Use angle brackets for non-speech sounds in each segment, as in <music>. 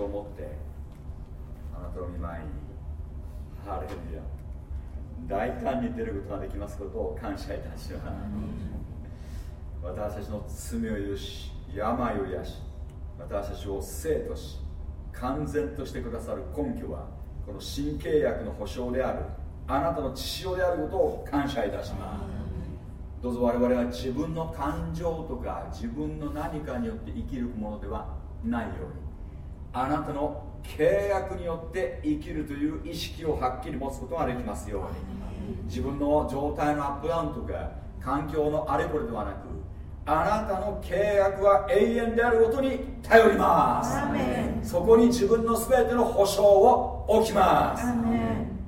を持ってあなたの見舞いにハレルヤ大胆に出ることができますことを感謝いたします。私たちの罪を許し病を癒し私たちを生とし完全としてくださる根拠はこの新契約の保証であるあなたの血潮であることを感謝いたします。どうぞ我々は自分の感情とか自分の何かによって生きるものではないようにあなたの契約によって生きるという意識をはっきり持つことができますように自分の状態のアップダウンとか環境のあれこれではなくあなたの契約は永遠であることに頼ります。そこに自分の全ての保証を置きます。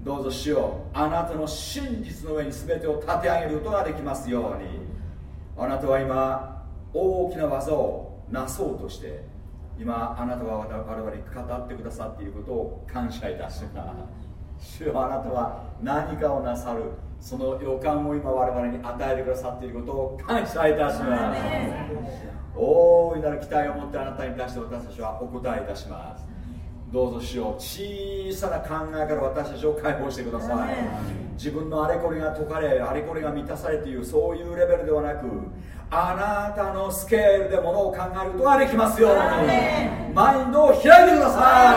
どうぞ主よ。あなたの真実の上に全てを立て上げることができますように。あなたは今大きな技をなそうとして今あなたは我々に語ってくださっていることを感謝いたします。主よあなたは何かをなさる。その予感を今我々に与えてくださっていることを感謝いたします。大いなる期待を持ってあなたに対して私たちはお答えいたします。どうぞしよう小さな考えから私たちを解放してください。自分のあれこれが解かれあれこれが満たされているそういうレベルではなくあなたのスケールでものを考えることができますように。マインドを開いてくださ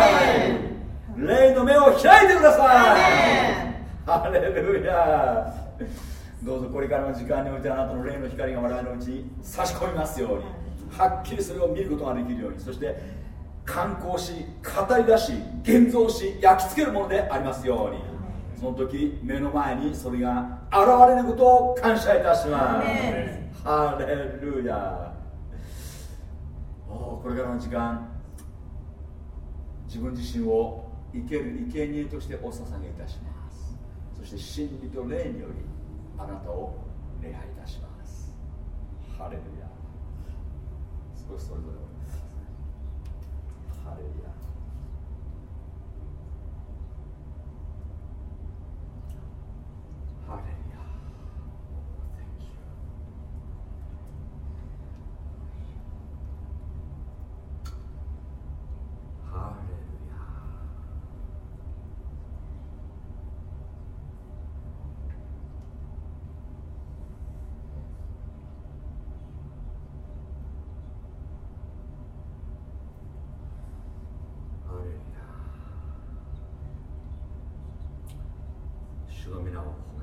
い。霊の目を開いてください。ハレルヤ。どうぞこれからの時間においてあなたの霊の光が我々のうちに差し込みますように。はっきりそれを見ることができるように。そして観光し語り出し現像し焼き付けるものでありますように。その時目の前にそれが現れることを感謝いたしますハレルヤおこれからの時間自分自身を生ける生贄としてお捧げいたします。そして真理と霊によりあなたを礼拝いたします。ハレルヤ少しそれぞれハレルヤハレルヤハレルヤハレルヤ主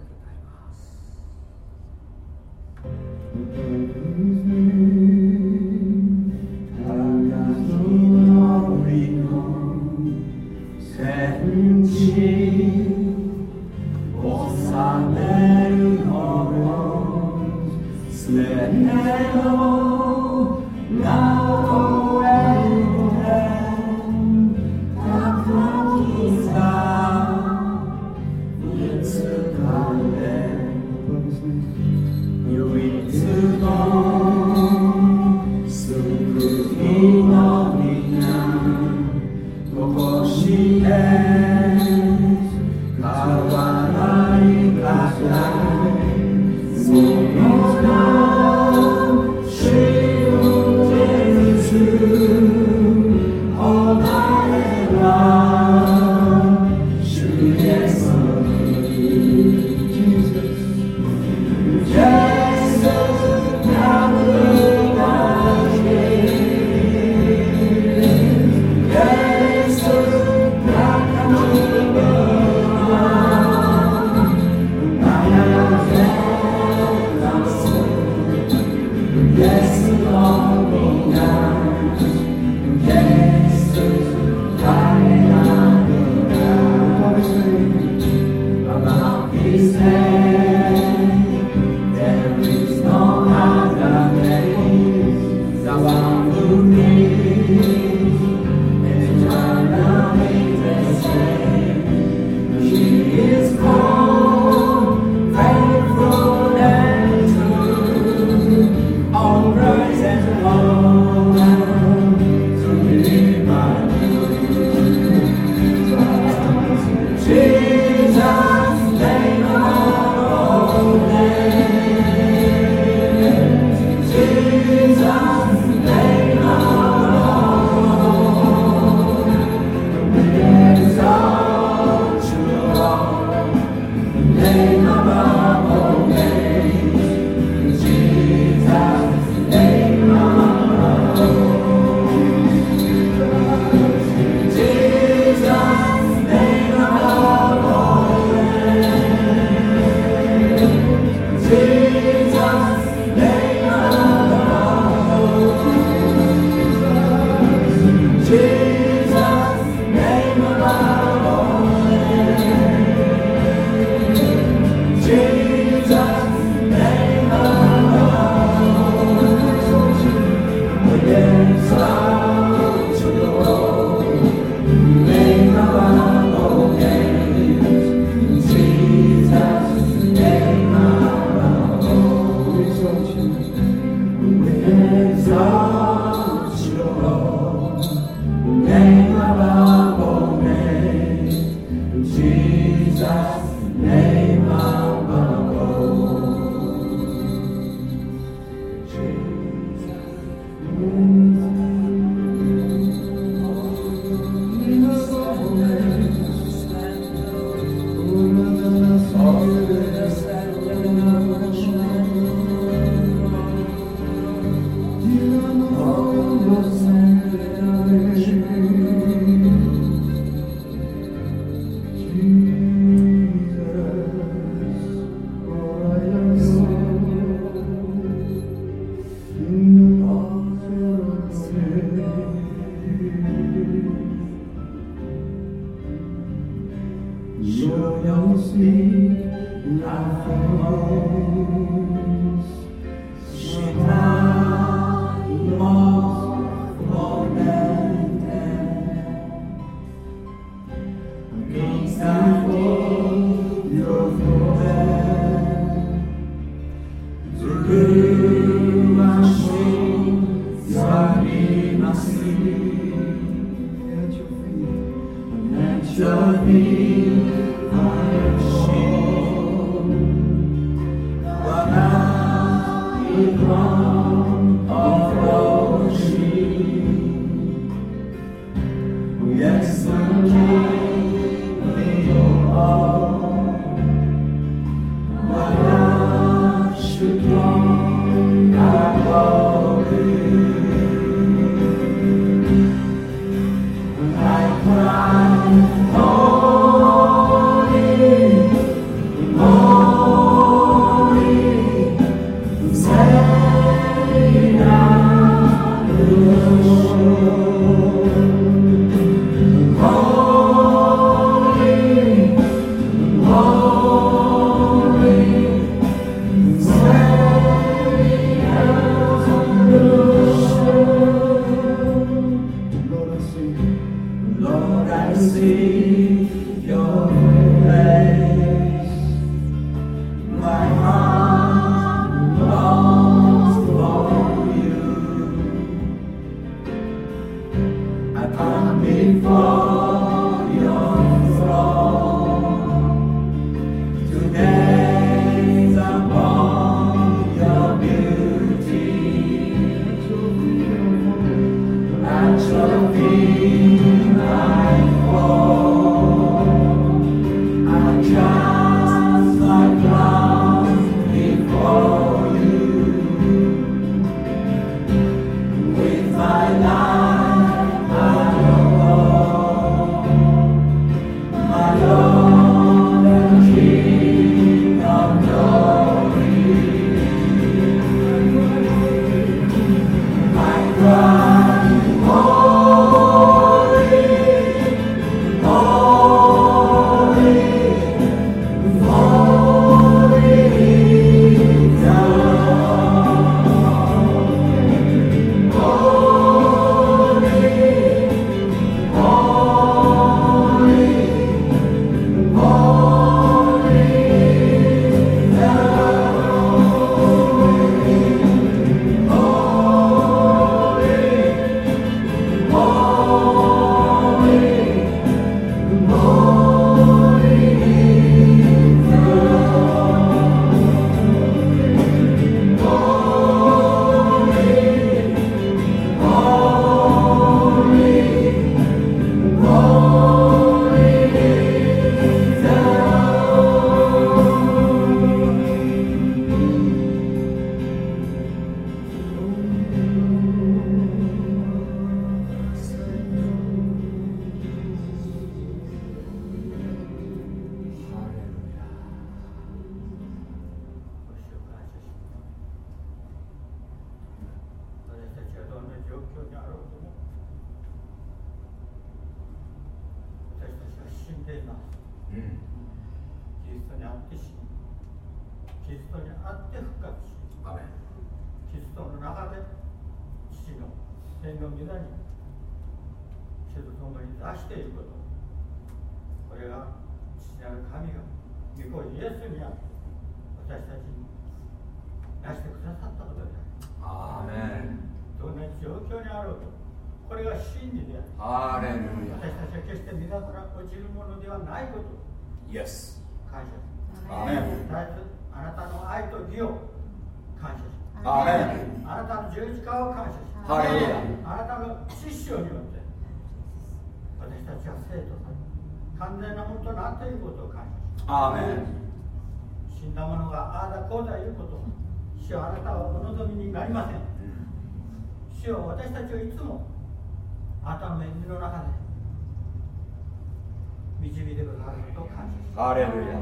ハると感じアレルヤ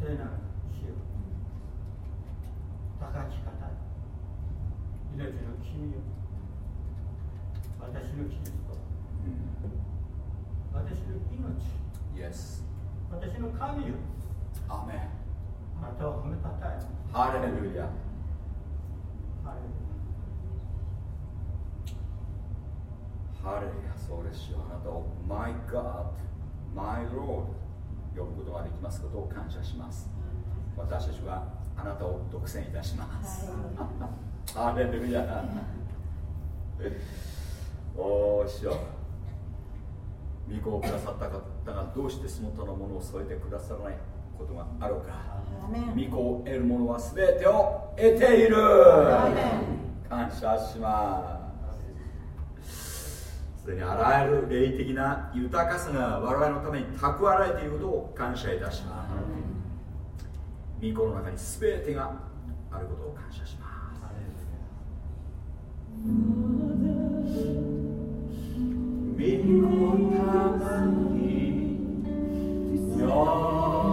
聖なる主高き方命の君よ。私のキリスト、私の命、yes. 私の神よ。アメあーたを褒めたたえ。ハレルヤハレルヤ。ハレルヤそうですよ。あなたをマイガー My Lord 呼ぶことができますことを感謝します。私たちはあなたを独占いたします。ハレルヤ。おーしよ御子をくださった方がどうしてその他のものを添えてくださらないことがあろうか。御子を得る者は全てを得ている。感謝しますすでにあらゆる霊的な豊かさが我々のために蓄えられてい。ることを感謝いたします御子の中に全てがあることを感謝します御子たによ救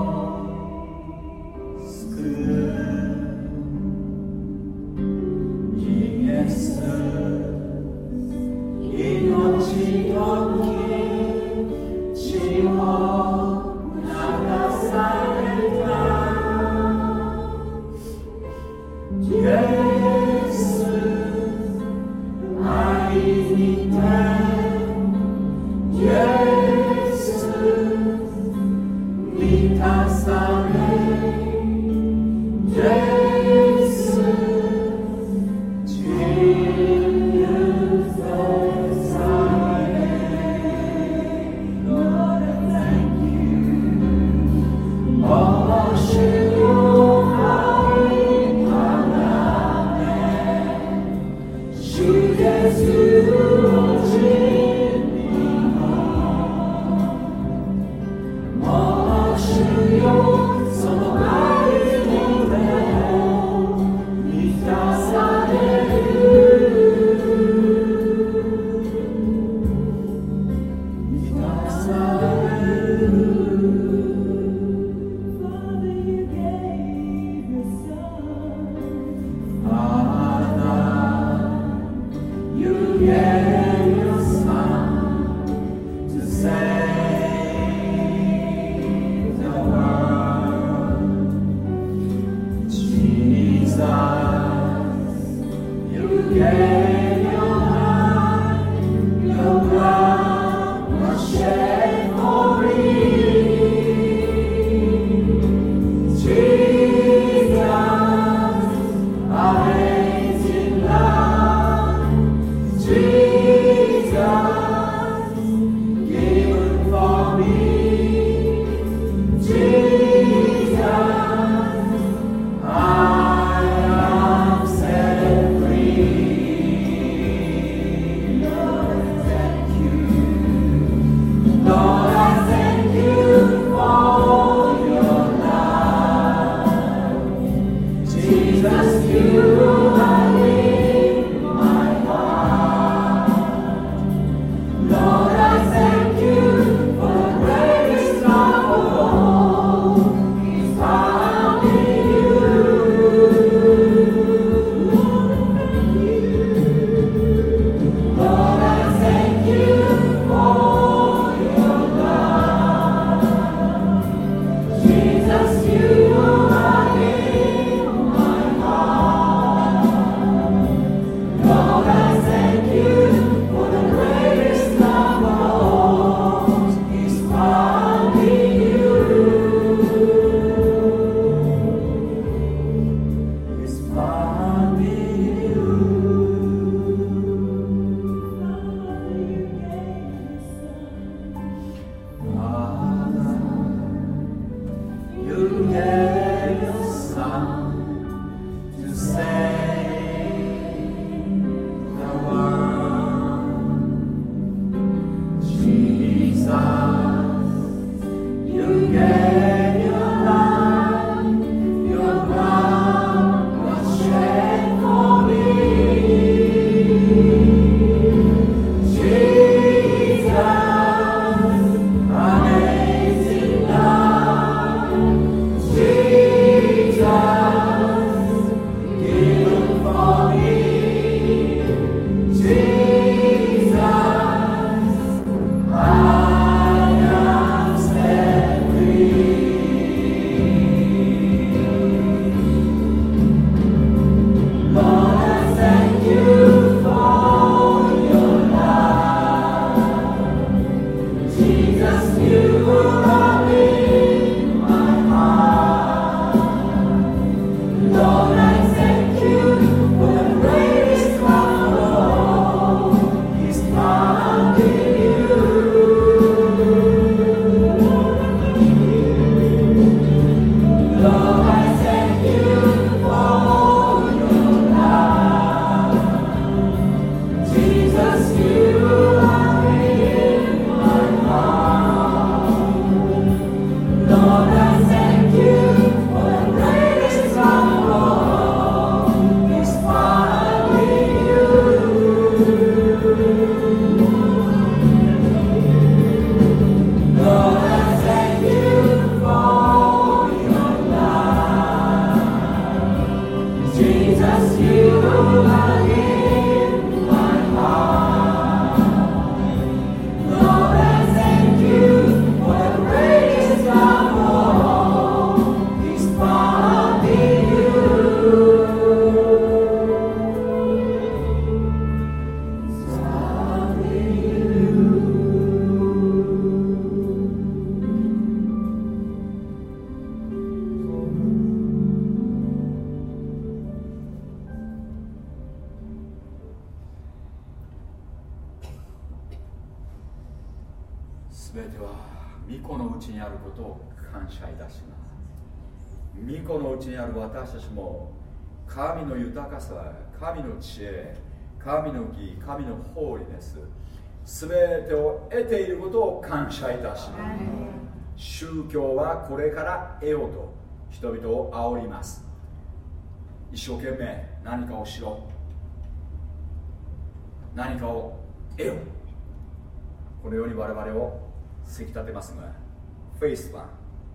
全てを得ていることを感謝いたします。宗教はこれから得ようと人々を煽ります。一生懸命何かをしろ。何かを得よ。このように我々をせき立てますがフェイスは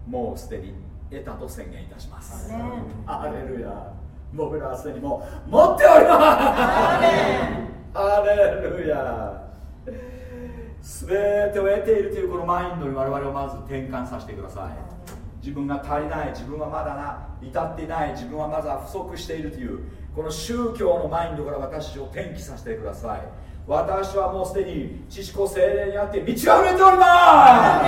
もうすでに得たと宣言いたします。アレルヤ。僕らはすでにもう持っております。アレルヤ全てを得ているというこのマインドに我々をまず転換させてください。自分が足りない自分はまだな至っていない自分はまだ不足しているというこの宗教のマインドから私を転機させてください。私はもうすでに知識精霊にあって満ち溢れておりま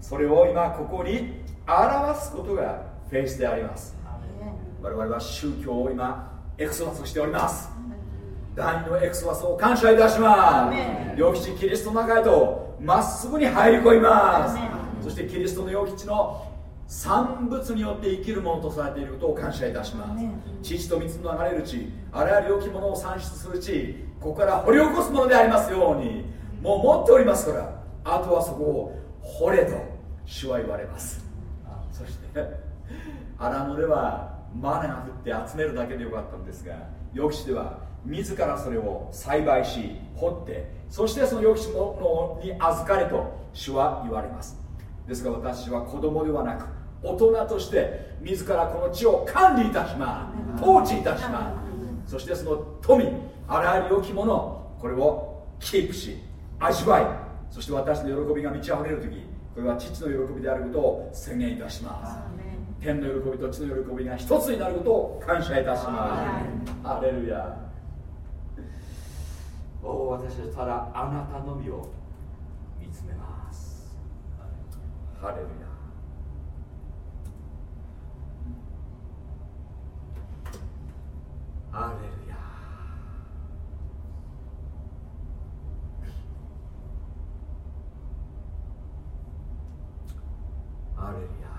す。それを今ここに表すことがフェイスであります。我々は宗教を今エクソダスしております第二のエクソダスを感謝いたします。良吉キリストの中へとまっすぐに入り込みます。そしてキリストの良吉の産物によって生きるものとされていることを感謝いたします。父と水の流れる地あらゆる良きものを産出する地ここから掘り起こすものでありますようにもう持っておりますからあとはそこを掘れと主は言われます。そして荒野ではマネが降って集めるだけでよかったんですが予期地では自らそれを栽培し掘ってそしてその予期地のに預かれと主は言われます。ですが私は子供ではなく大人として自らこの地を管理いたします統治いたしますそしてその富あらゆる良きものこれをキープし味わいそして私の喜びが満ち溢れる時これは父の喜びであることを宣言いたします。天の喜びと地の喜びが一つになることを感謝いたします。ハレルヤお私たちただあなたのみを見つめます。ハレルヤ。ハレルヤ。ハレルヤ。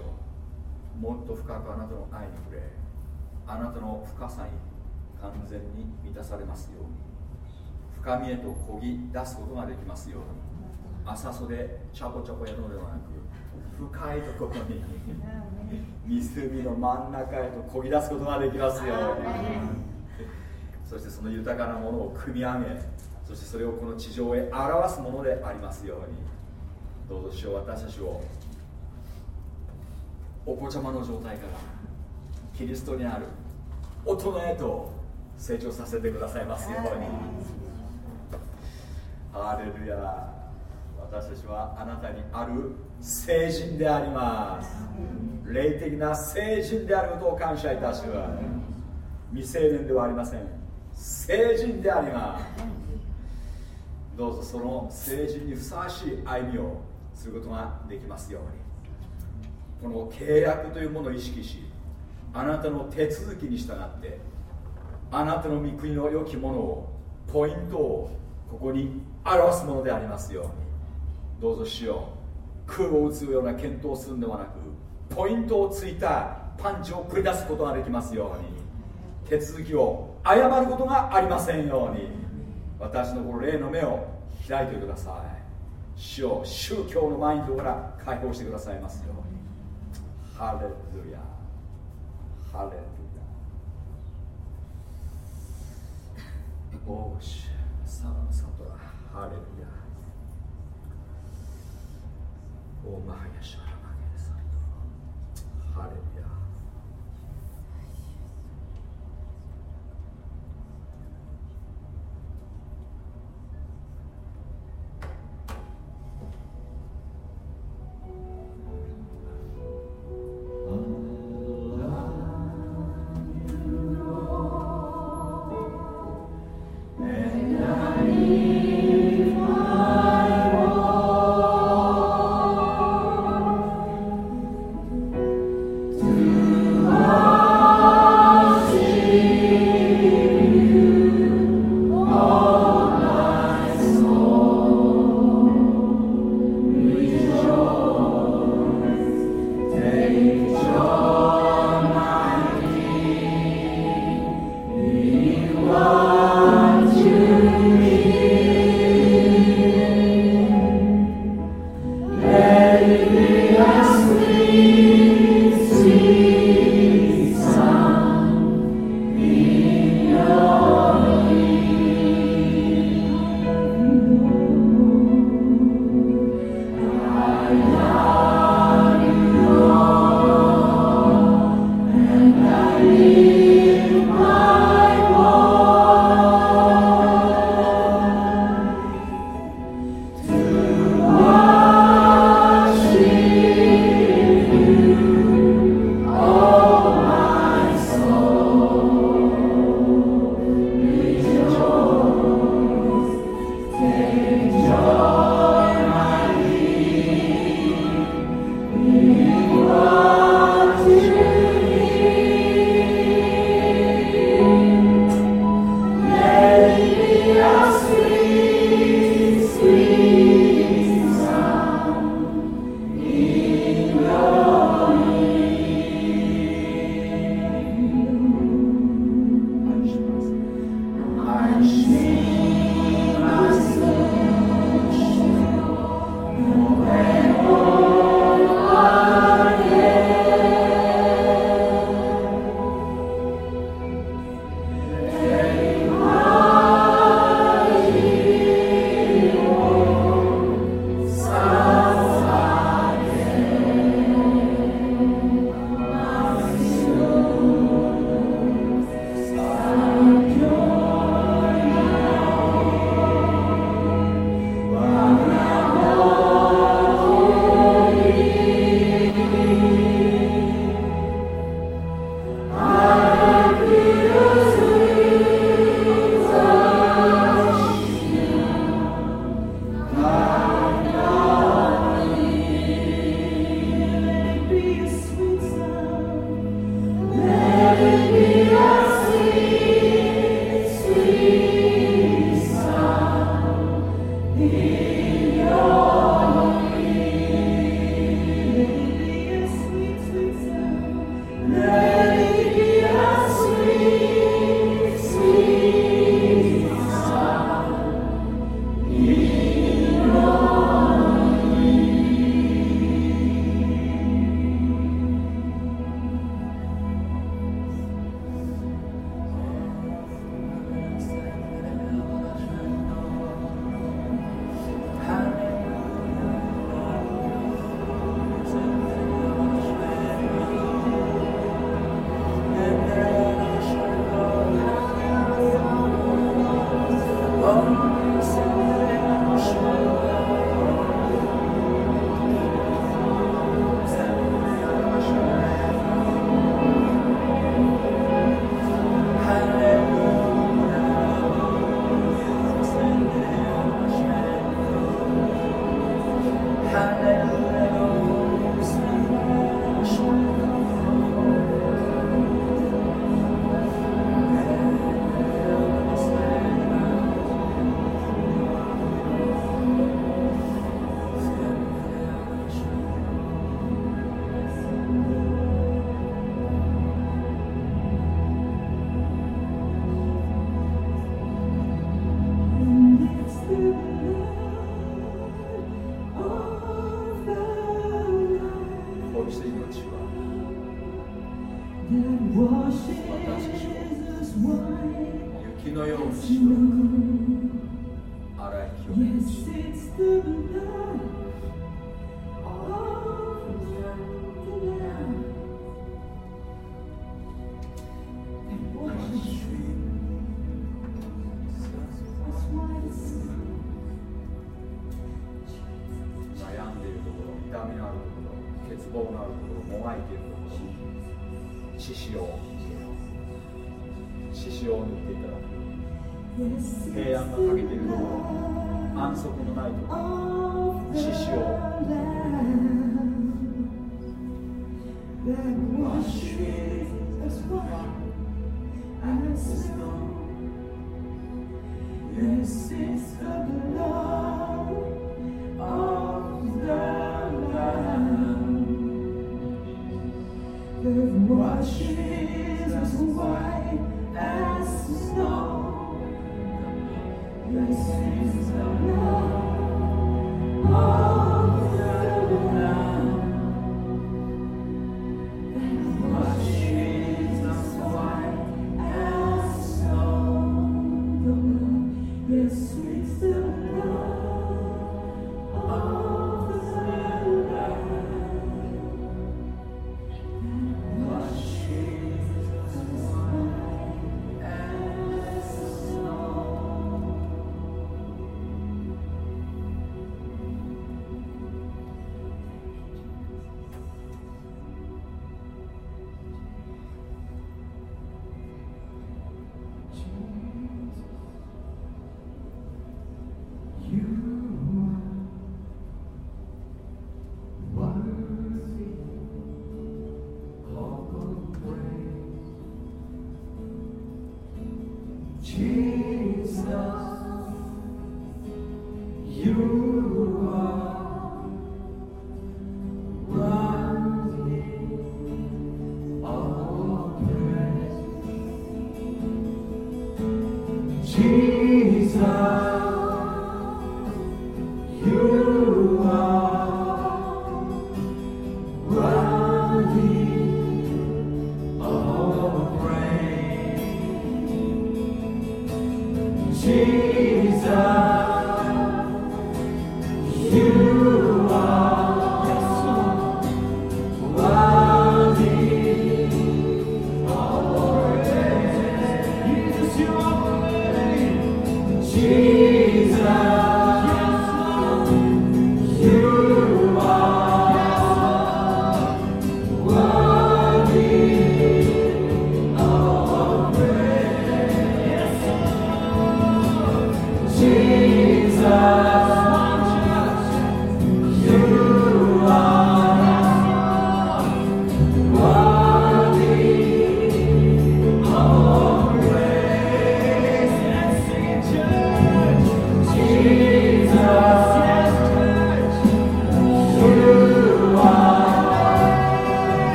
よ。もっと深くあなたの愛に触れあなたの深さに完全に満たされますように。深みへとこぎ出すことができますように。浅袖ちゃこちゃこやるのではなく深いところに湖の真ん中へとこぎ出すことができますように。そしてその豊かなものを組み上げそしてそれをこの地上へ表すものでありますように。どうぞしよう私たちをお子ちゃまの状態からキリストにある大人へと成長させてくださいますように。ハレルヤ。私たちはあなたにある聖人であります。霊的な聖人であることを感謝いたします。未成年ではありません。聖人であります。どうぞその聖人にふさわしい歩みをすることができますように。この契約というものを意識しあなたの手続きに従ってあなたの御国の良きものをポイントをここに表すものでありますようにどうぞしよう空を打つような検討をするんではなくポイントをついたパンチを繰り出すことができますように手続きを誤ることがありませんように私のこの霊の目を開いてください。主を宗教のマインドから解放してくださいますよハレルヤハレルヤおーしサラサトラハレルヤおまはやしゃらまげさとハレルヤ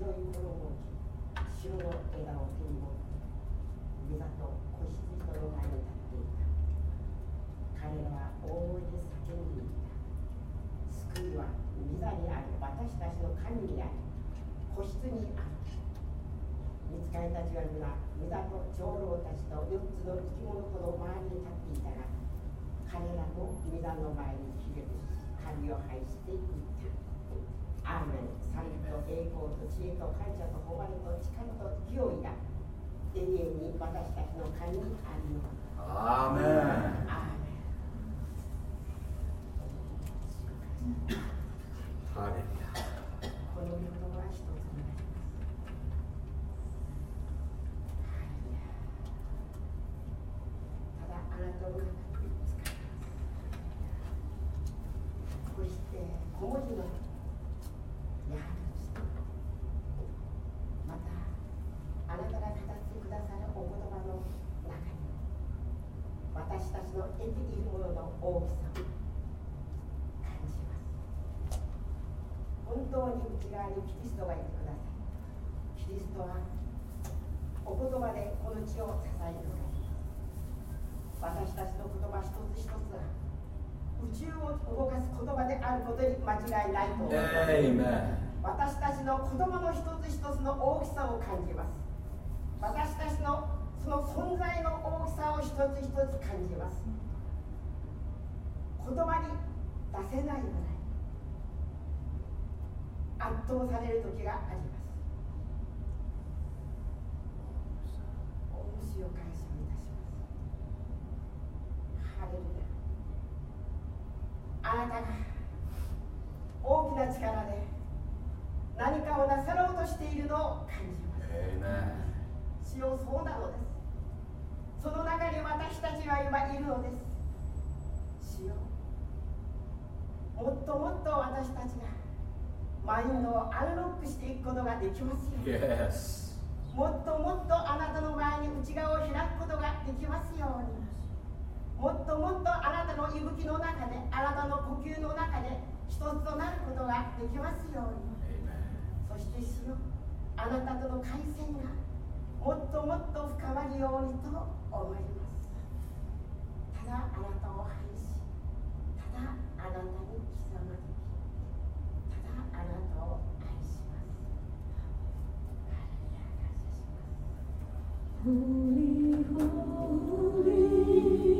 白い衣を着白の枝を手に持って御座と子羊との前に立っていた彼らは大声で叫んでいた救いは御座にあり私たちの神にあり子羊にある見つかりたちは皆御座と長老たちと4つの生き物ほど周りに立っていたが彼らも御座の前にひれ伏し神を拝していった。栄光と知恵と感謝と誉れと力と脅威が永遠に私たちの神にあるようにアーメンアーメンハレルヤこの御言葉は一つになりますただあなたの中に使いますそして小文字のやはりまたあなたが語ってくださるお言葉の中に私たちの得ているものの大きさを感じます本当に内側にキリストがいてくださいキリストはお言葉でこの地を支えておられます私たちの言葉一つ一つが宇宙を動かす言葉であることに間違いないと思います私たちの言葉の一つ一つの大きさを感じます。私たちのその存在の大きさを一つ一つ感じます。言葉に出せないぐらい圧倒される時があります。お主を感謝いたします。ハレルヤあなたが大きな力で何かをなさろうとしているのを感じます。エイメン主よそうなのですその中に私たちは今いるのです。主よ。もっともっと私たちがマインドをアンロックしていくことができますよ。うに Yes もっともっとあなたの前に内側を開くことができますようにもっともっとあなたの息吹の中であなたの呼吸の中で一つとなることができますように。そして主よあなたとの回線がもっともっと深まるようにと思います。ただあなたを愛しただあなたに刻まれただあなたを愛します。ハレルヤ感謝します Holy, holy,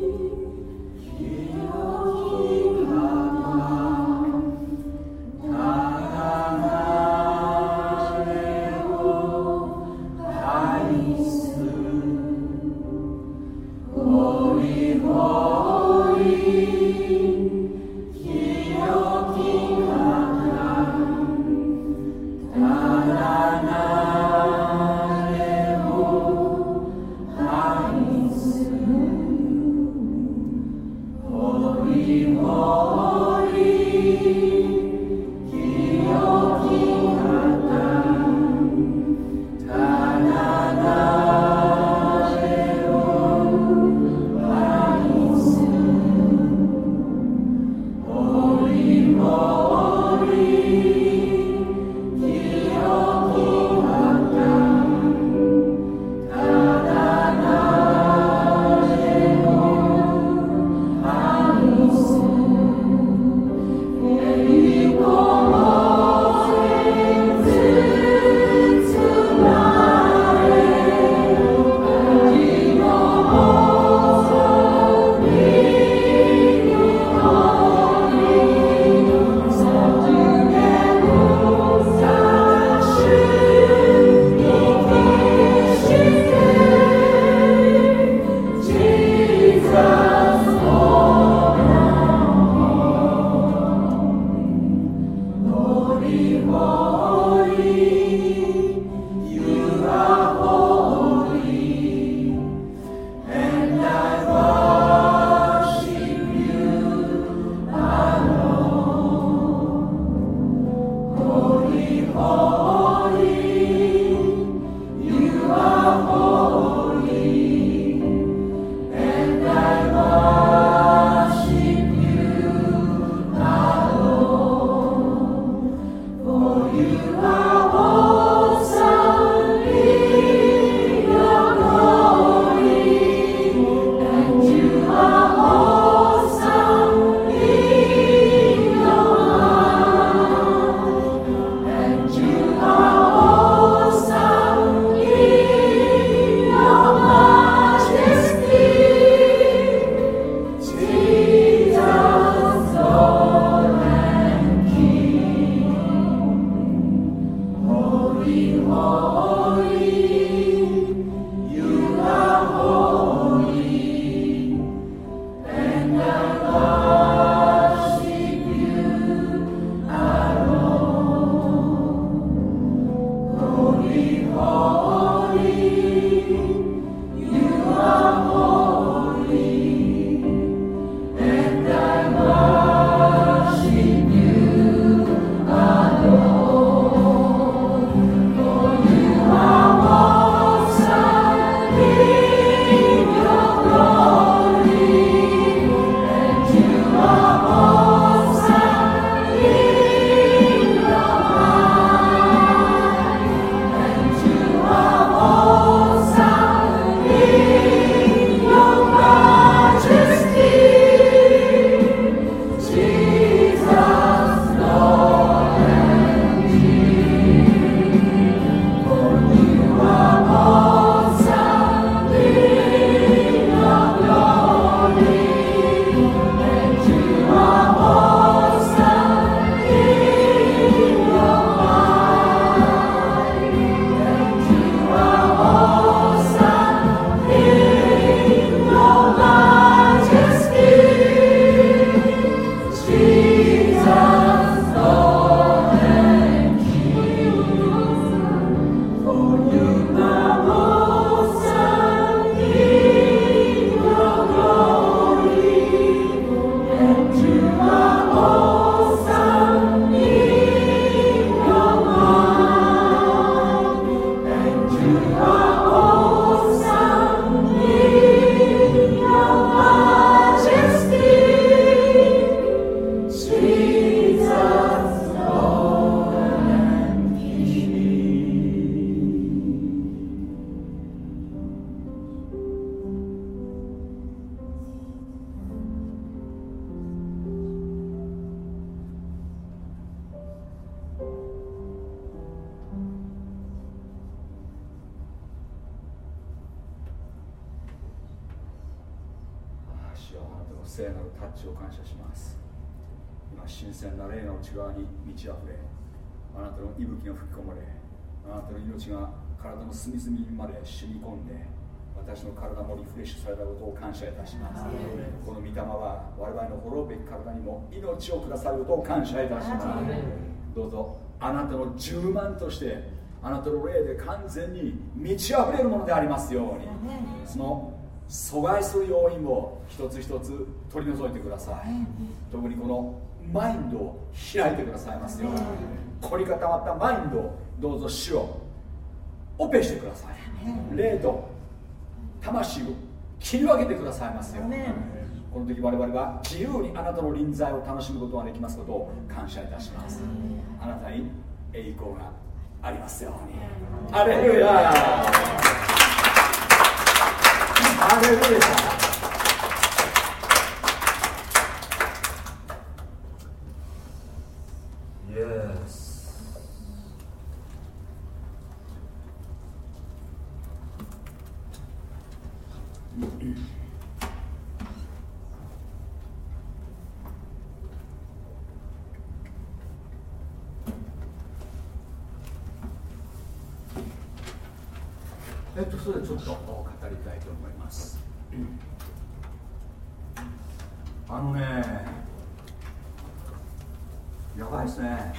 隅々まで染み込んで私の体もリフレッシュされたことを感謝いたします。この御霊は我々の滅ぶべき体にも命をくださることを感謝いたします。どうぞあなたの十万としてあなたの霊で完全に満ち溢れるものでありますようにその阻害する要因を一つ一つ取り除いてください。特にこのマインドを開いてくださいますように。凝り固まったマインドをどうぞ主をオペしてください。霊と魂を切り分けてくださいますよ。この時我々は自由にあなたの臨在を楽しむことができますことを感謝いたします。あなたに栄光がありますように。アレルヤ。アレルヤ Yes えっとそれでちょっと語りたいと思いますあのねやばいっすねや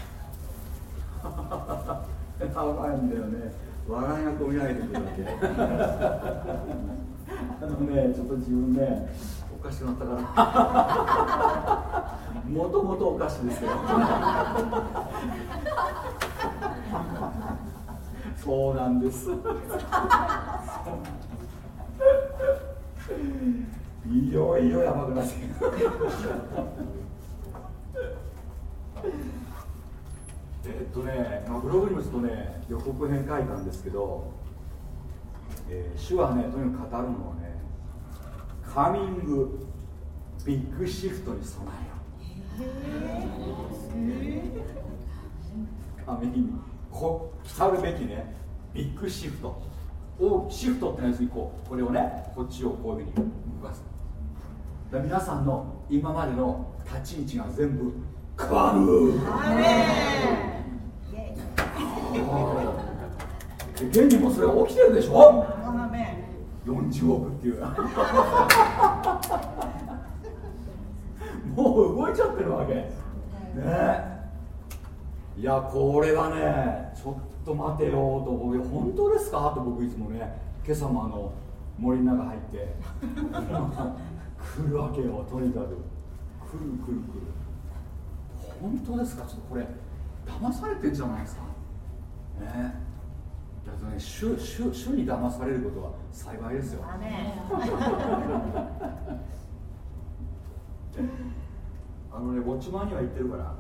ばいんだよね笑いがこみ上げてくるわけあのねちょっと自分ねおかしくなったから。もともとおかしいですよ <laughs> そうなんです。いよいよやばくなってえっとね、まあ、ブログにもちょっとね予告編書いたんですけど、えー主はねとにかく語るのはねカミング。ビッグシフトに備えよカミングこ来るべきね。ビッグシフト。をシフトってのは要するにこうこれをねこっちをこういうふうに動かす。だ皆さんの今までの立ち位置が全部変わる。で現にもうそれが起きてるでしょ？40億っていうもう動いちゃってるわけ。ね。いやこれはねちょっと待てよと本当ですか？と僕いつもね今朝もあの森の中入って <laughs> 来るわけよとにかく。来る来る来る。本当ですか？ちょっとこれ騙されてんじゃないですか？ね。だってね主主主に騙されることは幸いですよ。あのねウォッチマンには言ってるから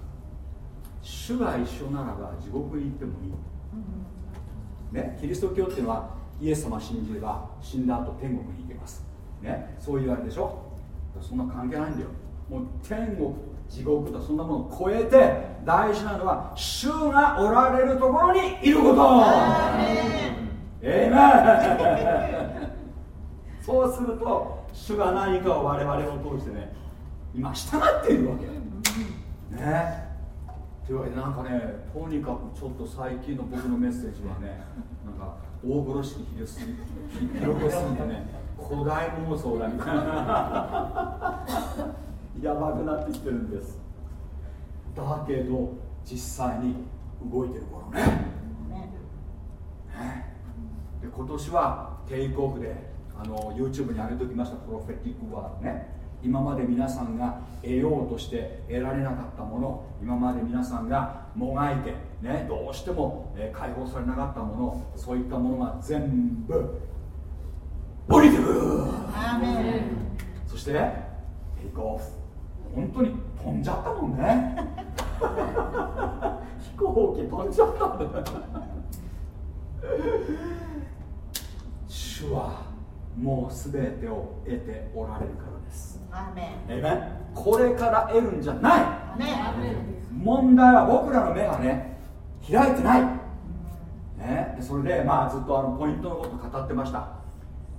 主が一緒ならば地獄に行ってもいい、ね、キリスト教っていうのはイエス様信じれば死んだ後天国に行けます、ね、そういうあれでしょ？そんな関係ないんだよ。もう天国地獄とそんなものを超えて大事なのは主がおられるところにいること。えいめそうすると主が何かを我々を通してね今従っているわけね。というわけでなんかねとにかくちょっと最近の僕のメッセージはねなんか大殺しに広すぎ広げすぎてね古代妄想だみたいな。やばくなってきてるんです。だけど実際に動いてる頃ね。ね。で今年はテイクオフであの YouTube に上げておきましたプロフェティックワードね今まで皆さんが得ようとして得られなかったもの今まで皆さんがもがいて、ね、どうしても、えー解放されなかったものそういったものが全部降りてくるそしてテイクオフ。本当に飛んじゃったもんね。<laughs> 飛行機飛んじゃったんだよ主はもう全てを得ておられるからこれから得るんじゃない。問題は僕らの目がね開いてない、ね、でそれでまあずっとあのポイントのこと語ってました。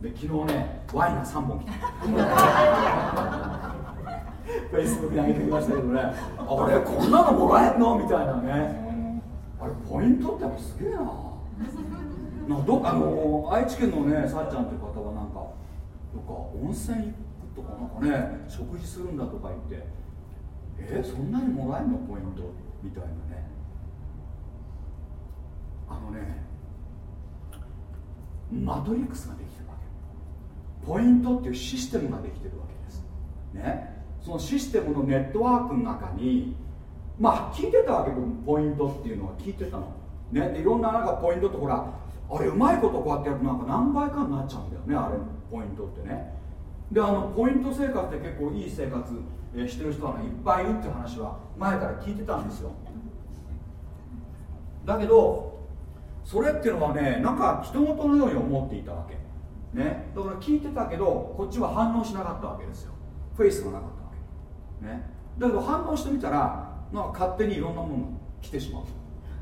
で昨日ねワインが3本来た。フェイスブックに上げてきましたけどね。あれこんなのもらえんの？みたいなね。あれポイントってやっぱすげえな。などあの愛知県のねさっちゃんという方はなんかどっか温泉行くとかなんかね食事するんだとか言ってえそんなにもらえんの？ポイントみたいなね。あのねマトリックスができてるわけ。ポイントっていうシステムができてるわけです。ね。そのシステムのネットワークの中にまあ聞いてたわけ僕ポイントっていうのは聞いてたの。ね。でいろんななんかポイントってほらあれうまいことこうやってやるとなんか何倍かになっちゃうんだよねあれポイントってね。であのポイント生活って結構いい生活してる人がいっぱいいるって話は前から聞いてたんですよ。だけどそれっていうのはねなんか人事のように思っていたわけ。ね。だから聞いてたけどこっちは反応しなかったわけですよ。フェイスがなかったわけ。ね。だけど反応してみたらなんか勝手にいろんなものが来てしまう。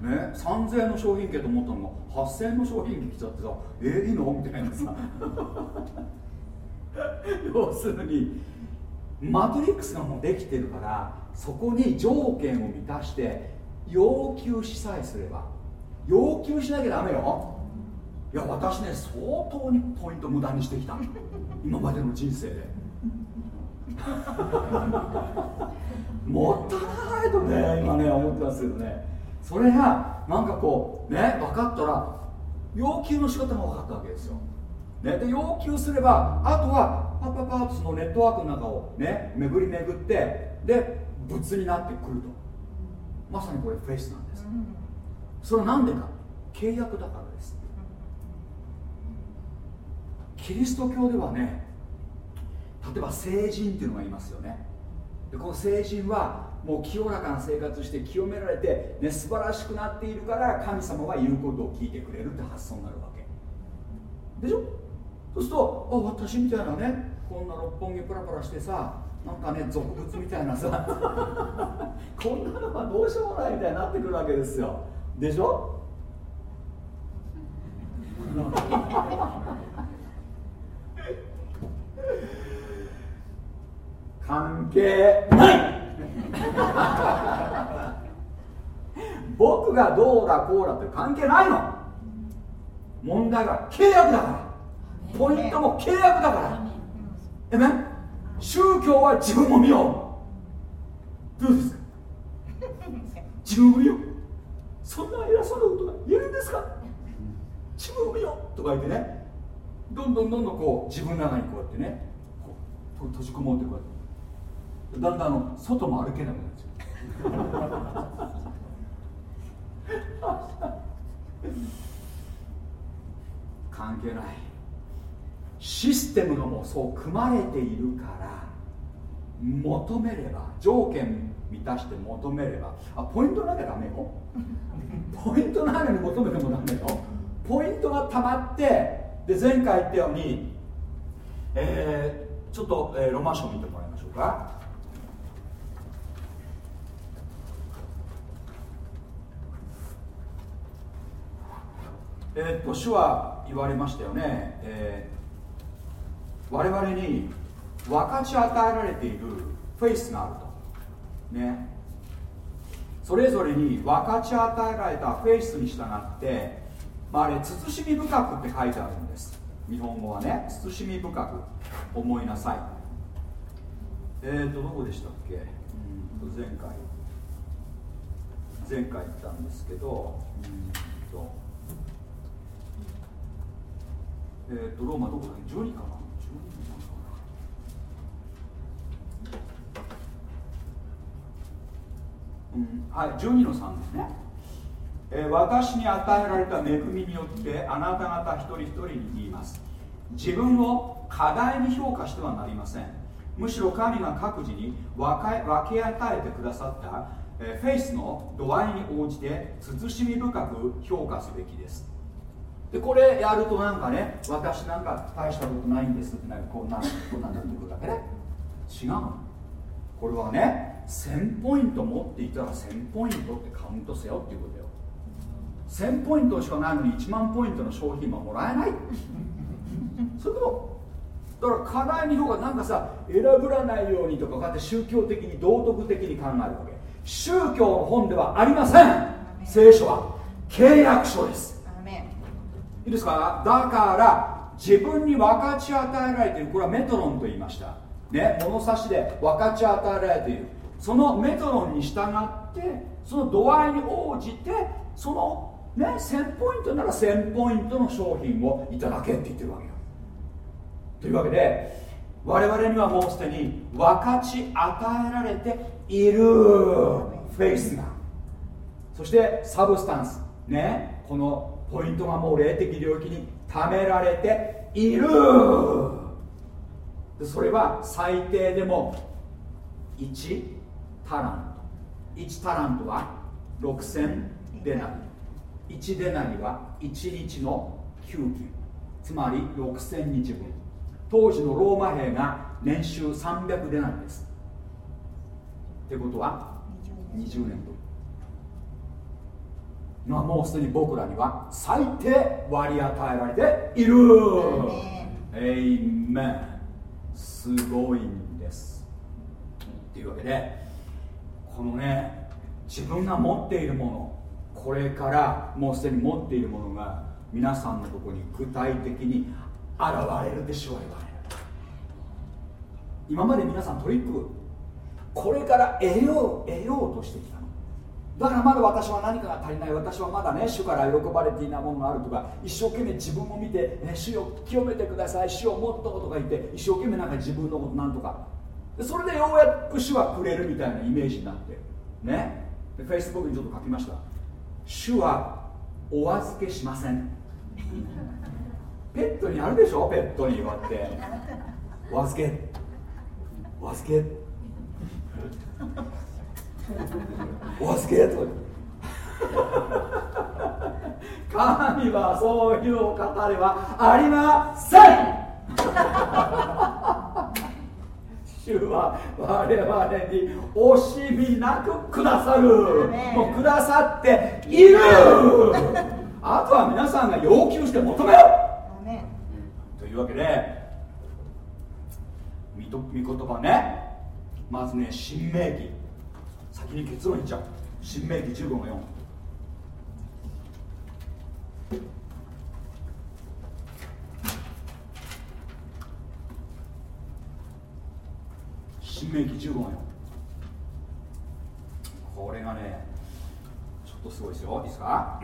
ね、3000円の商品券と思ったのが8000円の商品券来ちゃってさえー、いいの？みたいなさ。<laughs> 要するにマトリックスがもうできてるからそこに条件を満たして要求しさえすれば要求しなきゃダメよ。いや私ね相当にポイント無駄にしてきた。今までの人生で。<laughs> もったいないとね今ね思ってますけどね。それがなんかこうね分かったら要求の仕方が分かったわけですよ、ね、で要求すればあとはパッパッパッとそのネットワークの中をね巡り巡ってで物になってくると。まさにこれフェイスなんです、それは何でか。契約だからです。キリスト教ではね例えば聖人っていうのがいますよね。でこの聖人はもう清らかな生活して清められて、ね、素晴らしくなっているから神様は言うことを聞いてくれるって発想になるわけ。でしょ？そうするとあ私みたいなねこんな六本木プラプラしてさなんかね俗物みたいなさ <laughs> こんなのはどうしようもないみたいになってくるわけですよ。でしょ？<laughs> 関係ない。僕がどうだこうだって関係ないの。問題は契約だから。ポイントも契約だから。えめ宗教は自分を見よう。どうですか？自分を見よう。そんな偉そうなことが言えるんですか？自分を見ようとか言ってね。どんどんどんどんこう自分の中にこうやってねこう閉じこもってこうやって。だんだんあの外も歩けなくなっちゃう。関係ない。システムがもうそう組まれているから求めれば条件満たして求めればあポイントなきゃダメよ。<laughs> ポイントないのに求めてもダメよ。ポイントがたまってで前回言ったように、えー、ちょっと、えー、ロマン書を見てもらいましょうか。えー、っと主は言われましたよね、えー、我々に分かち与えられているフェイスがあると。ね。それぞれに分かち与えられたフェイスに従ってまあ、あれ慎み深くって書いてあるんです。日本語はね慎み深く思いなさい。えっ、ー、とどこでしたっけ？うん。前回。前回言ったんですけどうん。とえっ、ー、とローマどこだっけ？12かなうん、はい、12の3ですね。え私に与えられた恵みによってあなた方一人一人に言います。自分を過大に評価してはなりません。むしろ神が各自に分け与えてくださった、えフェイスの度合いに応じて慎み深く評価すべきです。でこれやるとなんかね私なんか大したことないんですってなんかこんなこんなになってくるだけね。違うこれはね1000ポイント持っていたら1000ポイントってカウントせよっていうことよ。1000ポイントしかないのに1万ポイントの商品はもらえない。そういうこだから課題に評価なんかさ選ぶらないようにとかこうやって宗教的に道徳的に考えるわけ。宗教の本ではありません。聖書は。契約書です。いいですか？だから自分に分かち与えられている。これはメトロンと言いました。ね物差しで分かち与えられているそのメトロンに従ってその度合いに応じてそのね1000ポイントなら1000ポイントの商品をいただけって言ってるわけよ。というわけで我々にはもうすでに分かち与えられているフェイスが。そして substance。ねこのポイントがもう霊的領域に貯められている。それは最低でも1タラント。1タラントは6000デナリ。1デナリは1日の9期つまり6000日分。当時のローマ兵が年収300デナリです。ってことは20年分。まあもうすでに僕らには最低割り与えられている。エイメン。すごいんです。というわけでこのね自分が持っているものこれからもうすでに持っているものが皆さんのとこに具体的に現れるでしょうよ。今まで皆さんトリックこれから得よう得ようとしてきたの。だからまだ私は何かが足りない。私はまだね主から喜ばれていないものがあるとか一生懸命自分を見て、ね、主を清めてください主をもっととか言って一生懸命なんか自分のことなんとかそれでようやく主はくれるみたいなイメージになって。ね。で Facebook にちょっと書きました。主はお預けしません。ペットにあるでしょ？ペットにこうやって。お預け。お預け。お預け。と神はそういうお方ではありません。主は我々に惜しみなくくださる。もうくださっている。<laughs> あとは皆さんが要求して求めよというわけで御言葉ね。まずね新明記。先に結論言っちゃう。新明記15の4新明記15の4これがねちょっとすごいですよ。いいですか？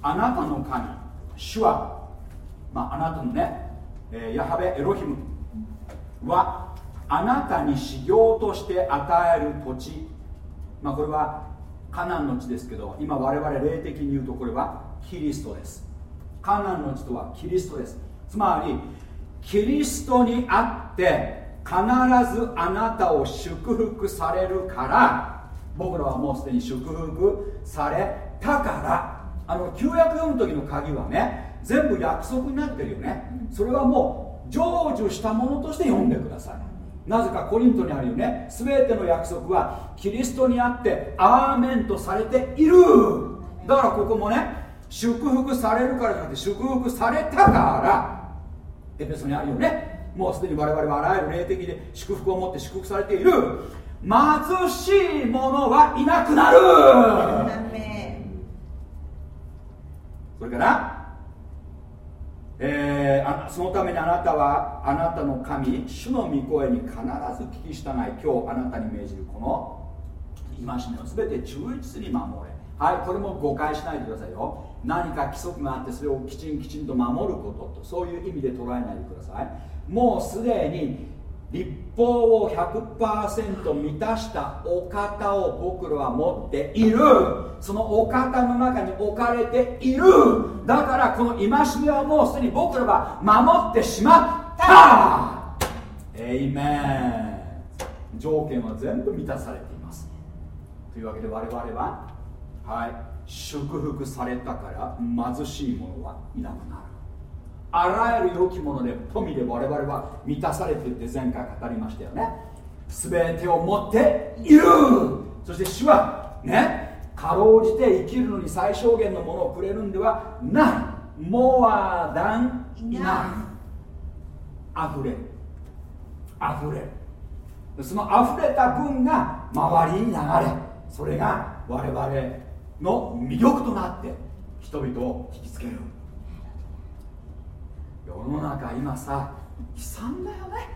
あなたの神主は、まあ、あなたのね、えーヤハベエロヒムはあなたに修行として与える土地、まあ、これはカナンの地ですけど今我々霊的に言うとこれはキリストです。カナンの地とはキリストです。つまりキリストにあって必ずあなたを祝福されるから僕らはもうすでに祝福されたからあの旧約読む時の鍵はね全部約束になってるよね。それはもう成就したものとして読んでください。なぜかコリントにあるよね。全ての約束はキリストにあってアーメンとされている。だからここもね祝福されるからじゃなくて祝福されたからエペソにあるよね。もうすでに我々はあらゆる霊的で祝福を持って祝福されている。貧しい者はいなくなる。それから、えーあそのためにあなたはあなたの神主の御声に必ず聞き従い今日あなたに命じるこの戒めを全て忠実に守れはいこれも誤解しないでくださいよ。何か規則があってそれをきちんきちんと守ることとそういう意味で捉えないでください。もうすでに立法を100%満たしたお方を僕らは持っている。そのお方の中に置かれている。だからこの戒めはもうすでに僕らは守ってしまった。エイメン。条件は全部満たされています。というわけで我々ははい。祝福されたから貧しい者はいなくなる。あらゆる良きもので富で我々は満たされていって前回語りましたよね。全てを持っている。そして主はねかろうじて生きるのに最小限のものをくれるんではない。more than enough 溢れ。る溢れ。るその溢れた分が周りに流れ。それが我々の魅力となって人々を引きつける。世の中今さ悲惨だよね。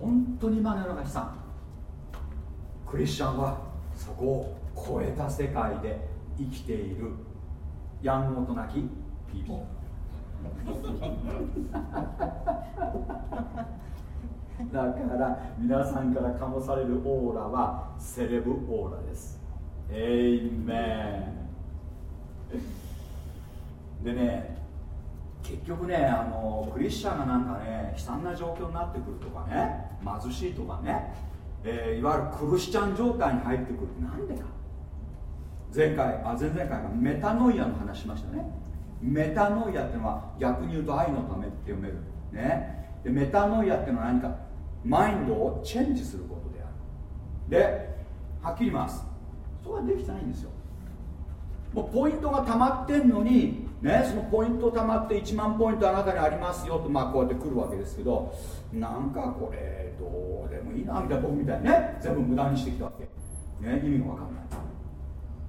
本当に今の世の中悲惨クリスチャンはそこを超えた世界で生きている。やんごとなき PP <laughs> だから皆さんから醸されるオーラはセレブオーラです。エイメンでね結局ねあのクリスチャンがなんかね悲惨な状況になってくるとかね貧しいとかね、えー、いわゆるクリスチャン状態に入ってくる。なんでか。前回あ前々回がメタノイアの話しましたね。メタノイアっていうのは逆に言うと愛のためって読める。ね。でメタノイアっていうのは何か。マインドをチェンジすることである。ではっきり言います。そこはできてないんですよ。もうポイントが溜まってんのにねそのポイント溜まって1万ポイントあなたにありますよとまあこうやって来るわけですけどなんかこれどうでもいいなみたいな僕みたいにね全部無駄にしてきたわけ。ね意味が分かんない。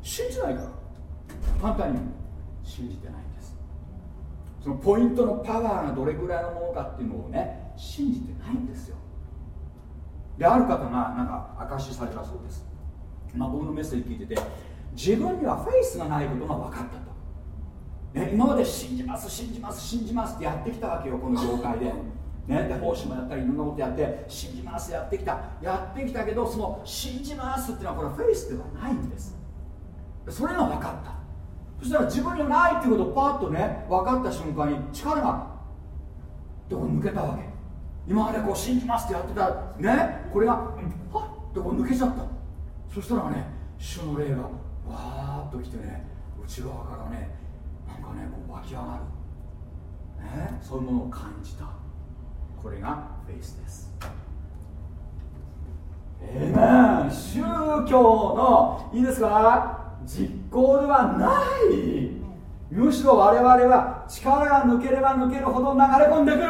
信じないから。簡単に信じてないんです。そのポイントのパワーがどれぐらいのものかっていうのをね信じてないんですよ。である方がなんか証しされたそうです。まあ僕のメッセージ聞いてて自分にはフェイスがないことが分かったと、ね、今まで信じます信じます信じますってやってきたわけよこの業界で。ね、で奉仕もやったりいろんなことやって信じますやってきた。やってきたけどその信じますっていうのはこれフェイスではないんです。それが分かった。そしたら自分にはないっていうことをパッとね分かった瞬間に力がどこ抜けたわけ。今までこう信じますってやってたねこれがはっとこう抜けちゃった。そしたらね主の霊がわーっと来てね内側からねなんかねこう湧き上がる、ね、そういうものを感じた。これがフェイスです。ええー、宗教のいいですか？実行ではない。むしろ我々は力が抜ければ抜けるほど流れ込んでくる。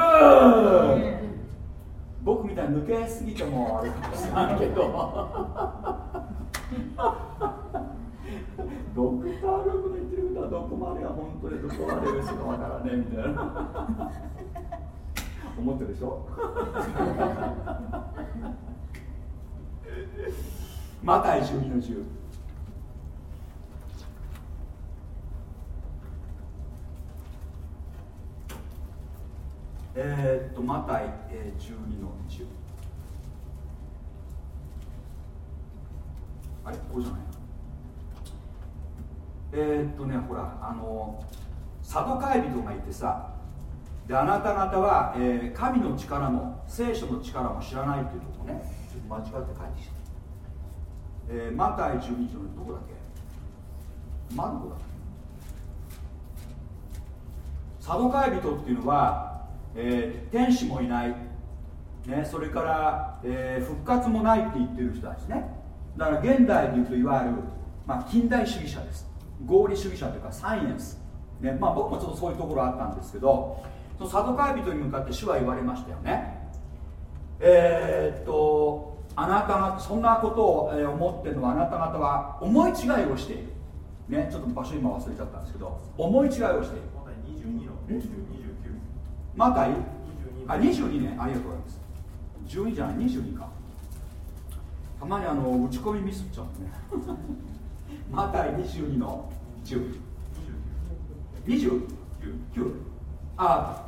僕みたいに抜けすぎてもあれかもしれないけどドクター・ルークの言ってることはどこまでが本当でどこまで嘘かわからねえみたいな。思ってるでしょ？<laughs> マタイ12の10えー、っとマタイ、12の10あれここじゃない？えー、っとねほらあのサドカイ人がいてさであなた方は、えー、神の力も聖書の力も知らないっていうとこね。ちょっと間違って書いてきた、えー、マタイ12のどこだっけ。マルコだサドカイ人っていうのはえー、天使もいない、ね、それから、えー、復活もないって言ってる人たちね。だから現代でいうといわゆる、まあ、近代主義者です。合理主義者というかサイエンス、ねまあ、僕もちょっとそういうところあったんですけどそのサドカイ人に向かって主は言われましたよね。えー、っとあなたがそんなことを、え思ってるのはあなた方は思い違いをしている。ねちょっと場所今忘れちゃったんですけど思い違いをしている。22の22マタイあ22年ありがとうございます。12じゃない？22かたまにあの打ち込みミスっちゃうね。マタイ22の10 29あ。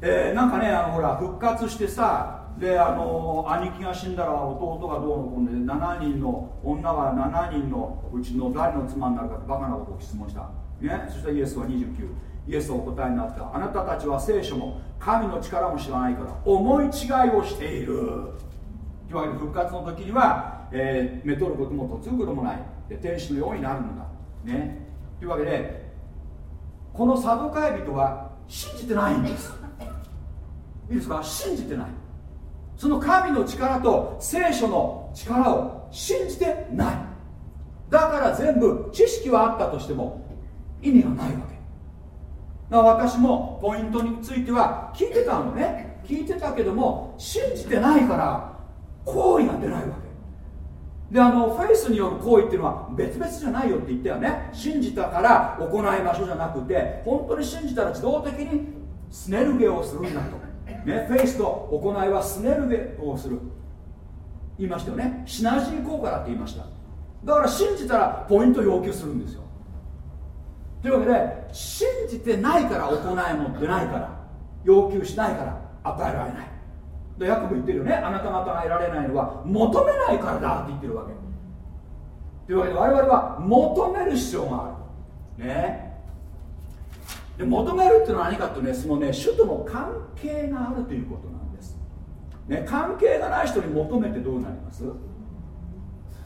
えー、なんかねあのほら復活してさであの兄貴が死んだら弟がどうのこうので7人の女は7人のうちの誰の妻になるかってバカなことを質問した。ね？そしたらイエスは29イエスお答えになった。あなたたちは聖書も神の力も知らないから思い違いをしているいわゆる復活の時には、えー、めとることも嫁ぐこともないで天使のようになるのだ。ね。というわけでこのサドカイ人は信じてないんです。いいですか信じてない。その神の力と聖書の力を信じてない。だから全部知識はあったとしても意味がないわけ。だから私もポイントについては聞いてたのね。聞いてたけども信じてないから行為が出ないわけ。であのフェイスによる行為っていうのは別々じゃないよって言ったよね。信じたから行いましょうじゃなくて本当に信じたら自動的にスネルゲをするんだと、ね、フェイスと行いはスネルゲをする。言いましたよね。シナジー効果だって言いました。だから信じたらポイント要求するんですよ。というわけで信じてないから行い持ってないから要求しないから与えられない。でヤコブ言ってるよね。あなた方が得られないのは求めないからだって言ってるわけ。というわけで我々は求める必要がある。ね。で求めるっていうのは何かっていうとねそのね主との関係があるということなんです。ね関係がない人に求めてどうなります？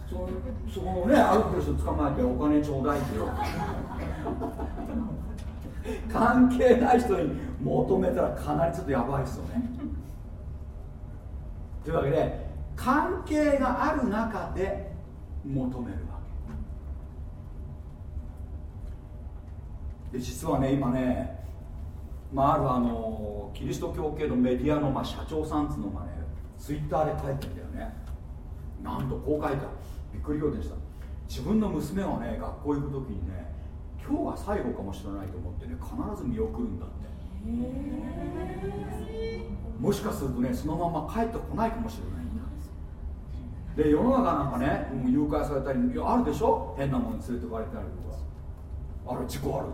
そのそのね歩く人捕まえてお金ちょうだいってよ。関係ない人に求めたらかなりちょっとやばいですよね。というわけで関係がある中で求めるわけ。で実はね今ねまあ、あるあのキリスト教系のメディアの、まあ、社長さんっつうのがねツイッターで書いてんだよね。なんとこう書いたびっくり仰天した。自分の娘がね学校行く時にね今日が最後かもしれないと思ってね必ず見送るんだって。へえもしかするとねそのまま帰ってこないかもしれないんだで世の中なんかね誘拐されたりあるでしょ？変なものに連れてかれたりとか。ある事故ある。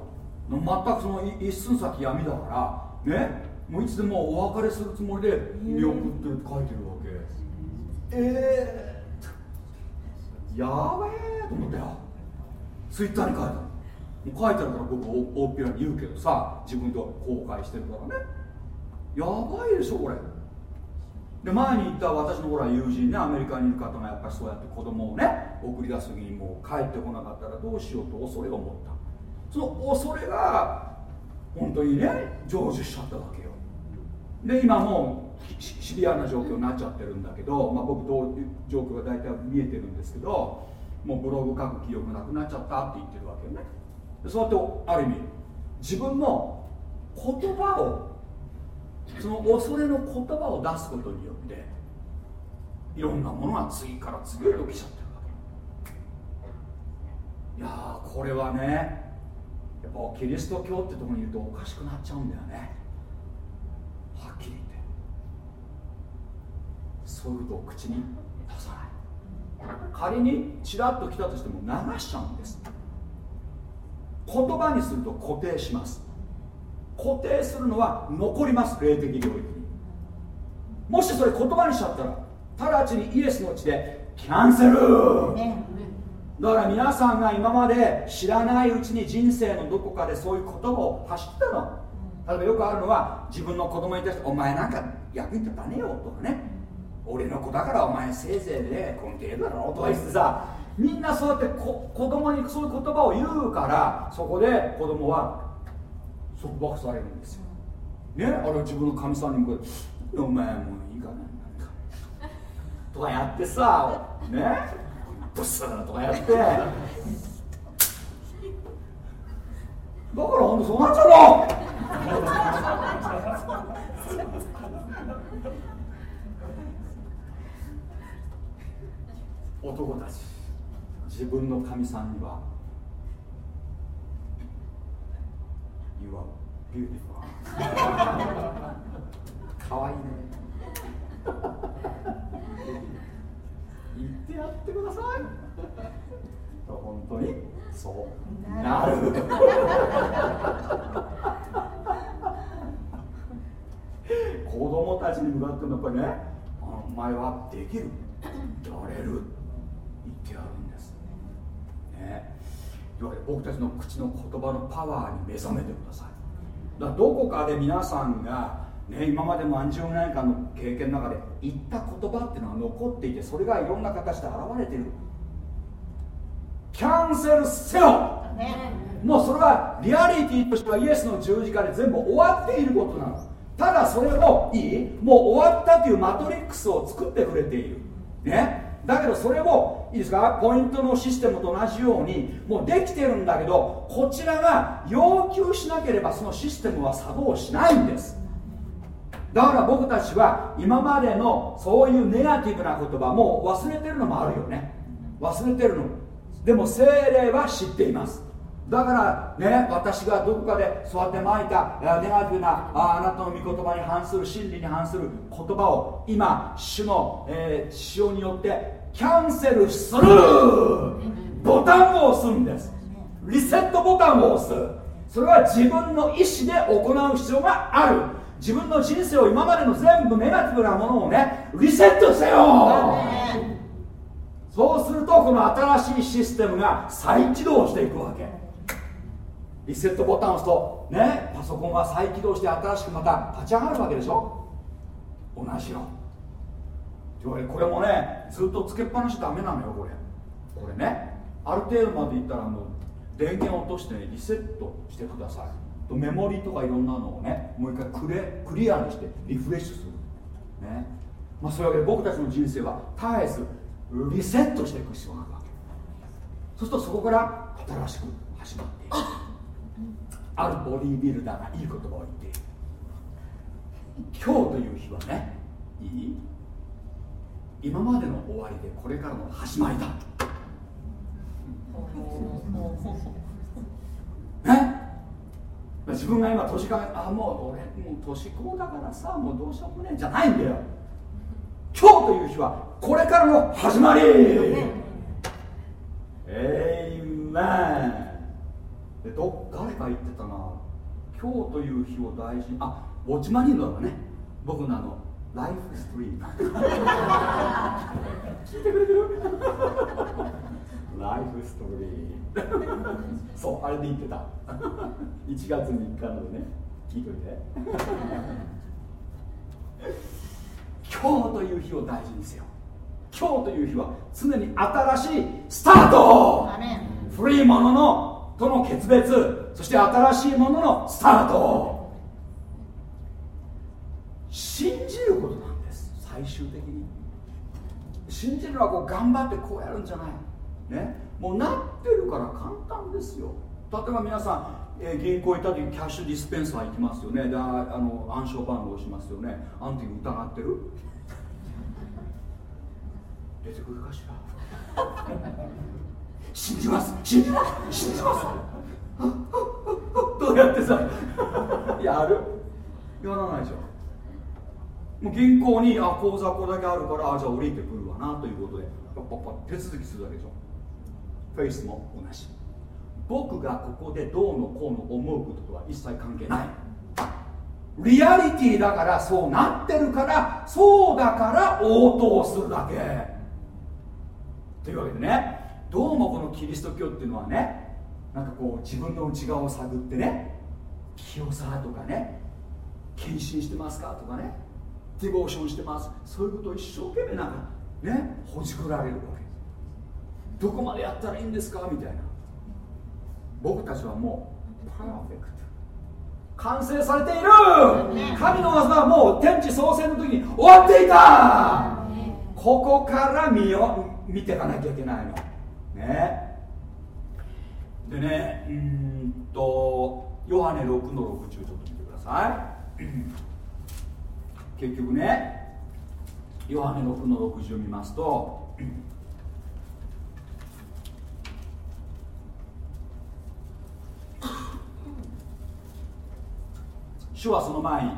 全くその一寸先闇だから。ね？もういつでもお別れするつもりで見送ってるって書いてるわけ。えー、やべえと思ったよ。ツイッターに書いてあるもう書いてあるから僕大っぴらに言うけどさ自分と後悔してるからね。やばいでしょこれ。で前に言った私のほら友人ねアメリカにいる方がやっぱりそうやって子供をね送り出す時にもう帰ってこなかったらどうしようと恐れを持った。その恐れが本当にね成就しちゃったわけよ。で今もうシビアな状況になっちゃってるんだけど、まあ、僕どういう状況が大体見えてるんですけどもうブログ書く気力なくなっちゃったって言ってるわけよね。そうやってある意味自分の言葉をその恐れの言葉を出すことによっていろんなものが次から次へと来ちゃってるわけ。いやこれはねやっぱキリスト教ってとこにいるとおかしくなっちゃうんだよね。はっきり言って。そういうことを口に出さない。仮にちらっと来たとしても流しちゃうんです。言葉にすると固定します。固定するのは残ります霊的領域に。もしそれ言葉にしちゃったら直ちにイエスのうちでキャンセル、だから皆さんが今まで知らないうちに人生のどこかでそういう言葉を発してたの。例えばよくあるのは自分の子供に対して「お前なんか役に立たねえよ」とかね「俺の子だからお前せいぜいでこの程度だろ」とか言ってさみんなそうやってこ子供にそういう言葉を言うからそこで子供は束縛されるんですよ。ね？あれ自分のかみさんに向かって「お前もういいかな」とかやってさね？ブスとかやって。だから本当そうなっちゃうの。男たち自分のかみさんには You are beautiful. <laughs> かわいいね。言ってやってください。本当に？そう。なる。子供たちに向かってもやっぱりねお前はできる。やれる。言ってやるんです。ね。というわけで僕たちの口の言葉のパワーに目覚めてください。だからどこかで皆さんがね、今まで何十年間の経験の中で言った言葉っていうのが残っていてそれがいろんな形で現れている。キャンセルせよ、ね、もうそれはリアリティとしてはイエスの十字架で全部終わっていることなの。ただそれをいい？もう終わったというマトリックスを作ってくれている。ね？だけどそれをいいですか？ポイントのシステムと同じようにもうできてるんだけどこちらが要求しなければそのシステムは作動しないんです。だから僕たちは今までのそういうネガティブな言葉もう忘れてるのもあるよね。忘れてるの。でも精霊は知っています。だからね私がどこかでそうやってまいたネガティブなああなたの御言葉に反する真理に反する言葉を今主の、えー、使用によってキャンセルする。ボタンを押すんです。リセットボタンを押す。それは自分の意思で行う必要がある。自分の人生を今までの全部ネガティブなものをねリセットせよ。そうするとこの新しいシステムが再起動していくわけ。リセットボタンを押すとねパソコンが再起動して新しくまた立ち上がるわけでしょ。同じよこれもねずっとつけっぱなしダメなのよこれ。これねある程度までいったらもう電源落として、リセットしてください。とメモリとかいろんなのをねもう一回クレクリアにしてリフレッシュする。ね。まあそういうわけで僕たちの人生は絶えずリセットしていく必要があるわけそうするとそこから新しく始まっていく。あるボディービルダーがいい言葉を言っている。今日という日はねいい？今までの終わりでこれからの始まりだ。ね自分が今年かあもう俺もう年子だからさもうどうしようもねえじゃないんだよ。今日という日はこれからの始まり。えいめんでど誰か言ってたな。今日という日を大事にあウォッチマニーのだね。僕のあのライフストリーム聞いてくれてるライフストリームそうあれで言ってた。1月3日のでね。聞いといて。今日という日を大事にせよ。今日という日は常に新しいスタート。古いもののとの決別。そして新しいもののスタート信じることなんです最終的に。信じるのはこう頑張ってこうやるんじゃないね。もうなってるから簡単ですよ。例えば皆さん、え、銀行行った時キャッシュディスペンサー行きますよね。であの暗証番号しますよね。あの時疑ってる？<laughs> 出てくるかしら？<laughs> 信じます。信じます。信じます。どうやってさやるやらないじゃんもう銀行にあ口座これだけあるからあじゃあ降りてくるわなということでパッパッパ手続きするだけでしょ。フェイスも同じ。僕がここでどうのこうの思うこととは一切関係ない。リアリティだからそうなってるからそうだから応答するだけ。というわけでねどうもこのキリスト教っていうのはねなんかこう自分の内側を探ってね清さとかね献身してますかとかねディボーションしてます。そういうことを一生懸命なんかねほじくられるわけどこまでやったらいいんですか？みたいな。僕たちはもうパーフェクト。完成されている。神の技はもう天地創生の時に終わっていた。ここから見よ見ていかなきゃいけないの。ね。でねうんとヨハネ6の60ちょっと見てください結局ねヨハネ6の60を見ますと <coughs> 主はその前に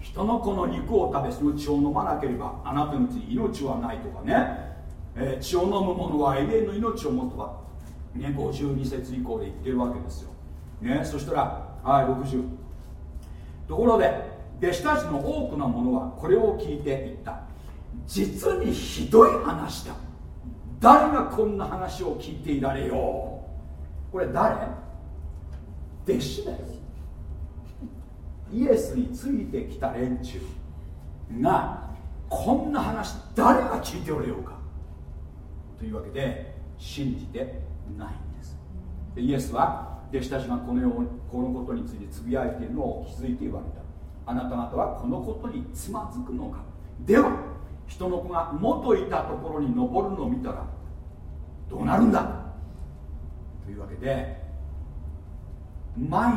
人の子の肉を食べその血を飲まなければあなたのうちに命はないとかね、えー、血を飲む者は永遠の命を持つとか、ね、52節以降で言ってるわけですよ、ね、そしたらはい60ところで弟子たちの多くの者はこれを聞いていった。実にひどい話だ。誰がこんな話を聞いていられよう。これ誰？弟子だよ。イエスについてきた連中。がこんな話誰が聞いておれようか。というわけで信じてないんです。でイエスは弟子たちがこのようこのことについてつぶやいているのを気づいて言われた。あなた方はこのことにつまずくのか。では人の子が元いたところに登るのを見たらどうなるんだ？というわけでマイ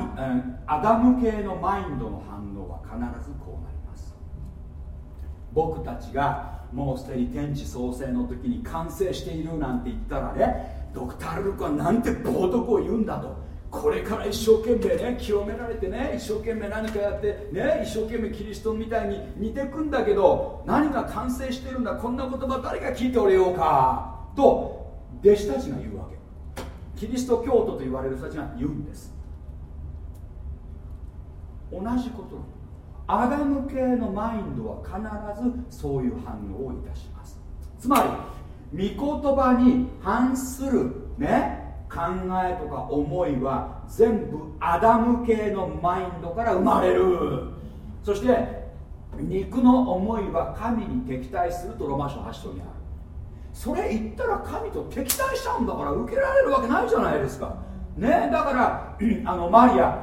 アダム系のマインドの反応は必ずこうなります。僕たちがもうすでに天地創生の時に完成しているなんて言ったらねドクター・ルークはなんて冒涜を言うんだと。これから一生懸命ね清められてね一生懸命何かやってね一生懸命キリストみたいに似てくんだけど何が完成してるんだこんな言葉誰が聞いておれようかと弟子たちが言うわけ。キリスト教徒と言われる人たちが言うんです。同じこと。アダム系のマインドは必ずそういう反応をいたします。つまり御言葉に反するね考えとか思いは全部アダム系のマインドから生まれる。そして肉の思いは神に敵対するとロマン書8章にある。それ言ったら神と敵対しちゃうんだから受けられるわけないじゃないですか。ねだから <clears throat> あのマリア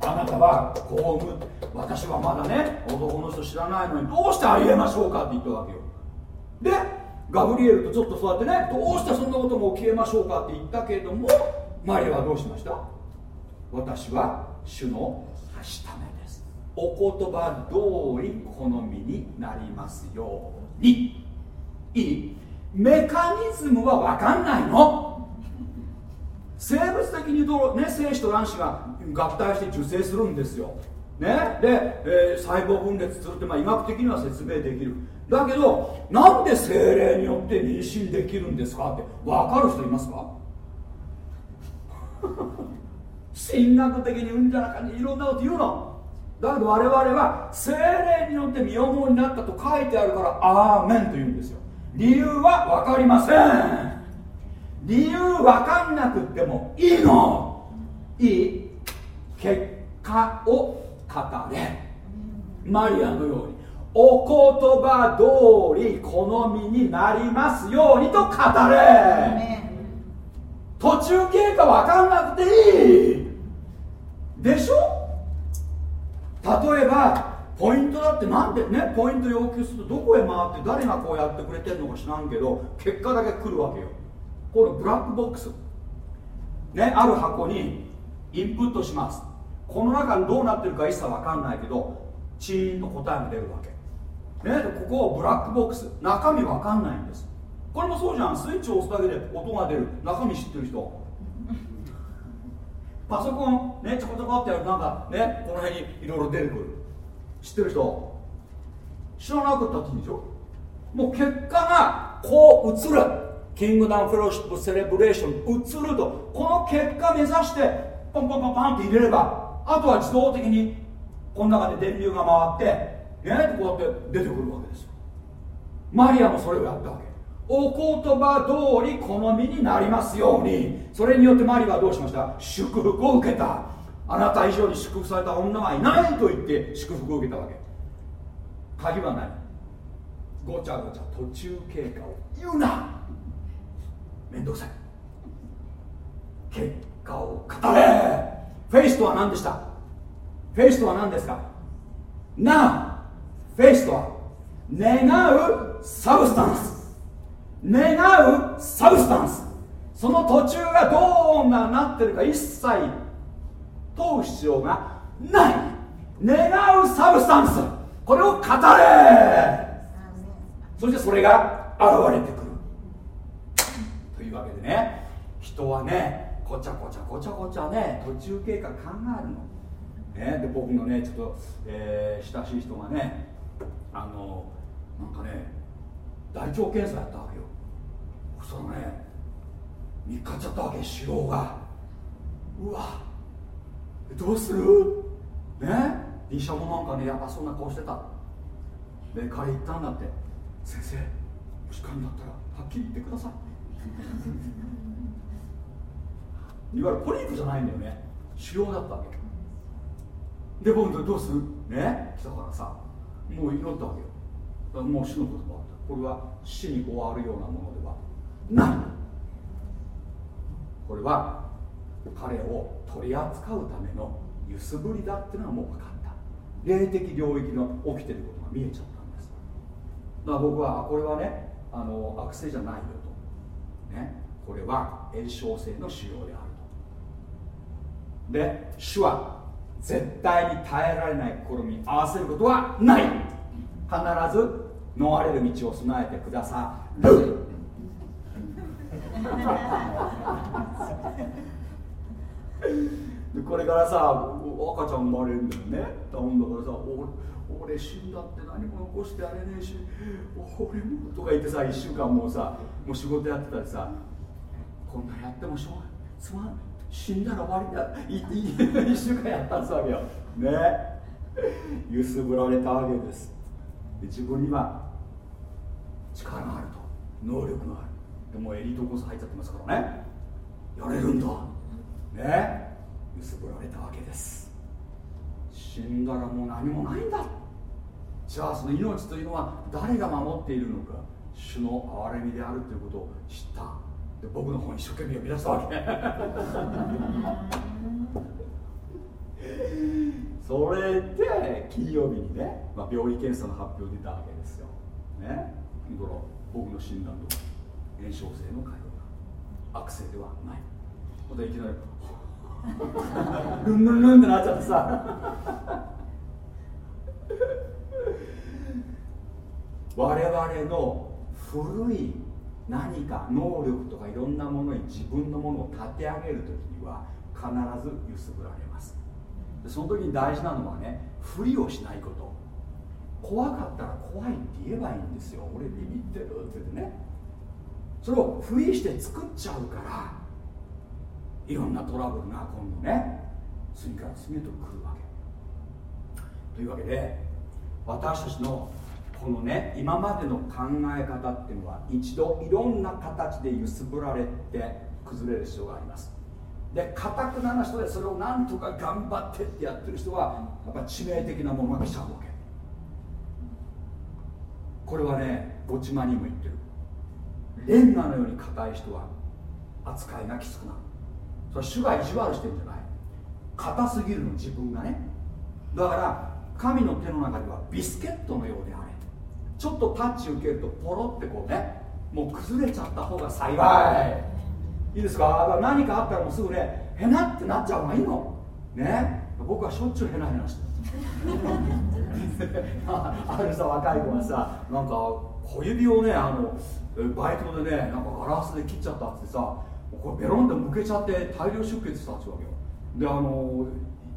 あなたはこう産む私はまだね男の人知らないのにどうしてありえましょうかって言ったわけよ。でガブリエルとちょっとそうやってねどうしてそんなことも起きえましょうかって言ったけれどもマリアはどうしました？私は主のはしためです。お言葉通り好みになりますように。いい？メカニズムは分かんないの。生物的に言うと、ね、精子と卵子が合体して受精するんですよ、ね、で、えー、細胞分裂するって、まあ、医学的には説明できる。だけどなんで精霊によって妊娠できるんですか？って分かる人いますか？<laughs> 神学的にうんじゃなかにいろんなこと言うの。だけど我々は精霊によって身重になったと書いてあるからアーメンと言うんですよ。理由は分かりません。理由分かんなくってもいいの。いい。結果を語れ。マリアのように。お言葉通り好みになりますようにと語れ。途中経過分かんなくていい。でしょ？例えばポイントだってなんでねポイント要求するとどこへ回って誰がこうやってくれてるのか知らんけど結果だけ来るわけよ。このブラックボックス。ねある箱にインプットします。この中にどうなってるか一切分かんないけどチーンと答えが出るわけね、ここをブラックボックス。中身わかんないんです。これもそうじゃん。スイッチを押すだけで音が出る。中身知ってる人。パソコンねちょこちょこってやる。となんかねこの辺にいろいろ出てくる。知ってる人。知らなくったっていいでしょ？もう結果がこう映る。キングダムフェローシップセレブレーション。映ると。この結果目指してポンポンポンポンって入れればあとは自動的にこの中で電流が回ってねこうやって出てくるわけですよ。マリアもそれをやったわけ。お言葉通り好みになりますように。それによってマリアはどうしました？祝福を受けた。あなた以上に祝福された女はいないと言って祝福を受けたわけ。鍵は何ごちゃごちゃ途中経過を言うな。めんどくさい。結果を語れ。フェイスとは何でした？フェイスとは何ですか？ Now faith とは願う substance。願う substance。その途中がどうなってるか一切問う必要がない。願うサブスタンス。これを語れ。そしてそれが現れてくる。というわけでね人はねこちゃこちゃこちゃこちゃね途中経過考えるの、ね、で僕のねちょっと、えー、親しい人がねあのなんかね大腸検査やったわけよ。そしたらね見っかっちゃったわけ腫瘍が。うわどうする？ね？医者もなんかねやばそうな顔してた。で彼言ったんだって。先生もしかんだったらはっきり言ってください。<laughs> いわゆるポリープじゃないんだよね。腫瘍だったわけ。で僕どうする？ね？来たからさもう祈ったわけよもう死の言葉これは死に終わるようなものではないこれは彼を取り扱うための揺すぶりだっていうのはもう分かった。霊的領域の起きてること。が見えちゃったんですだから僕はこれはねあの悪性じゃないよと。ね。これは炎症性の腫瘍であると。で主は絶対に耐えられない試みに合わせることはない。必ず逃れる道を備えてくださる <laughs> でこれからさ赤ちゃん生まれるんだよね。だからさ俺死んだって何も残してあれねえし俺もとか言ってさ1週間もうさもう仕事やってたりさこんなやってもしょうがない。つまん。死んだら終わりだ。1週間やったんですわけよ。ね。揺すぶられたわけです。で自分には力があると。能力がある。でもエリートコース入っちゃってますからね。やれるんだ。ね。揺すぶられたわけです。死んだらもう何もないんだ。じゃあその命というのは誰が守っているのか。主の憐れみであるということを知った。で僕の本一生懸命呼び出したわけ。<laughs> それで金曜日にね、まあ、病理検査の発表出たわけですよ。ね。だから僕の診断と炎症性の潰瘍だ悪性ではない。またいきなりルンルンルンってなっちゃってさ。<laughs> 我々の古い何か能力とかいろんなものに自分のものを立て上げる時には必ず揺すぶられます。でその時に大事なのはねふりをしないこと。怖かったら怖いって言えばいいんですよ。俺ビビってるって言ってね。それをふりして作っちゃうからいろんなトラブルが今度ね次から次へと来るわけ。というわけで私たちのこのね今までの考え方っていうのは一度いろんな形で揺すぶられて崩れる必要があります。でかたくなな人でそれをなんとか頑張ってってやってる人はやっぱ致命的なものが来ちゃうわけ。これはねごちまにも言ってる。レンガのように硬い人は扱いがきつくなる。それは主が意地悪してるんじゃない。硬すぎるの自分がね。だから神の手の中ではビスケットのようであれちょっとタッチ受けるとポロってこうねもう崩れちゃった方が幸い。い。いですか？何かあったらもうすぐねへなってなっちゃう方がいいのね。僕はしょっちゅうへなへなして <laughs> あるさ若い子がさなんか小指をねあのバイトでねなんかガラスで切っちゃったってさこれベロンでむけちゃって大量出血したってわけよ。であの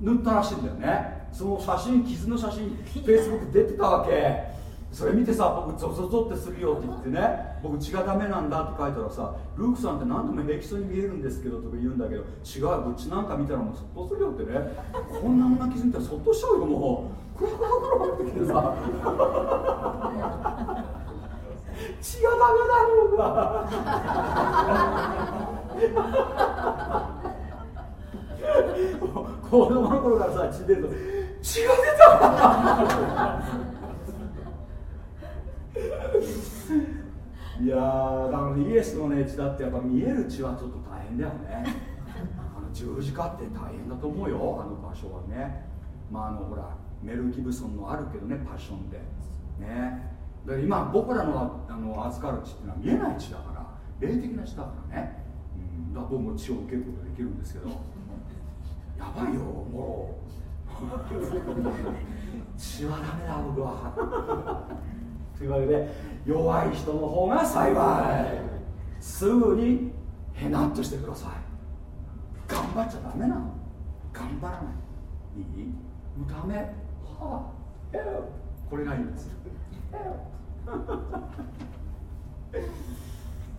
塗ったらしいんだよね。その写真傷の写真フェイスブック出てたわけそれ見てさ僕ゾゾゾってするよって言ってね僕血がダメなんだって書いたらさルークさんって何でも平気そうに見えるんですけどとか言うんだけど違う血なんか見たらもうそっとするよってね。こんな女傷見たらそっとしちゃうよもう。クラクラクラってきてさ。血がダメだ僕は <laughs> 子供の頃からさ血出ると血が出た。いやーだからイエスのね血だってやっぱ見える血はちょっと大変だよね。あの十字架って大変だと思うよあの場所はね。まああのほらメルキブソンのあるけどねパッションで。ね。で今僕らのあの預かる血っていうのは見えない血だから霊的な血だからね、うん、だから僕も血を受けることができるんですけど。やばいよもう。<laughs> 血はダメだ僕は。というわけで弱い人の方が幸いすぐにへなっとしてください。頑張っちゃダメなの。頑張らない。いいダメはあこれがいいんです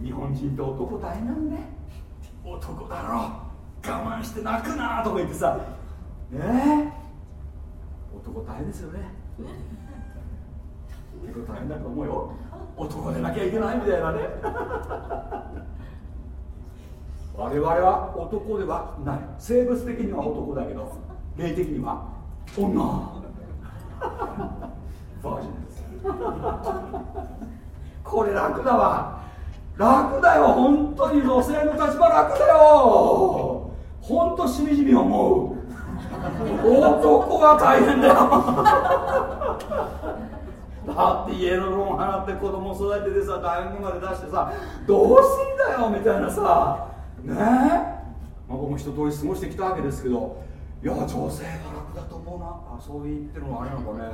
日本人って男大変なんね男だろ。我慢して泣くなとか言ってさ。ねえ。男大変ですよね。結構大変だと思うよ。男でなきゃいけないみたいなね。<laughs> 我々は男ではない。生物的には男だけど霊的には女。<laughs> バージンです。これ楽だわ。楽だよ。本当に女性の立場楽だよ。本当しみじみ思う。男は大変だよ。<laughs> だって家のローン払って子供育ててさ大学まで出してさどうすんだよみたいなさ。ね？え、まあ、僕も一通り過ごしてきたわけですけどいや女性が楽だと思うな。あそう言ってるのはあれなのかね。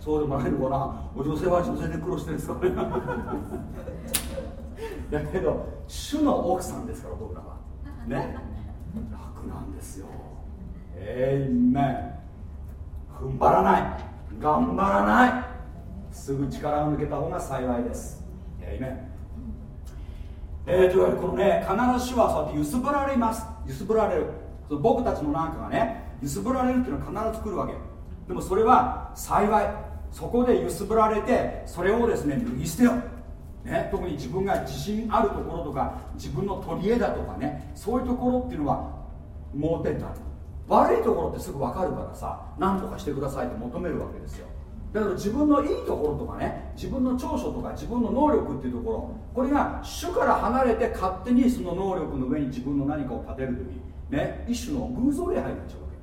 そうでもないのかな。女性は女性で苦労してるんですかね。<laughs> だけど主の奥さんですから僕らは。ね？楽なんですよ。えいめん踏ん張らない。頑張らない。すぐ力が抜けた方が幸いです。えいめえー、というわけでこのね必ずしはそうやって揺すぶられます。揺すぶられる。僕たちのなんかがね揺すぶられるっていうのは必ず来るわけ。でもそれは幸い。そこで揺すぶられてそれをですね脱ぎ捨てよね、特に自分が自信あるところとか自分の取り柄だとかねそういうところっていうのは盲点だ悪いところってすぐ分かるからさ何とかしてくださいって求めるわけですよ。だけど自分のいいところとかね自分の長所とか自分の能力っていうところこれが主から離れて勝手にその能力の上に自分の何かを立てるときね一種の偶像礼拝になっちゃうわけ。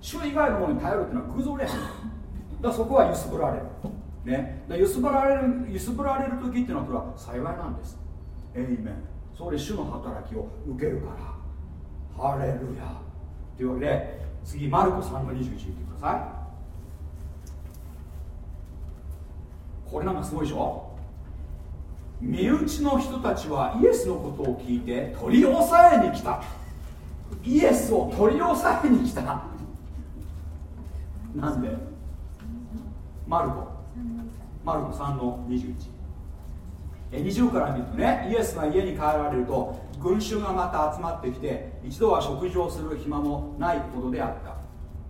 主以外のものに頼るっていうのは偶像礼拝。だからそこは揺すぶられる。ね、揺すぶられる揺すぶられる時っていうのはこれは幸いなんです。エイメンそれ主の働きを受けるから。ハレルヤ。というわけで次マルコ3の21見てください。これなんかすごいでしょ？身内の人たちはイエスのことを聞いて取り押さえに来た。イエスを取り押さえに来た。なんで？マルコ。マルコ3の21え20から見るとねイエスが家に帰られると群衆がまた集まってきて一度は食事をする暇もないほどであった。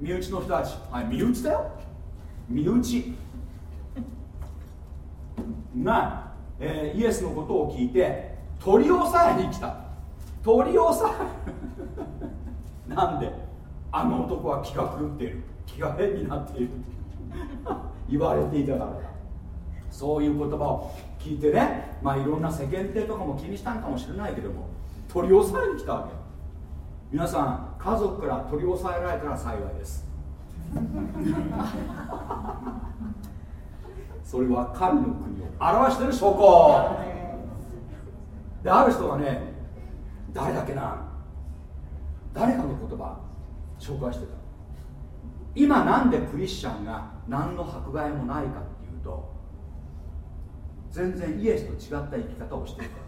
身内の人たち。はい身内だよ。身内。が、えー、イエスのことを聞いて取り押さえに来た。取り押さえ。<laughs> なんで？あの男は気が狂っている。気が変になっている。<laughs> 言われていたからだ。そういう言葉を聞いてね。まあいろんな世間体とかも気にしたんかもしれないけども取り押さえに来たわけ皆さん家族から取り押さえられたら幸いです。<laughs> それは神の国を表してる証拠。である人がね誰だっけな。誰かの言葉紹介してた。今なんでクリスチャンが何の迫害もないかっていうと全然イエスと違った生き方をしてるから。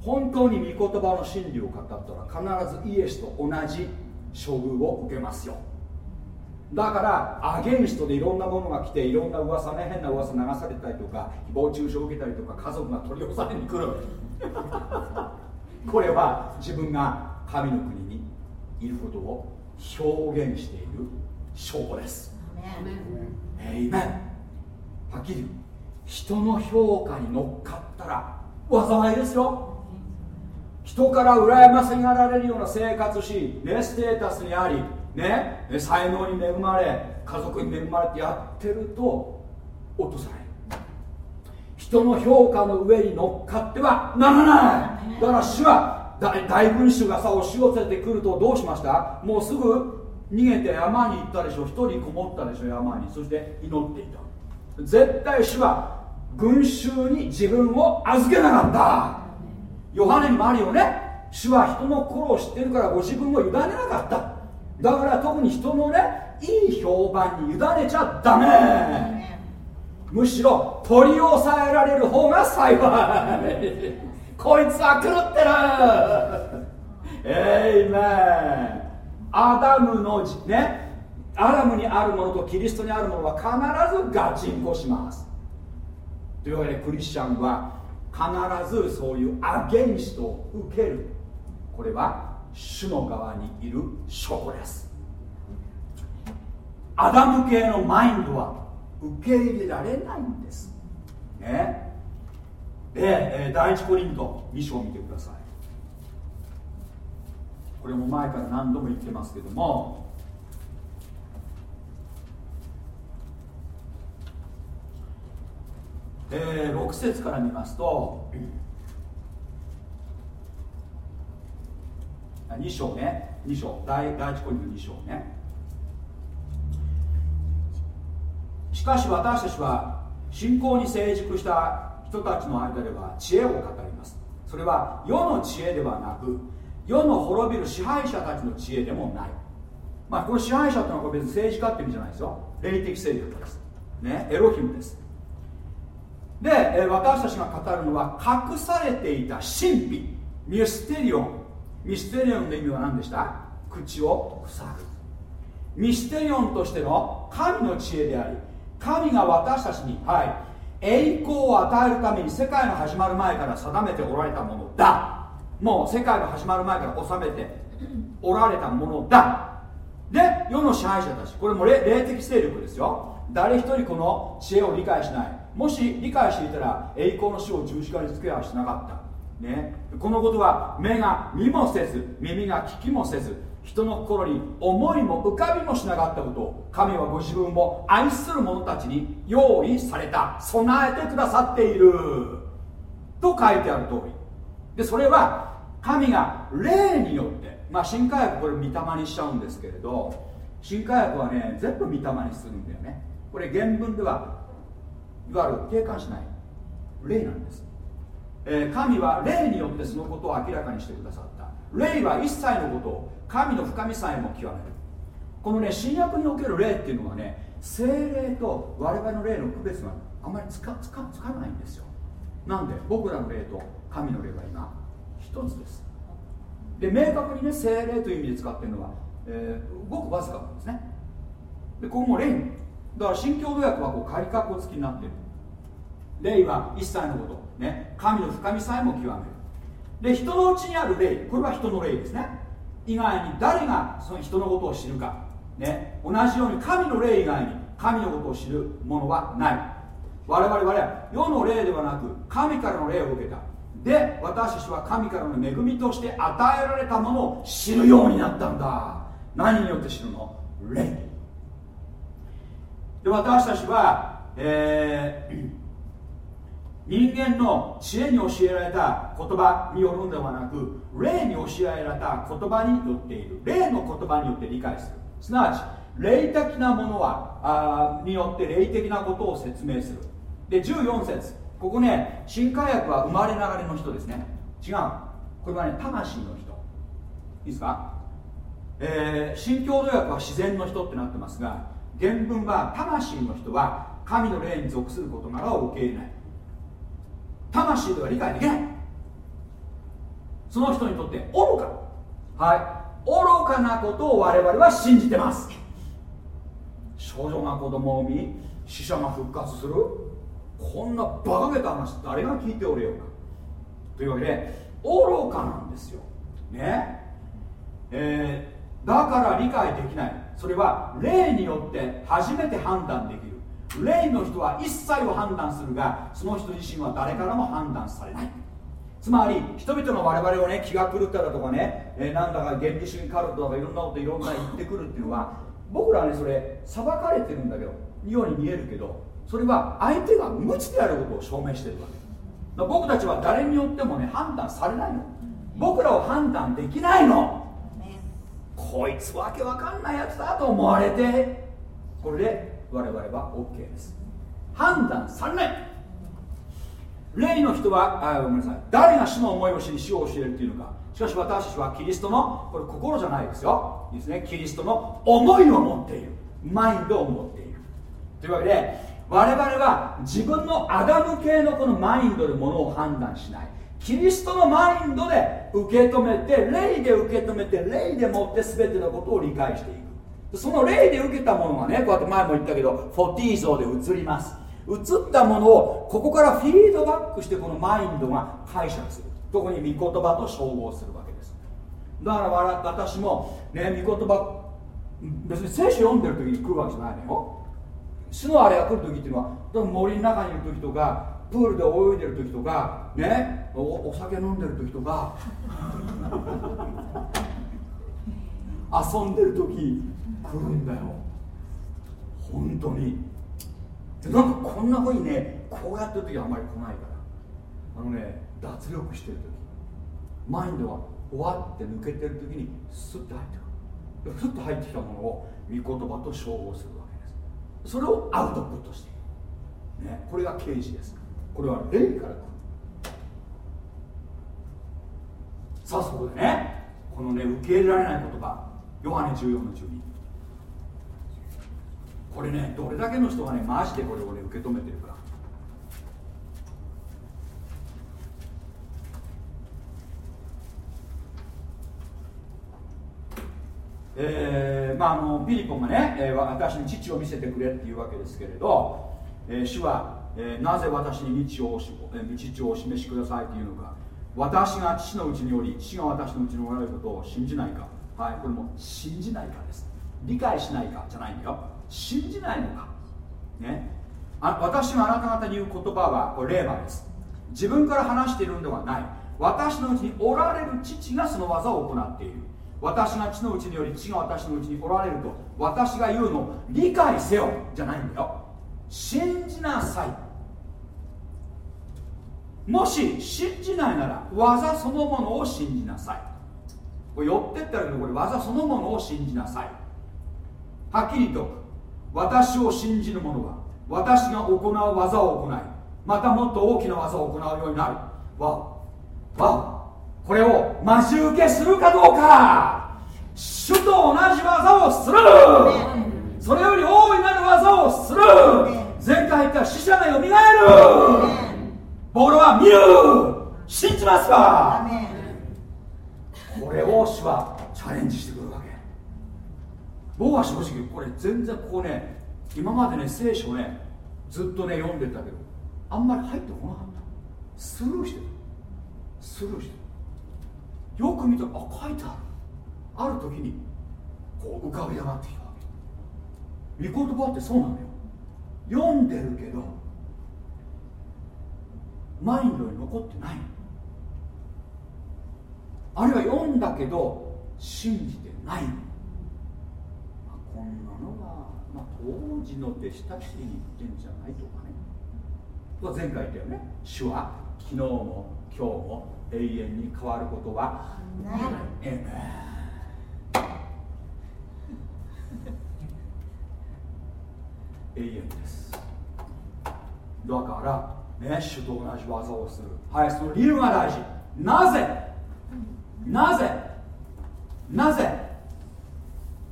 本当に御言葉の真理を語ったら必ずイエスと同じ処遇を受けますよ。だからアゲンストでいろんなものが来ていろんな噂ね変な噂流されたりとか誹謗中傷を受けたりとか家族が取り押さえに来る。<laughs> これは自分が神の国にいることを表現している証拠です。エイメン。はっきり人の評価に乗っかったら災いですよ。人から羨ませがられるような生活し、ね、ステータスにあり、ね、才能に恵まれ家族に恵まれてやってると落とされる人の評価の上に乗っかってはならない。だから主は大群衆がさ押し寄せてくるとどうしました？もうすぐ逃げて山に行ったでしょ。一人こもったでしょ山に。そして祈っていた。絶対主は群衆に自分を預けなかった。ヨハネにもあるよね。主は人の心を知ってるからご自分を委ねなかっただから特に人のねいい評判に委ねちゃダメ。むしろ取り押さえられる方が幸い。こいつは狂ってる。えいめアダムのね。アダムにあるものとキリストにあるものは必ずガチンコします。というわけでクリスチャンは必ずそういう against を受ける。これは主の側にいる証拠です。アダム系のマインドは受け入れられないんです。ね。で、え、第一コリント2章を見てください。これも前から何度も言ってますけども。えー、6節から見ますと2章ね。2章。第第一コリント2章ね。しかし私たちは信仰に成熟した人たちの間では知恵を語ります。それは世の知恵ではなく世の滅びる支配者たちの知恵でもない。まあこの支配者ってのは別に政治家って意味じゃないですよ。霊的勢力です。ね。エロヒムです。で私たちが語るのは隠されていた神秘ミステリオン。ミステリオンの意味は何でした？口を塞ぐ。ミステリオンとしての神の知恵であり神が私たちに、はい、栄光を与えるために世界の始まる前から定めておられたものだ。もう世界の始まる前から治めておられたものだ。で世の支配者たちこれも霊的勢力ですよ。誰一人この知恵を理解しない。もし理解していたら栄光の死を十字架につけはしなかった、ね、このことは目が見もせず耳が聞きもせず人の心に思いも浮かびもしなかったことを神はご自分を愛する者たちに用意された備えてくださっている。と書いてある通り。でそれは神が霊によってまあ新科学これ御霊にしちゃうんですけれど新科学はね全部御霊にするんだよね。これ原文ではいわゆる定冠しない。霊なんです、えー、神は霊によってそのことを明らかにしてくださった。霊は一切のことを神の深みさえも極める。このね新約における霊っていうのはね精霊と我々の霊の区別があまりつかつかつかないんですよ。なんで僕らの霊と神の霊は今一つです。で明確にね精霊という意味で使ってるのは、えー、ごくわずかなんですね。でここも霊。だから新共同訳はこう仮括弧付きになってる。霊は一切のこと、ね、神の深みさえも極める。で人のうちにある霊。これは人の霊ですね。以外に誰がその人のことを知るか、ね、同じように神の霊以外に神のことを知るものはない。我々は世の霊ではなく神からの霊を受けた。で私たちは神からの恵みとして与えられたものを知るようになったんだ。何によって知るの？霊。で私たちは、えー人間の知恵に教えられた言葉によるのではなく霊に教えられた言葉によっている。霊の言葉によって理解する。すなわち霊的なものはあによって霊的なことを説明する。で14節。ここね新科学は生まれながらの人ですね。違う。これはね魂の人。いいですか、えー、新共同訳は自然の人ってなってますが原文は魂の人は神の霊に属する事柄を受け入れない。魂では理解できない。その人にとって愚か。はい。愚かなことを我々は信じてます。少女が子供を産み死者が復活する。こんな馬鹿げた話誰が聞いておれようかというわけで愚かなんですよ。ね。えー、だから理解できない。それは霊によって初めて判断できる。霊の人は一切を判断するがその人自身は誰からも判断されない。つまり人々が我々をね気が狂っただとかね、えー、なんだか原理主義カルトとかいろんなこといろんな言ってくるっていうのは僕らはねそれ裁かれてるんだけどように見えるけどそれは相手が無知であることを証明してるわけ。僕たちは誰によってもね判断されないの。僕らを判断できないの。こいつわけわかんないやつだと思われてこれで我々は OK です。判断されない。霊の人はあごめんなさい。誰が主の思いを知り主を教えるっていうのか。しかし私たちはキリストのこれ心じゃないですよ。いいですね。キリストの思いを持っている。マインドを持っている。というわけで我々は自分のアダム系のこのマインドでものを判断しない。キリストのマインドで受け止めて霊で受け止めて霊でもって全てのことを理解していく。その例で受けたものがねこうやって前も言ったけどフォティー像で映ります。映ったものをここからフィードバックしてこのマインドが解釈する。ここに御言葉と照合するわけです。だから私もね御言葉別に聖書読んでる時に来るわけじゃないのよ。主のあれが来る時っていうのは森の中にいる時とかプールで泳いでる時とかねおお酒飲んでる時とか <laughs> 遊んでる時来るんだよ。本当に。なんかこんなふうにねこうやってる時はあんまり来ないから。あのね脱力してる時。マインドは終わって抜けてる時にスッと入ってくる。スッと入ってきたものを御言葉と照合するわけです。それをアウトプットしていく、ね、これが刑事です。これは霊から来る。さあそこでねこのね受け入れられない言葉。ヨハネ14の12これねどれだけの人がねマジでこれをね受け止めてるかえーまあ、あのピリポンがね、えー、私に父を見せてくれっていうわけですけれど、えー、主は、えー、なぜ私に道を、え、道をお示しくださいっていうのか。私が父のうちにおり父が私のうちにおられることを信じないか。はいこれも信じないかです。理解しないかじゃないんだよ。信じないのか？ね？あ私があなた方に言う言葉はこれ霊馬です。自分から話しているのではない。私のうちにおられる父がその技を行っている。私が地のうちにより地が私のうちにおられると私が言うのを理解せよじゃないんだよ。信じなさい。もし信じないなら技そのものを信じなさい。これ寄ってったらけどこれ技そのものを信じなさい。はっきりと私を信じる者は私が行う技を行いまたもっと大きな技を行うようになる。わわこれを待ち受けするかどうか。主と同じ技をする。それより大いなる技をする。前回言った死者がよみがえる。僕は見る。信じますか。これを主はチャレンジしてくるわけ僕は正直これ全然ここね今までね聖書ねずっとね読んでたけどあんまり入ってこなかった。スルーしてるスルーしてるよく見たらあ書いてある。ある時にこう浮かび上がってきたわけ。御言葉ってそうなのよ。読んでるけどマインドに残ってないあるいは読んだけど信じてない、まあ、こんなのは、まあ、当時の弟子たちに言ってんじゃないとかね。前回言ったよね。主は昨日も今日も永遠に変わることはな。い。え永遠です。だからね主と同じ技をする。はいその理由が大事。なぜ？なぜ？なぜ？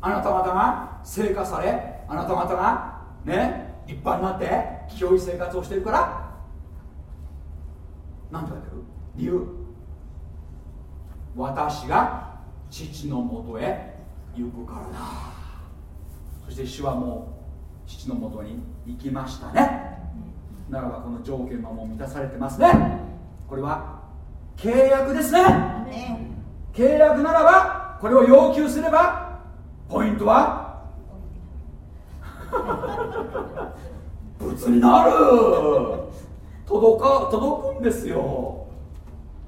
あなた方が生化されあなた方がね一般になって清い生活をしてるから何て書いてる？理由？私が父のもとへ行くからだ。そして主はもう父のもとに行きましたね。ならばこの条件はもう満たされてますね。これは契約ですね。契約ならばこれを要求すればポイントは？物になる。届か届くんですよ。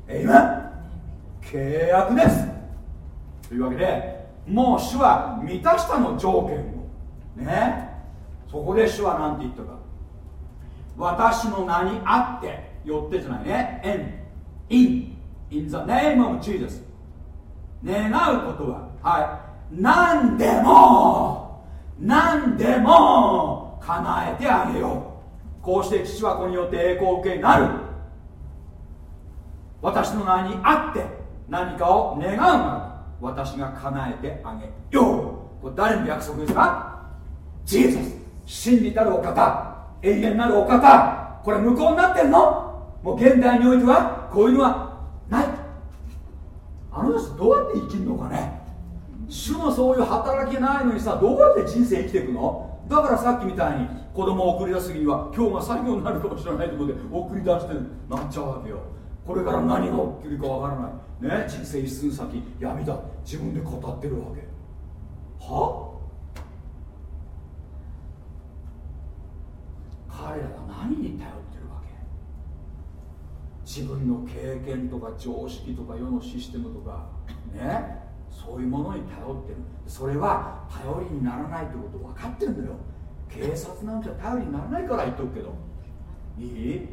えいめ契約です。というわけでもう主は満たしたの条件を。ね。そこで主は何て言ったか。私の名にあってよってじゃないね。In in in the name of Jesus 願うことははい。何でも何でも叶えてあげよう。こうして父は子によって栄光を受けになる。私の名にあって何かを願うなら私が叶えてあげよう。これ誰の約束ですか？ジーザス。真理たるお方。永遠なるお方。これ無効になってんの？もう現代においてはこういうのはない。あの人どうやって生きるのかね？主のそういう働きないのにさどうやって人生生きていくの？だからさっきみたいに子供を送り出す時には今日が最後になるかもしれないところで送り出してなっちゃうわけよ。これから何が起きるかわからない。ね人生一寸先闇だ。自分で語ってるわけ。は？彼らが何に頼ってるわけ？自分の経験とか常識とか世のシステムとか。ね？そういうものに頼ってる。それは頼りにならないってこと分かってるんだよ。警察なんて頼りにならないから言っとくけど。いい？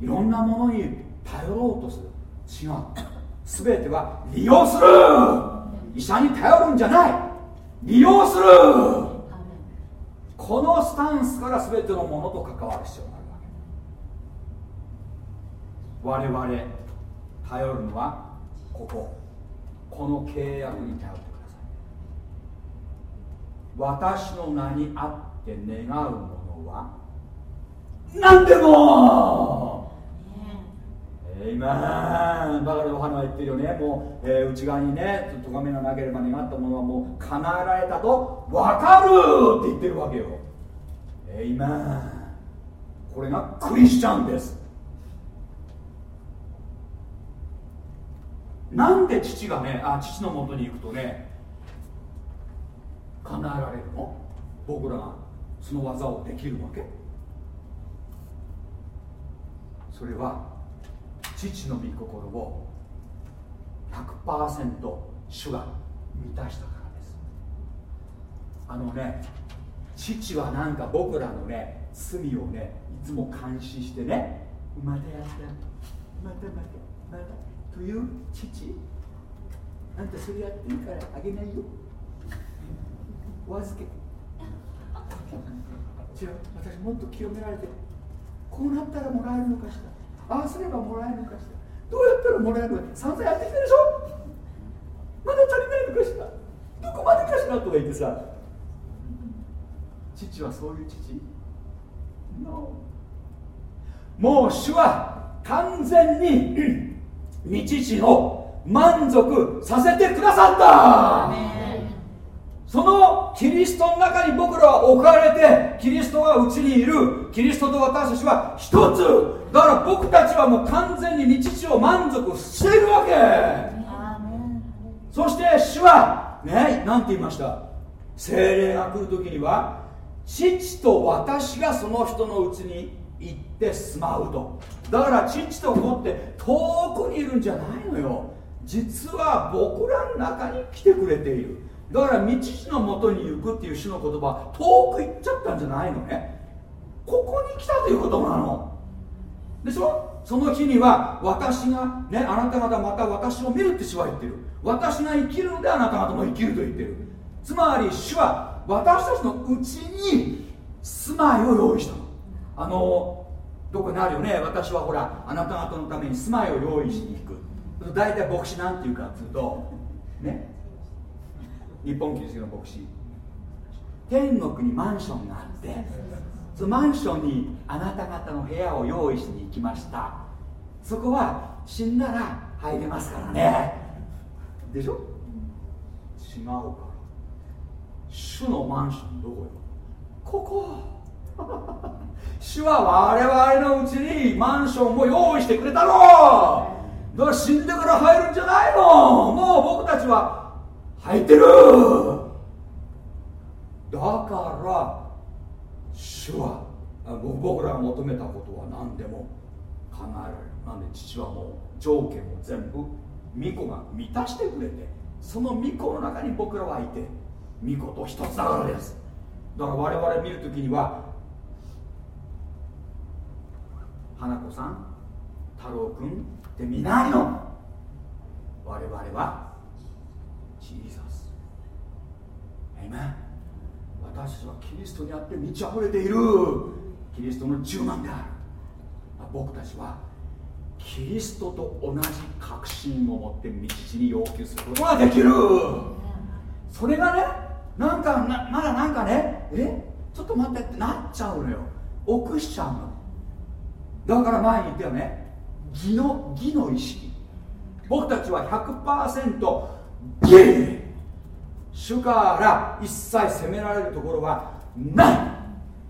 いろんなものに頼ろうとする。違う。全ては利用する。医者に頼るんじゃない。利用する。このスタンスから全てのものと関わる必要があるわけ。我々頼るのはここ。この契約に頼ってください。私の名にあって願うものは？何でも。えいまだからヨハネは言ってるよね。もう、えー内側にね咎めがなければ願ったものはもう叶えられたと分かるって言ってるわけよ。えいまこれがクリスチャンですなんで父がねあ父のもとに行くとね叶えられるの？僕らがその技をできるわけ？それは父の御心を100%主が満たしたからです。あのね父はなんか僕らのね罪をねいつも監視してねまたやったまたまたまたいう父。あんたそれやってるからあげないよ。お預け。違う私もっと清められて。こうなったらもらえるのかしら。ああすればもらえるのかしら。どうやったらもらえるのか。散々やってきたでしょ。まだ足りないのかしら。どこまでかしらとか言ってさ。父はそういう父？No もう主は完全にうん日時を満足させてくださった。そのキリストの中に僕らは置かれてキリストがうちにいる。キリストと私たちは一つ。だから僕たちはもう完全に日時を満足しているわけ。そして主はね何て言いました？精霊が来る時には父と私がその人のうちに行って住まうと。だから父と子って遠くにいるんじゃないのよ。実は僕らの中に来てくれている。だから道地のもとに行くっていう主の言葉遠く行っちゃったんじゃないのね。ここに来たということなの。でしょ？その日には私がねあなた方また私を見るって主は言ってる。私が生きるのであなた方も生きると言ってる。つまり主は私たちのうちに住まいを用意した。のあのどこにあるよね？私はほらあなた方のために住まいを用意しに行く。大体牧師なんていうかっていうとね？日本キリストの牧師。天国にマンションがあってそのマンションにあなた方の部屋を用意しに行きました。そこは死んだら入れますからね。でしょ？違うから。主のマンションどこよ？ここ。主は我々のうちにマンションを用意してくれたの。だから死んでから入るんじゃないの。もう僕たちは入ってる。だから主は僕らが求めたことは何でも叶えられるなんで父はもう条件を全部巫女が満たしてくれてその巫女の中に僕らはいて巫女と一つだからです。だから我々見るときには花子さん太郎くんって見ないの我々はジーザスエメ私たちはキリストにあって満ち溢れている。キリストの10万である。僕たちはキリストと同じ確信を持って道地に要求することができる。それがねなんかまだなんかねえ？ちょっと待ってってなっちゃうのよ。臆しちゃうのだから前に言ったよね。義の義の意識。僕たちは100%義主から一切責められるところはない。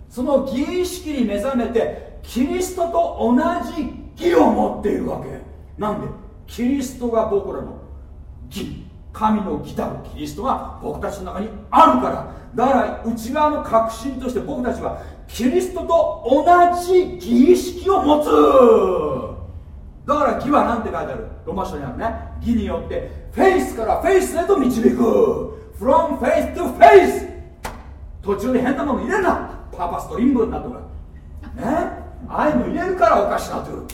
その義意識に目覚めてキリストと同じ義を持っているわけ。なんで？キリストが僕らの義。神の義たるキリストが僕たちの中にあるから。だから内側の確信として僕たちはキリストと同じ義意識を持つ。だから義は何て書いてある。ロマ書にあるね。義によってフェイスからフェイスへと導く。from faith to faith 途中で変なもの入れるな。パーパスとリンブンだとかね？ああいうの入れるからおかしなという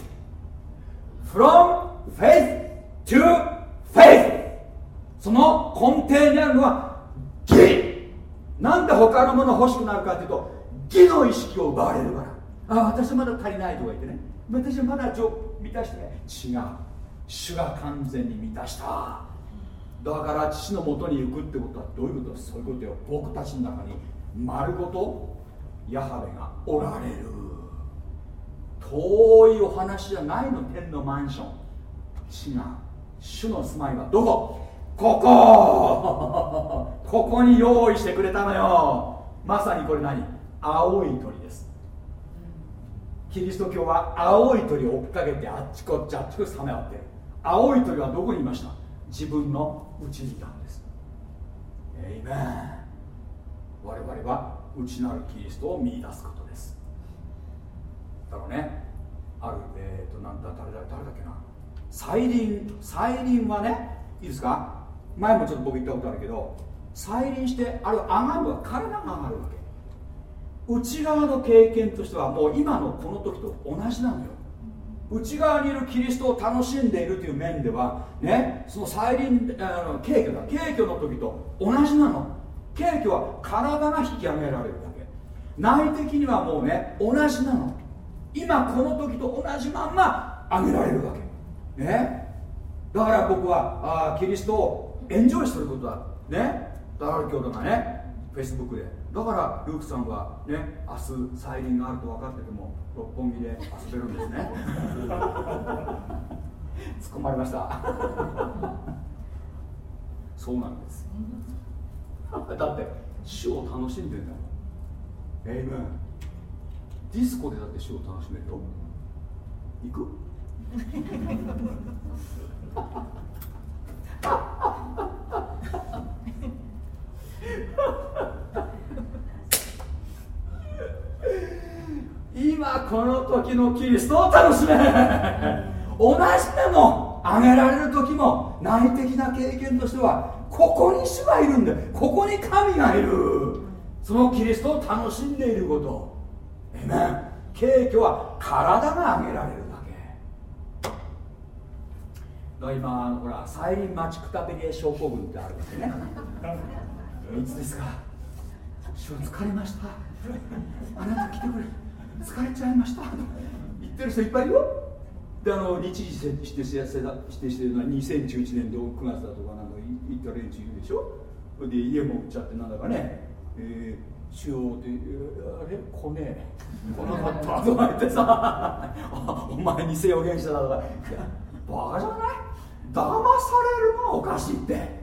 from faith to faith その根底にあるのは義。なんで他のもの欲しくなるかというと義の意識を奪われるから。あ私はまだ足りないとか言ってね。私はまだ満たしてない。違う。主が完全に満たした。だから父のもとに行くってことはどういうことそういうことよ。僕たちの中に丸ごとヤハベがおられる。遠いお話じゃないの天のマンション。違う。主の住まいはどこ？ここ！<laughs> ここに用意してくれたのよ。まさにこれ何？青い鳥です。キリスト教は青い鳥を追っかけてあっちこっちあっちこっちさめ合って青い鳥はどこにいました？自分の内にいたんです。エイメン我々は内なるキリストを見出すことです。だからね。あるえっ、ー、となんだ誰だ誰だっけな。再臨再臨はねいいですか？前もちょっと僕言ったことあるけど再臨してあれは上がるは体が上がるわけ。内側の経験としてはもう今のこの時と同じなのよ。内側にいるキリストを楽しんでいるという面ではねその再臨あの軽挙だ。軽挙の時と同じなの。軽挙は体が引き上げられるだけ。内的にはもうね同じなの。今この時と同じまんま上げられるわけ。ね。だから僕はあキリストをエンジョイすることだ。ね。だから今日とかねフェイスブックで。だからルークさんはね明日再臨があると分かってても六本木で遊べるんですね。<laughs> 突っ込まれました。そうなんです。だって主を楽しんでんだもん。えいめディスコでだって主を楽しめるよ。行く？<laughs> 今この時のキリストを楽しめ。同じなのあげられる時も内的な経験としてはここに主がいるんだここに神がいる。そのキリストを楽しんでいること。えめん景挙は体が挙げられるだけ。だから今ほらサイリンマチクタペリエ症候群ってあるわけね。<laughs> いつですか。主は疲れましたあなた来てくれ。疲れちゃいました。言ってる人いっぱいいるよ。であの日時指定して指定してるのは2011年の9月だとかなんか言った連中いるでしょ。で家も売っちゃってなんだかね。えー、主要であれ？来ね。え来なかった。とか言ってさ。<laughs> お前偽予言者だとか。いやバカじゃない？騙されるのはおかしいって。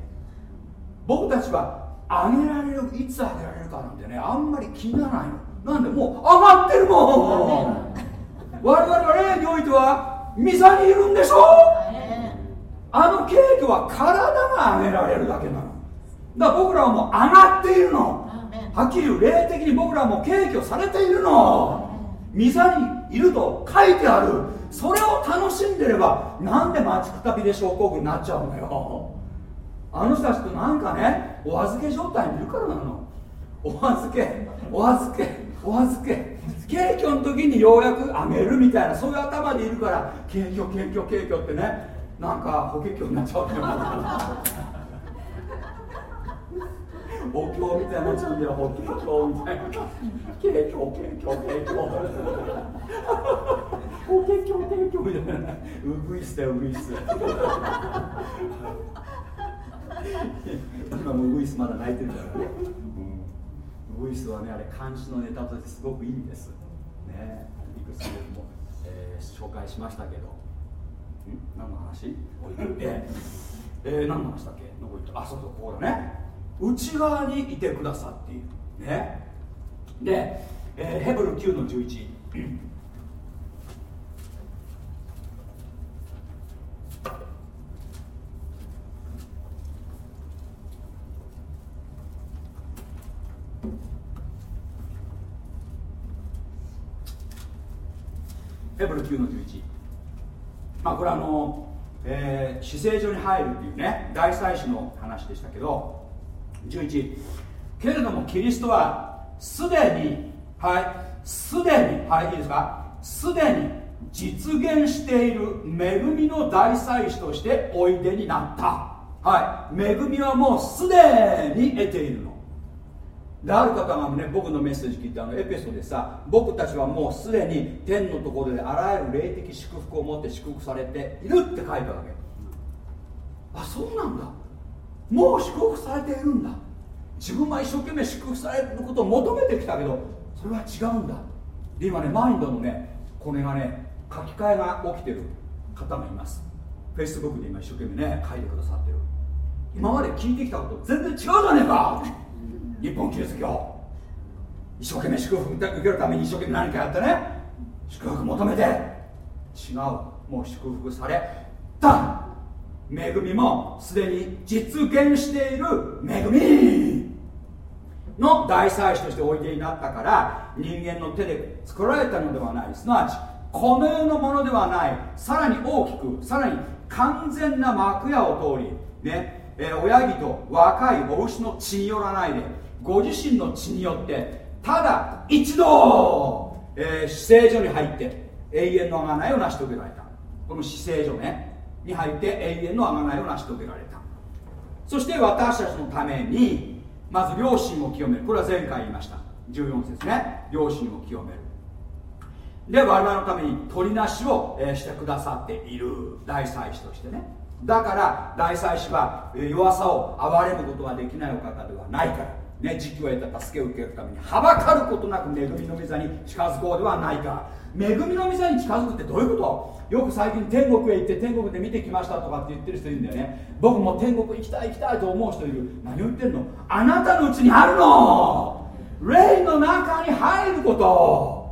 僕たちはあげられるいつあげられるかなんてねあんまり気にならないの。なんでもう上がってるもん。我々は例においてはミサにいるんでしょ？あのケーキは体が上げられるだけなの。だから僕らはもう上がっているの。はっきり言う霊的に僕らはもう敬虚されているの。ミサにいると書いてある。それを楽しんでればなんで待ちくたびれ症候群になっちゃうのよあの人たちとなんかねお預け状態にいるからなの。お預けお預けお預け。景挙の時にようやくあげるみたいなそういう頭でいるから景挙景挙景挙ってねなんか法華経になっちゃうって <laughs> お経みたいな自分では法華経みたいな。景挙景挙景挙法華経景挙みたいなウグイスだよウグイス今もウグイスまだ泣いてるからね、うん、ウグイスはねあれ漢詩のネタとしてすごくいいんです。ね。いくつも、えー、紹介しましたけど。ん？何の話？置いてえー、何の話だっけ？残りあそうそうこうだね。内側にいてくださっている。ね。で、えー、ヘブル9の11ヘブル9の11まあこれはあの、えー、死聖所に入るっていうね大祭司の話でしたけど11けれどもキリストはすでにはいすでにはいいいですか？すでに実現している恵みの大祭司としておいでになった。はい恵みはもうすでに得ているの。である方がね僕のメッセージ聞いてあのエペソでさ僕たちはもうすでに天のところであらゆる霊的祝福を持って祝福されているって書いたわけ。あそうなんだ。もう祝福されているんだ。自分は一生懸命祝福されることを求めてきたけどそれは違うんだ。で今ねマインドのねこれがね書き換えが起きてる方がいます。フェイスブックで今一生懸命ね書いてくださってる。今まで聞いてきたこと全然違うじゃねえか。日本キリスト教一生懸命祝福受けるために一生懸命何かやってね祝福求めて違うもう祝福された。恵みもすでに実現している恵みの大祭司としておいでになったから人間の手で作られたのではない。すなわちこの世のものではない。さらに大きくさらに完全な幕屋を通りね、え親木と若いお牛の血によらないでご自身の血によってただ一度、えー死聖所に入って永遠の贖いを成し遂げられた。この死聖所ねに入って永遠の贖いを成し遂げられた。そして私たちのためにまず良心を清める。これは前回言いました。14節ね。良心を清める。で我々のために取りなしを、えしてくださっている。大祭司としてね。だから大祭司は弱さを憐れむことができないお方ではないから。ね時期を得た助けを受けるためにはばかることなく恵みの御座に近づこうではないか。恵みの御座に近づくってどういうこと？よく最近天国へ行って天国で見てきましたとかって言ってる人いるんだよね。僕も天国行きたい行きたいと思う人いる。何を言ってんの？あなたのうちにあるの。霊の中に入ること。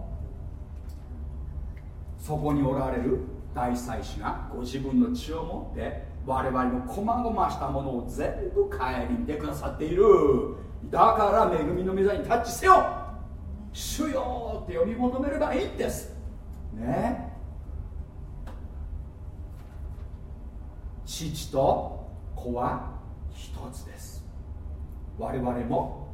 そこにおられる大祭司がご自分の血を持って我々のこまごましたものを全部顧みてくださっている。だから恵みの御座にタッチせよ。主よって呼び求めればいいんです。ね。父と子は一つです。我々も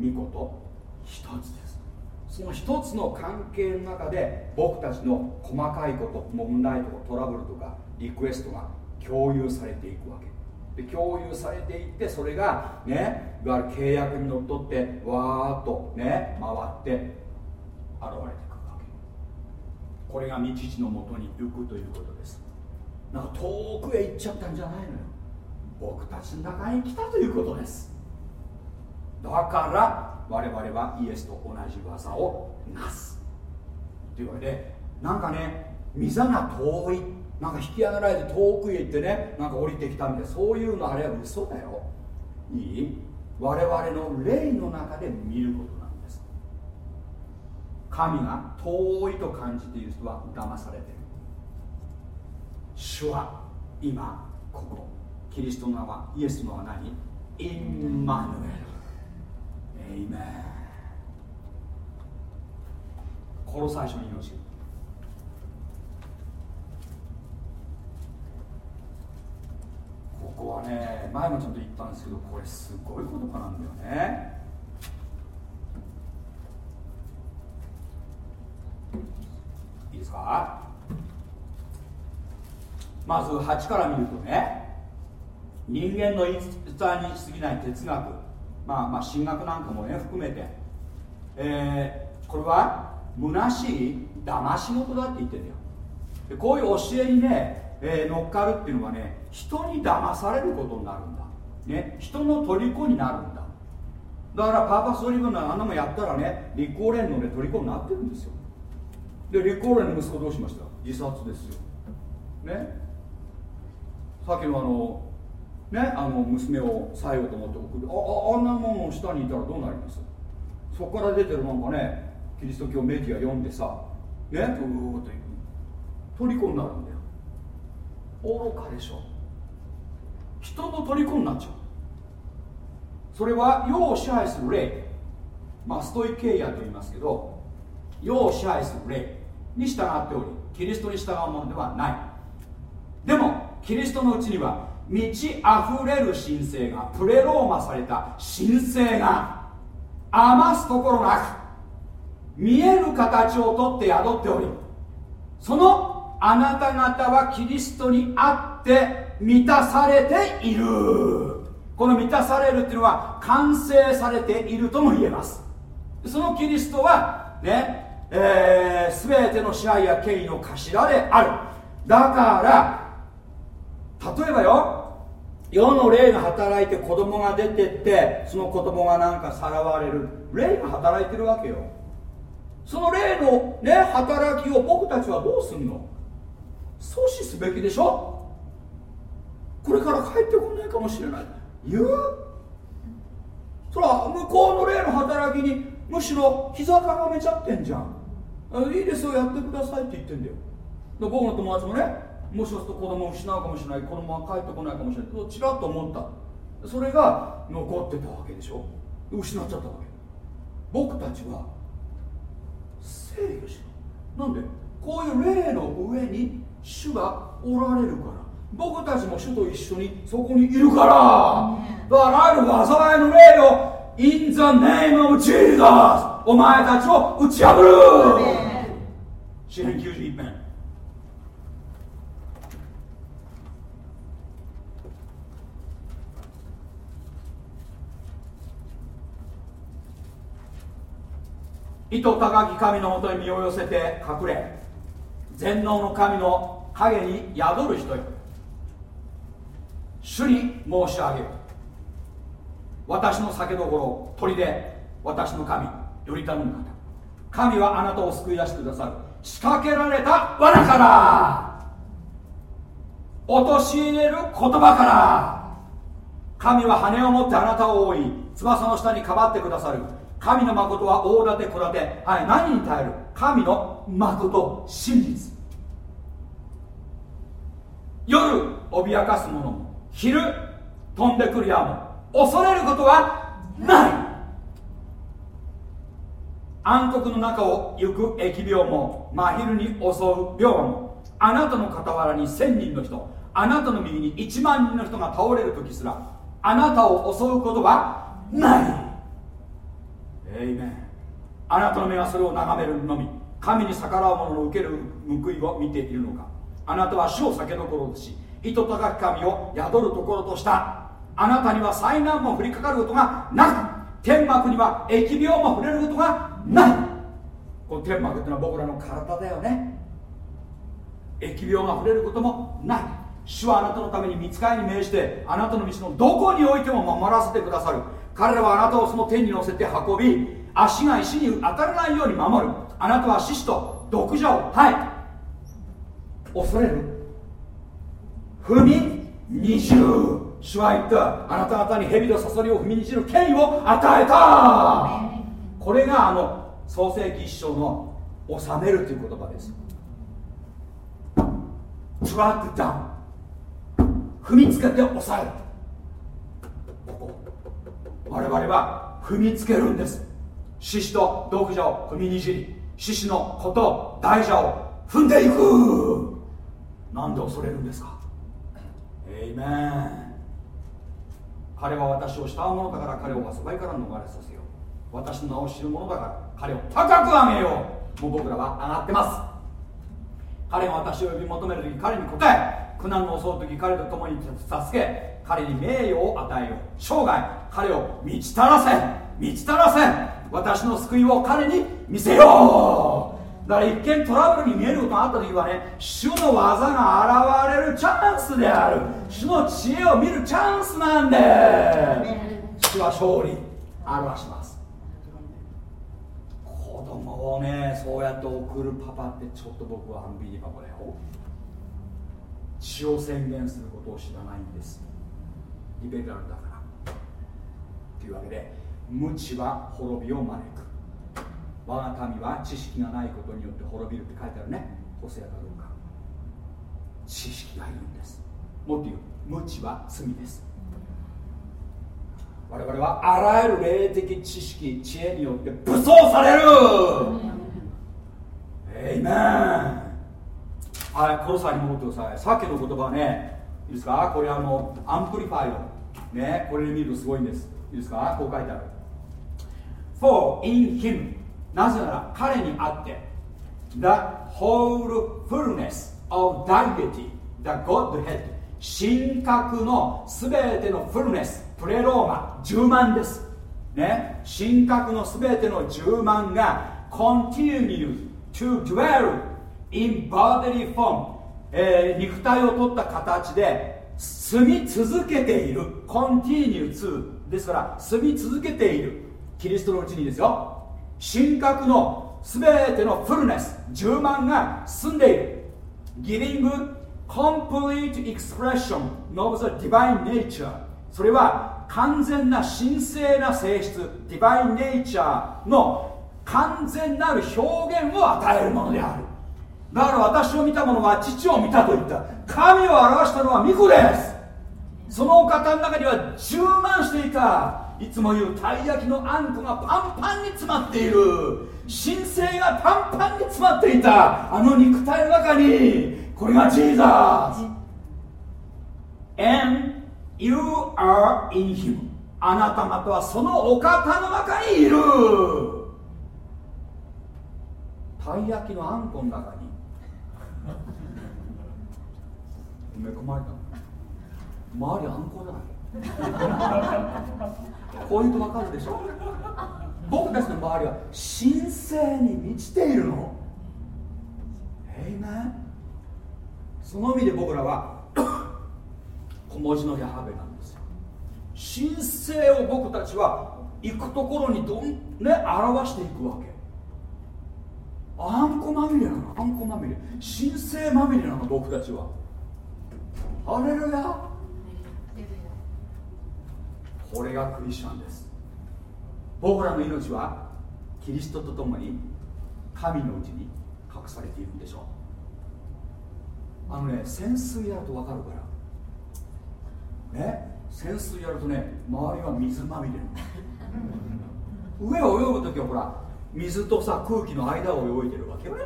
御子と一つです。その一つの関係の中で僕たちの細かいこと問題とかトラブルとかリクエストが共有されていくわけ。で共有されていってそれがねいわゆる契約にのっとってわーっとね回って現れてくるわけ。これが道地のもとに行くということです。なんか遠くへ行っちゃったんじゃないのよ。僕たちの中に来たということです。だから我々はイエスと同じ技をなす。というわけでなんかね御座が遠い。なんか引き上げられて遠くへ行ってねなんか降りてきたみたいなそういうのあれは嘘だよ。いい？我々の霊の中で見ることなんです。神が遠いと感じている人は騙されてる。主は今ここ。キリストの名はイエスの名は何？インマヌエル。エイメンこの最初の命ここはね前もちょっと言ったんですけどこれすごい言葉なんだよね。いいですか？まず8から見るとね人間の言い伝えに過ぎない哲学まあまあ神学なんかもね含めて、えーこれは虚しい騙し事だって言ってるよ。でこういう教えにね、えー乗っかるっていうのはね人に騙されることになるんだ、ね、人の虜になるんだ。だからパーパスドリブンなあんなもんやったらね立候連のね虜になってるんですよ。で立候連の息子どうしました？自殺ですよ。ね？さっきのあのねあの娘をさようと思って送る。ああんなものの下にいたらどうなります？そこから出てるなんかねキリスト教メディア読んでさねうーっと虜になるんだよ。愚かでしょ。人の虜になっちゃう。それは世を支配する霊。マストイケイヤと言いますけど世を支配する霊に従っておりキリストに従うものではない。でもキリストのうちには満ち溢れる神聖がプレローマされた神聖が余すところなく見える形をとって宿っておりそのあなた方はキリストにあって満たされている。この満たされるっていうのは完成されているとも言えます。そのキリストはねえー、全ての支配や権威の頭である。だから例えばよ世の霊が働いて子供が出てってその子供がなんかさらわれる。霊が働いてるわけよ。その霊のね働きを僕たちはどうすんの？阻止すべきでしょ。これから帰ってこないかもしれない。言う？そら向こうの霊の働きにむしろ膝かがめちゃってんじゃん。いいですよやってくださいって言ってんだよ。僕の友達もねもしかすると子供を失うかもしれない。子供が帰ってこないかもしれない。とちらっと思った。それが残ってたわけでしょ。失っちゃったわけ。僕たちは制御しろ。なんで？こういう霊の上に主がおられるから。僕たちも主と一緒にそこにいるから。だからある災いの霊を In the name of Jesus お前たちを打ち破る。詩編91編。意図高き神のもとに身を寄せて隠れ全能の神の影に宿る人よ。主に申し上げよ。私の酒どころ砦私の神より頼む方。神はあなたを救い出してくださる。仕掛けられた罠から。陥れる言葉から。神は羽を持ってあなたを覆い翼の下にかばってくださる。神の誠は大立て小立てはい何に耐える？神の誠真実。夜脅かす者も昼飛んでくる矢も恐れることはない。暗黒の中を行く疫病も真昼に襲う病もあなたの傍らに1000人の人あなたの右に1万人の人が倒れる時すらあなたを襲うことはない。エイメン。あなたの目はそれを眺めるのみ神に逆らう者の受ける報いを見ているのか。あなたは主を酒どころとし意図高き神を宿るところとした。あなたには災難も降りかかることがなく天幕には疫病も触れることがない。この天幕っていうのは僕らの体だよね。疫病が触れることもない。主はあなたのために見つかりに命じてあなたの道のどこにおいても守らせてくださる。彼らはあなたをその天に乗せて運び足が石に当たらないように守る。あなたは獅子と毒蛇をはい。恐れる。踏み二重主は言った。あなた方に蛇とサソリを踏みにじる権威を与えた。これがあの創世記一章の治めるという言葉です。トラックダウン。踏みつけて抑える。ここ。我々は踏みつけるんです。獅子と毒蛇を踏みにじり獅子のこと大蛇を踏んでいく。なんで恐れるんですか？エイメン彼は私を慕うものだから彼を災いから逃れさせよう。私の名を知る者だから彼を高く上げよう。もう僕らは上がってます。彼が私を呼び求める時彼に答え苦難の襲う時彼と共に助け彼に名誉を与えよう。生涯彼を満ちたらせ満ちたらせ私の救いを彼に見せよう。だから一見トラブルに見えることがあった時はね主の技が現れるチャンスである。主の知恵を見るチャンスなんで。主は勝利表します。子供をねそうやって送るパパってちょっと僕はアンビリバボだよ血を宣言することを知らないんです。リベラルだから。というわけで無知は滅びを招く。我が民は知識がないことによって滅びるって書いてあるね。個性かどうか。知識がいるんです。もっと言う。無知は罪です。我々はあらゆる霊的知識知恵によって武装される。エイメンはいコロサに戻ってください。さっきの言葉ね。いいですか？これあの Amplified ねこれで見るとすごいんです。いいですか？こう書いてある。For in him なぜなら彼にあって The whole fullness of deity the Godhead 神格の全ての fullness プレローマ充満ですね神格の全ての充満が continue to dwell in bodily form、えー肉体を取った形で住み続けている continue to ですから住み続けているキリストのうちにですよ。神格の全てのフルネス10万が住んでいる。giving complete expression of the divine nature それは完全な神聖な性質 divine nature の完全なる表現を与えるものである。だから私を見た者は父を見たと言った。神を表したのは御子です。そのお方の中には充満していた。いつも言うたい焼きのあんこがパンパンに詰まっている。神聖がパンパンに詰まっていた。あの肉体の中に。これがジーザー And you are in him. あなた方はそのお方の中にいる。たい焼きのあんこの中に。埋め込まれた周りあんこだらけこういうと分かるでしょ？僕たちの周りは神聖に満ちているの。えいめその意味で僕らは小文字のヤハベなんですよ。神聖を僕たちは行くところにどんね表していくわけ。あんこまみれなのあんこまみれ。神聖まみれなの僕たちは。ハレルヤ。これがクリスチャンです。僕らの命はキリストと共に神のうちに隠されているんでしょう。あのね潜水やると分かるから。ね潜水やるとね周りは水まみれ <laughs> 上を泳ぐ時はほら水とさ空気の間を泳いでるわけよね。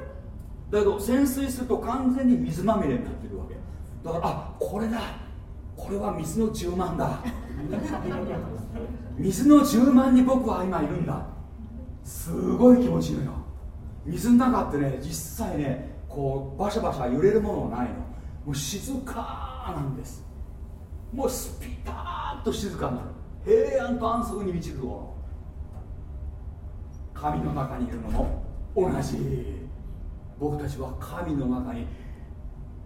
だけど潜水すると完全に水まみれになってるわけ。だからあこれだこれは水の充満だ。水の充満に僕は今いるんだ。すごい気持ちいいのよ。水の中ってね実際ねこうバシャバシャ揺れるものはないの。もう静かなんです。もうスピターッと静かになる。平安と安息に満ちるところ神の中にいるのも同じ。僕たちは神の中に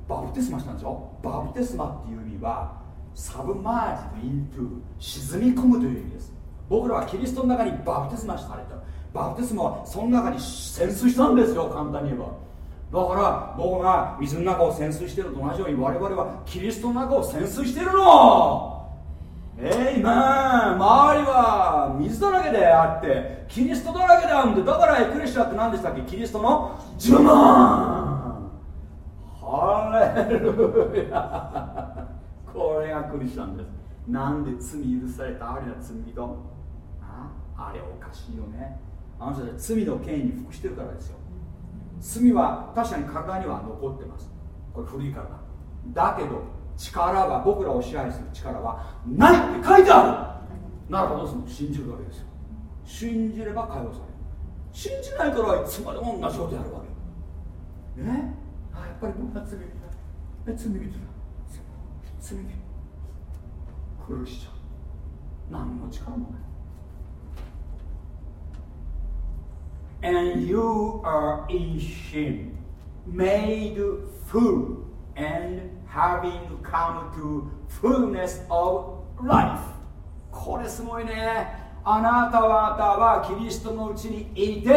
バプテスマしたんでしょバプテスマっていう意味はサブマージドイントゥ沈み込むという意味です。僕らはキリストの中にバプテスマされた。バプテスマはその中に潜水したんですよ簡単に言えば。だから僕が水の中を潜水していると同じように我々はキリストの中を潜水しているの！えいま周りは水だらけであってキリストだらけであるんでだからエクレシアって何でしたっけ？キリストの呪文！ハレルヤ！これクリスチャンです。なんで罪許されたあれは罪人？あ？あれおかしいよね。あの人たち罪の権威に服してるからですよ。罪は確かに体には残ってます。これ古いからだだけど力は僕らを支配する力はないって書いてある。ならばどうするの？信じるわけですよ。信じれば解放される。信じないからいつまでも同じことやるわけ。ね？あやっぱり僕は罪人。だ罪人だ。罪人。苦しちゃう何の力もない And you are in him, made full and having come to fullness of life. これすごいね。あなた方はキリストのうちにいて、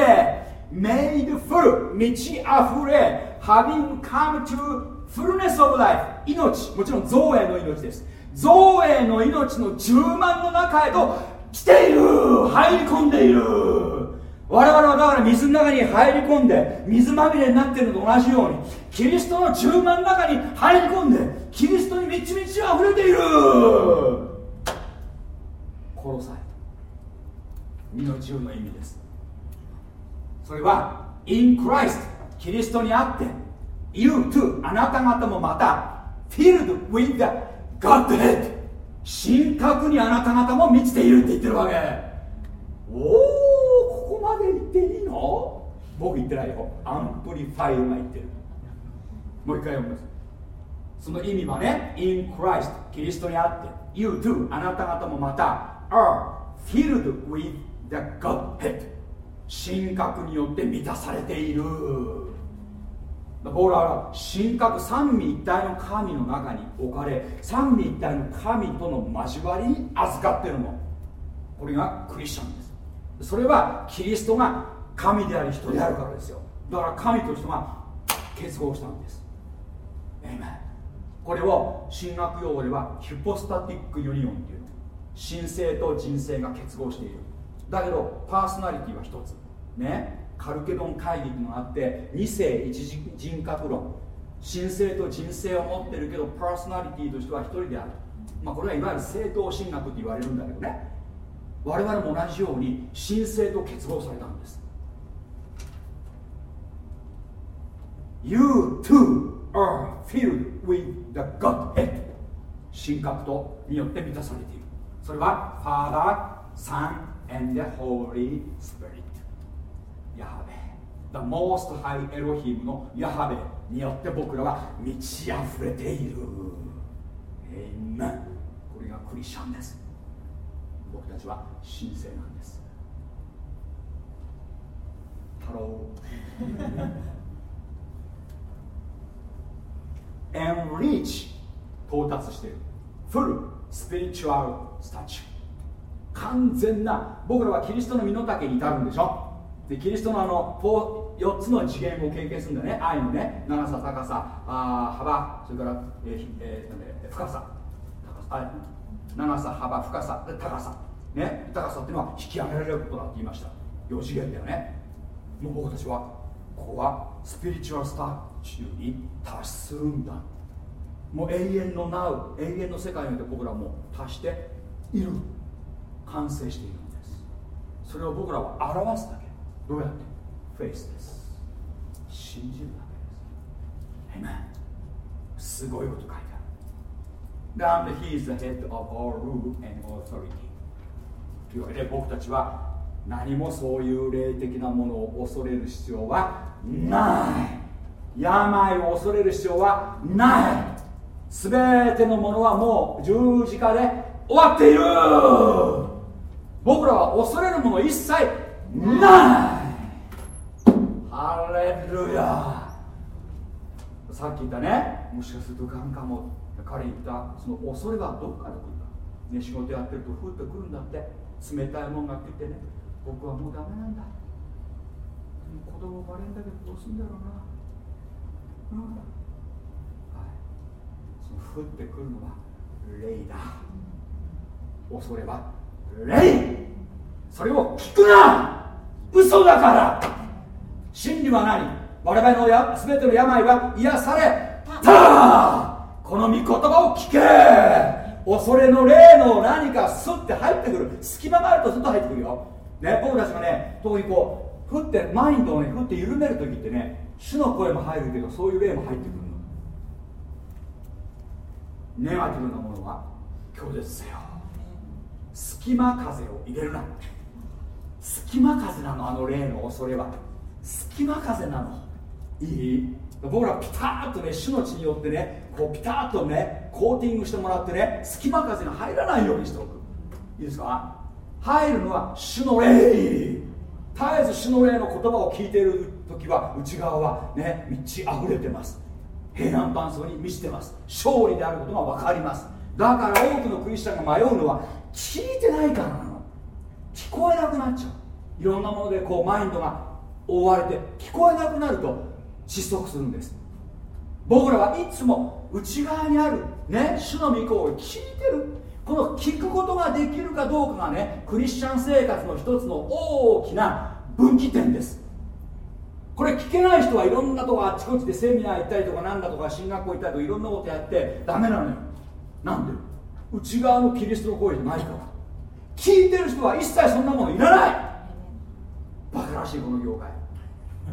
made full 満ち溢れ、having come to fullness of life 命、もちろん造営の命です。造営の命の充満の中へと来ている。入り込んでいる。我々はだから水の中に入り込んで水まみれになっているのと同じようにキリストの充満の中に入り込んでキリストに満ち満ち溢れている。殺さえ身の自由の意味です。それは in Christ キリストにあって You too あなた方もまた filled with the Godhead 神格にあなた方も満ちて。いるって。言って。るわけおおここまで言って。いいの僕言って。ないよ Amplified が言って。るもう一回読みますその意味はね in Christ キリストにあって。you too あなた方もまた are filled with the Godhead 神格によって。満たされて。いる僕らは神格三位一体の神の中に置かれ三位一体の神との交わりに預かってるの。これがクリスチャンです。それはキリストが神であり人であるからですよ。だから神と人が結合したんです。これを神学用語ではヒュポスタティックユニオンっていう神性と人生が結合している。だけどパーソナリティは一つ。ね。カルケドン会議があって二世一人格論。神性と人生を持ってるけどパーソナリティとしては一人である。まあこれはいわゆる正統神学って言われるんだけどね。我々も同じように神性と結合されたんです。You too are filled with the Godhead. 神格とによって満たされている。それは Father, Son and the Holy Spirit. ヤハベ。The Most High Elohim のヤハベによって僕らは満ち溢れている。Amen これがクリスチャンです。僕たちは神聖なんです。ハロー and reach 到達している。Full spiritual stature 完全な僕らはキリストの身の丈に至るんでしょ？でキリストのあの4つの次元を経験するんだね。愛のね長さ高さあ幅それから、えーえー、深さ。長さ幅深さで高さ。ね。高さっていうのは引き上げられることだって言いました。4次元だよね。もう僕たちはここはスピリチュアルスタチューに達するんだ。もう永遠のナウ永遠の世界において僕らも達している。完成しているんです。それを僕らは表すだけ。どうやって？フェイスです信じるだけです Amen すごいこと書いてある。And he is the head of all rule and authority というわけで僕たちは何もそういう霊的なものを恐れる必要はない。病を恐れる必要はない。全てのものはもう十字架で終わっている。僕らは恐れるもの一切ない。レルヤさっき言ったねもしかするとガンカも彼言ったその恐れはどこから来るか、ね、仕事やってるとふっと来るんだって冷たいもんが来てね僕はもうダメなんだ。子供生まれんだけどどうすんだろうな。うん。はい。その降ってくるのは霊だ。恐れは霊。それを聞くな。嘘だから。真理は何我々のや全ての病は癒され。たこの御言葉を聞け。恐れの霊の何かスッて入ってくる。隙間があるとスッと入ってくるよ。ね、僕たちがね特にこうふってマインドをねふって緩める時ってね主の声も入るけどそういう霊も入ってくるの。ネガティブなものは拒絶せよ。隙間風を入れるな。隙間風なのあの霊の恐れは隙間風なの。いい？僕らピタッとね主の血によってねこうピタッとねコーティングしてもらってね隙間風が入らないようにしておく。いいですか？入るのは主の霊。絶えず主の霊の言葉を聞いている時は内側はね満ち溢れてます。平安伴奏に満ちてます。勝利であることが分かります。だから多くのクリスチャンが迷うのは聞いてないからなの。聞こえなくなっちゃう。いろんなものでこうマインドが覆われて聞こえなくなると失速するんです。僕らはいつも内側にあるね主の御子を聞いてる。この聞くことができるかどうかがねクリスチャン生活の一つの大きな分岐点です。これ聞けない人はいろんなとこあっちこっちでセミナー行ったりとかなんだとか進学校行ったりとかいろんなことやってダメなのよ。なんで？内側のキリストの声じゃないから。聞いてる人は一切そんなものいらない。バカらしいこの業界。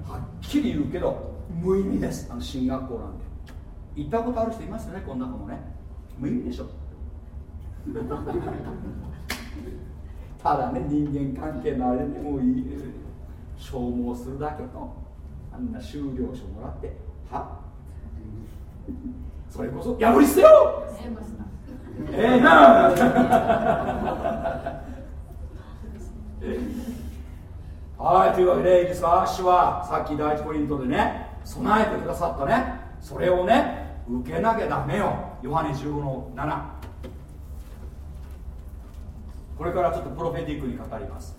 はっきり言うけど無意味です。あの進学校なんで行ったことある人いますよね？こんな子もね。無意味でしょ。<laughs> ただね人間関係のあれでもいい。消耗するだけのあんな修了書もらって。はそれこそ破り捨てよ！ええな <laughs> はいというわけでいいですか？主はさっき第一コリントでね備えてくださったね。それをね受けなきゃダメよ。ヨハネ15の7これからちょっとプロフェティックに語ります。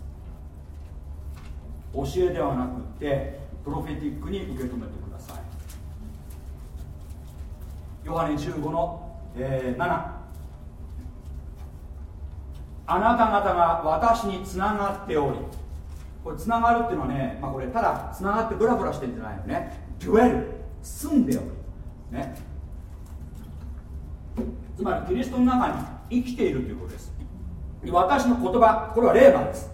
教えではなくてプロフェティックに受け止めてください。ヨハネ15の、えー、7あなた方が私につながっておりこれつながるっていうのはね、まあ、これただつながってブラブラしてるんじゃないのね。デュエル。住んでおるね。つまりキリストの中に生きているということです。私の言葉これはレーマです。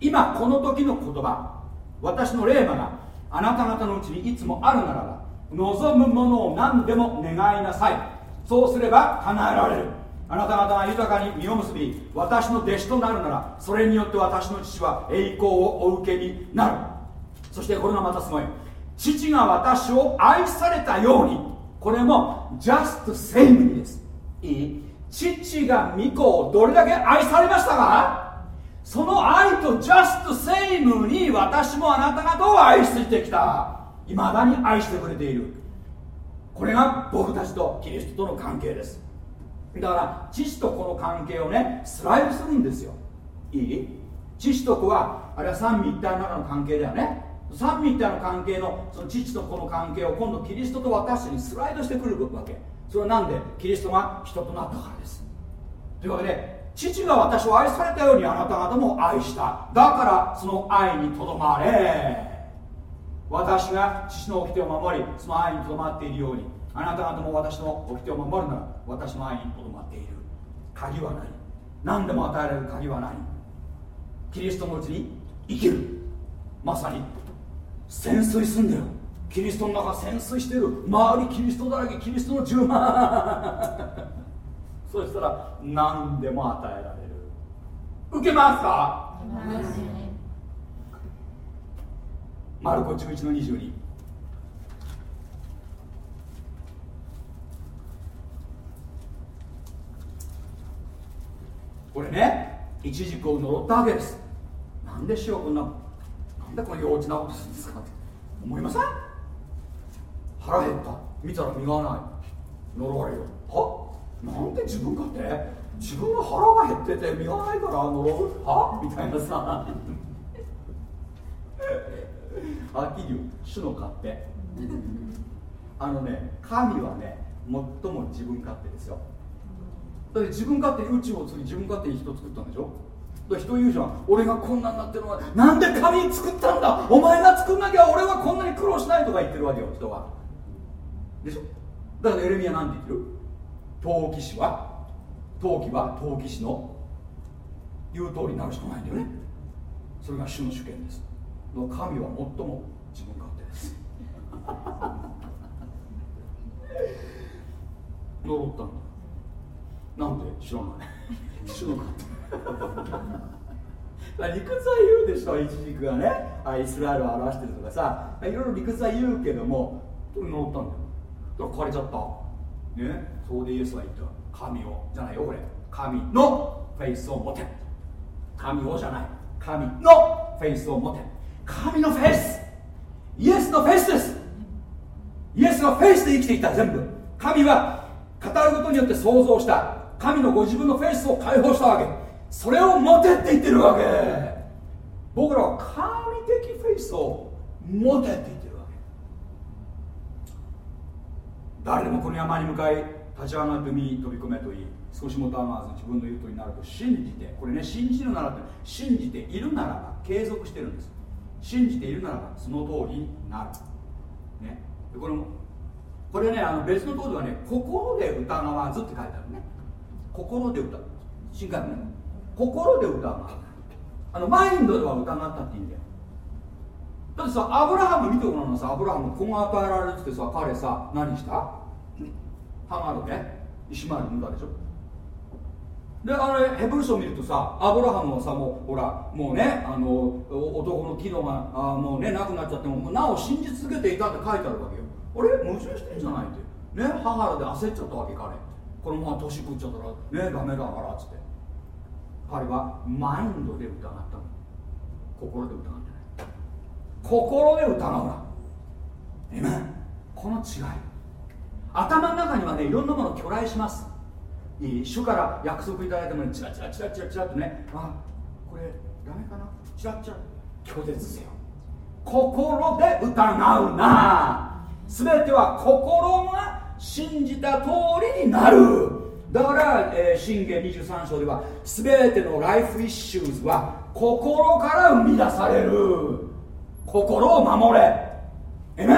今この時の言葉私のレーマがあなた方のうちにいつもあるならば望むものを何でも願いなさい。そうすれば叶えられる。あなた方が豊かに実を結び私の弟子となるならそれによって私の父は栄光をお受けになる。そしてこれがまたすごい。父が私を愛されたように。これも just same です。いい。父が御子をどれだけ愛されましたか？その愛と just same に私もあなた方を愛してきた。いまだに愛してくれている。これが僕たちとキリストとの関係です。だから父と子の関係をねスライドするんですよ。いい？父と子はあれは三位一体の中の関係だよね。三位一体の関係のその父と子の関係を今度キリストと私にスライドしてくるわけ。それは何で？キリストが人となったからです。というわけで父が私を愛されたようにあなた方も愛した。だからその愛にとどまれ。私が父の掟を守りその愛にとどまっているように。あなた方も私の掟を守るなら私の愛にとどまっている鍵は何何でも与えられる鍵は何キリストのうちに生きるまさに潜水すんだよキリストの中潜水してる周りキリストだらけキリストの10万 <laughs> そしたら何でも与えられる受けますか？マルコ11の22これね一軸を呪ったわけです。なんでしようこんななんでこの幼稚なことするんですかって。思いません？腹減った。見たら身がない。呪われるは？なんで自分かって？自分の腹が減ってて身がないから呪う？は？みたいなさ。<laughs> はっきり言う。主の勝手。あのね神はね最も自分勝手ですよ。だって自分勝手に宇宙を作り自分勝手に人を作ったんでしょ？だ人言うじゃん。俺がこんなになってるのはなんで神作ったんだ？お前が作んなきゃ俺はこんなに苦労しないとか言ってるわけよ人は。でしょ？だからエレミアなんて言ってる？陶器師は？陶器は？陶器師の？言う通りになるしかないんだよね。それが主の主権です。神は最も自分勝手です。呪ったんだなんで知らない。知らなかった。理屈は言うでしょいちじくがね。あイスラエルを表してるとかさ。いろいろ理屈は言うけども。取り呪ったんだよ。枯れちゃった。ね。そこでイエスは言った。神をじゃないよこれ。神のフェイスを持て。神をじゃない。神のフェイスを持て。神のフェイス。イエスのフェイスです。イエスがフェイスで生きていた全部。神は語ることによって創造した。神のご自分のフェイスを解放したわけ。それを持てって言ってるわけ。僕らは神的フェイスを持てって言ってるわけ。誰でもこの山に向かい立ち上がって海に飛び込めといい少しもたまわず自分の言うとになると信じてこれね信じるならって信じているならば継続してるんです。信じているならばその通りになる、ね、これもこれねあの別のところではね心で疑わずって書いてあるね。心で疑う。新海ね。心で疑うあのマインドでは疑ったっていいんだよ。だってさアブラハム見てごらんなさアブラハム子が与えられるってさ彼さ何した？ハガルでイシマエル産んだでしょ。であれヘブル書を見るとさアブラハムはさもうほらもうねあの男の機能があもうねなくなっちゃってもなお信じ続けていたって書いてあるわけよ。あれ？矛盾してんじゃないって。ね母らで焦っちゃったわけ彼。このまま年食っちゃったらねダメだからっつって。彼はマインドで疑ったの。心で疑ってない。心で疑うな。えめこの違い。頭の中にはねいろんなものを巨来します。いい主から約束いただいてもねチラチラチラチラチラとね。あこれダメかな？チラチラ。拒絶せよ。心で疑うな。全ては心が信じた通りになる。だから、えー、信玄23章では全てのライフイッシューズは心から生み出される。心を守れ。えめ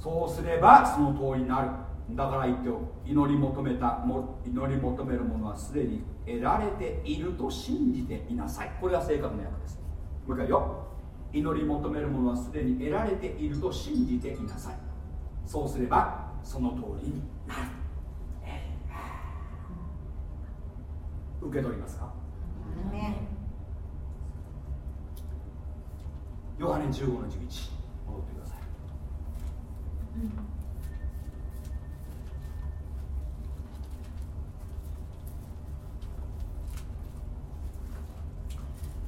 そうすればその通りになる。だから言っておく。祈り求めたも祈り求めるものはすでに得られていると信じていなさい。これが正確な訳です。もう一回よ。祈り求めるものはすでに得られていると信じていなさい。そうすればその通りになる。受け取りますか？ヨハネ15の11戻ってください、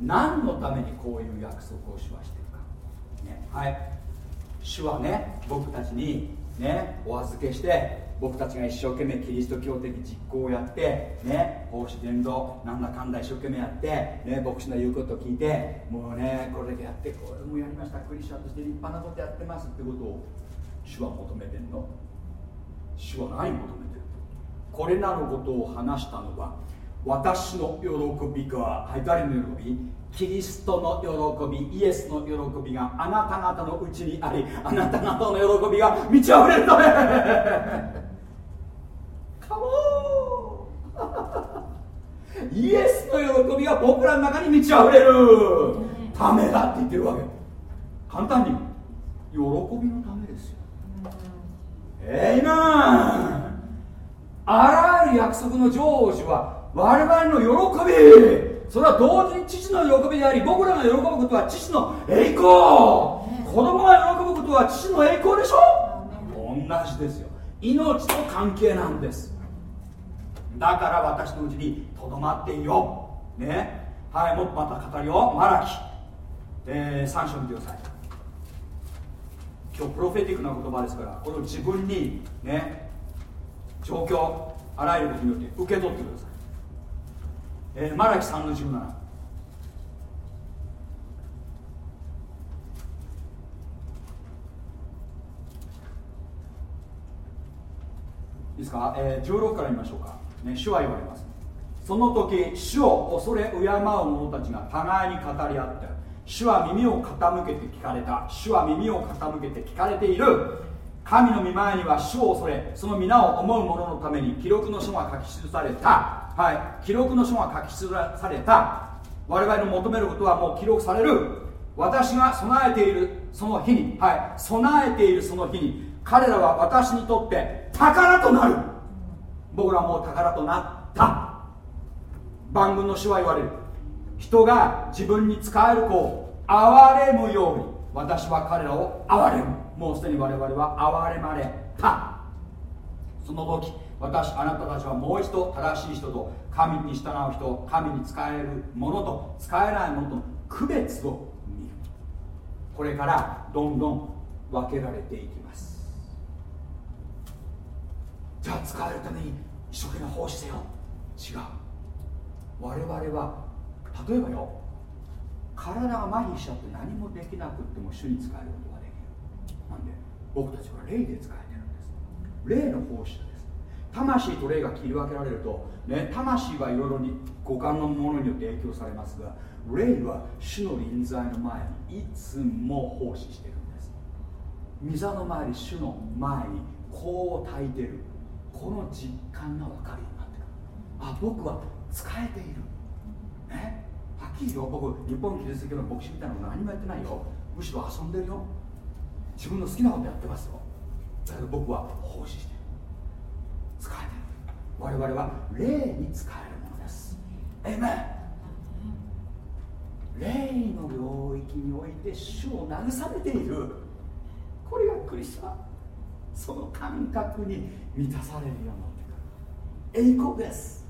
何のためにこういう約束を主はしているか、ね、はい。主はね僕たちにねお預けして僕たちが一生懸命キリスト教的実行をやってね奉仕伝道なんだかんだ一生懸命やってね牧師の言うことを聞いてもうねこれだけやってこれもやりました。クリスチャンとして立派なことやってますってことを主は求めてんの？主は何求めてるこれらのことを話したのは私の喜びが、はい、誰の喜びキリストの喜びイエスの喜びがあなた方のうちにありあなた方の喜びが満ち溢れるため。カモンイエスの喜びが僕らの中に満ち溢れる。ためだって言ってるわけ。簡単に喜びのためですよ。えいなあらゆる約束の成就は我々の喜び。それは同時に父の喜びであり僕らが喜ぶことは父の栄光。子供が喜ぶことは父の栄光でしょ？同じですよ。命と関係なんです。だから私のうちにとどまっていよう。ね。はいもっとまた語りをマラキ、えー、3章見てください。今日プロフェティックな言葉ですからこれを自分にね状況あらゆることによって受け取ってくださいえー、マラキ3の17いいですか、えー、16から見ましょうか、ね、主は言われます。その時主を恐れ敬う者たちが互いに語り合って主は耳を傾けて聞かれた。主は耳を傾けて聞かれている。神の御前には主を恐れその皆を思う者のために記録の書が書き記された。はい。記録の書が書き記された。我々の求めることはもう記録される。私が備えているその日に。はい。備えているその日に。彼らは私にとって宝となる。僕らはもう宝となった。万軍の主は言われる。人が自分に使える子を憐れむように。私は彼らを憐れむ。もうすでに我々は憐れまれた。その時私あなたたちはもう一度正しい人と神に従う人神に使えるものと使えないものとの区別を見る。これからどんどん分けられていきます。じゃあ使えるために一生懸命奉仕せよ。違う。我々は例えばよ体が麻痺しちゃって何もできなくっても主に使えることができる。なんで僕たちは霊で使えてるんです。霊の奉仕です魂と霊が切り分けられると、ね、魂はいろいろに五感のものによって影響されますが霊は主の臨在の前にいつも奉仕してるんです。御座の前に主の前に香を焚いてる。この実感が分かるようになってくる。あ僕は使えている。ねはっきりよ。僕日本キリスト教の牧師みたいなの何もやってないよ。むしろ遊んでるよ。自分の好きなことやってますよ。だけど僕は奉仕してる。使える我々は霊に使えるものです。えめ霊の領域において主を慰めている。これがクリスマスその感覚に満たされるようになってくる。栄光です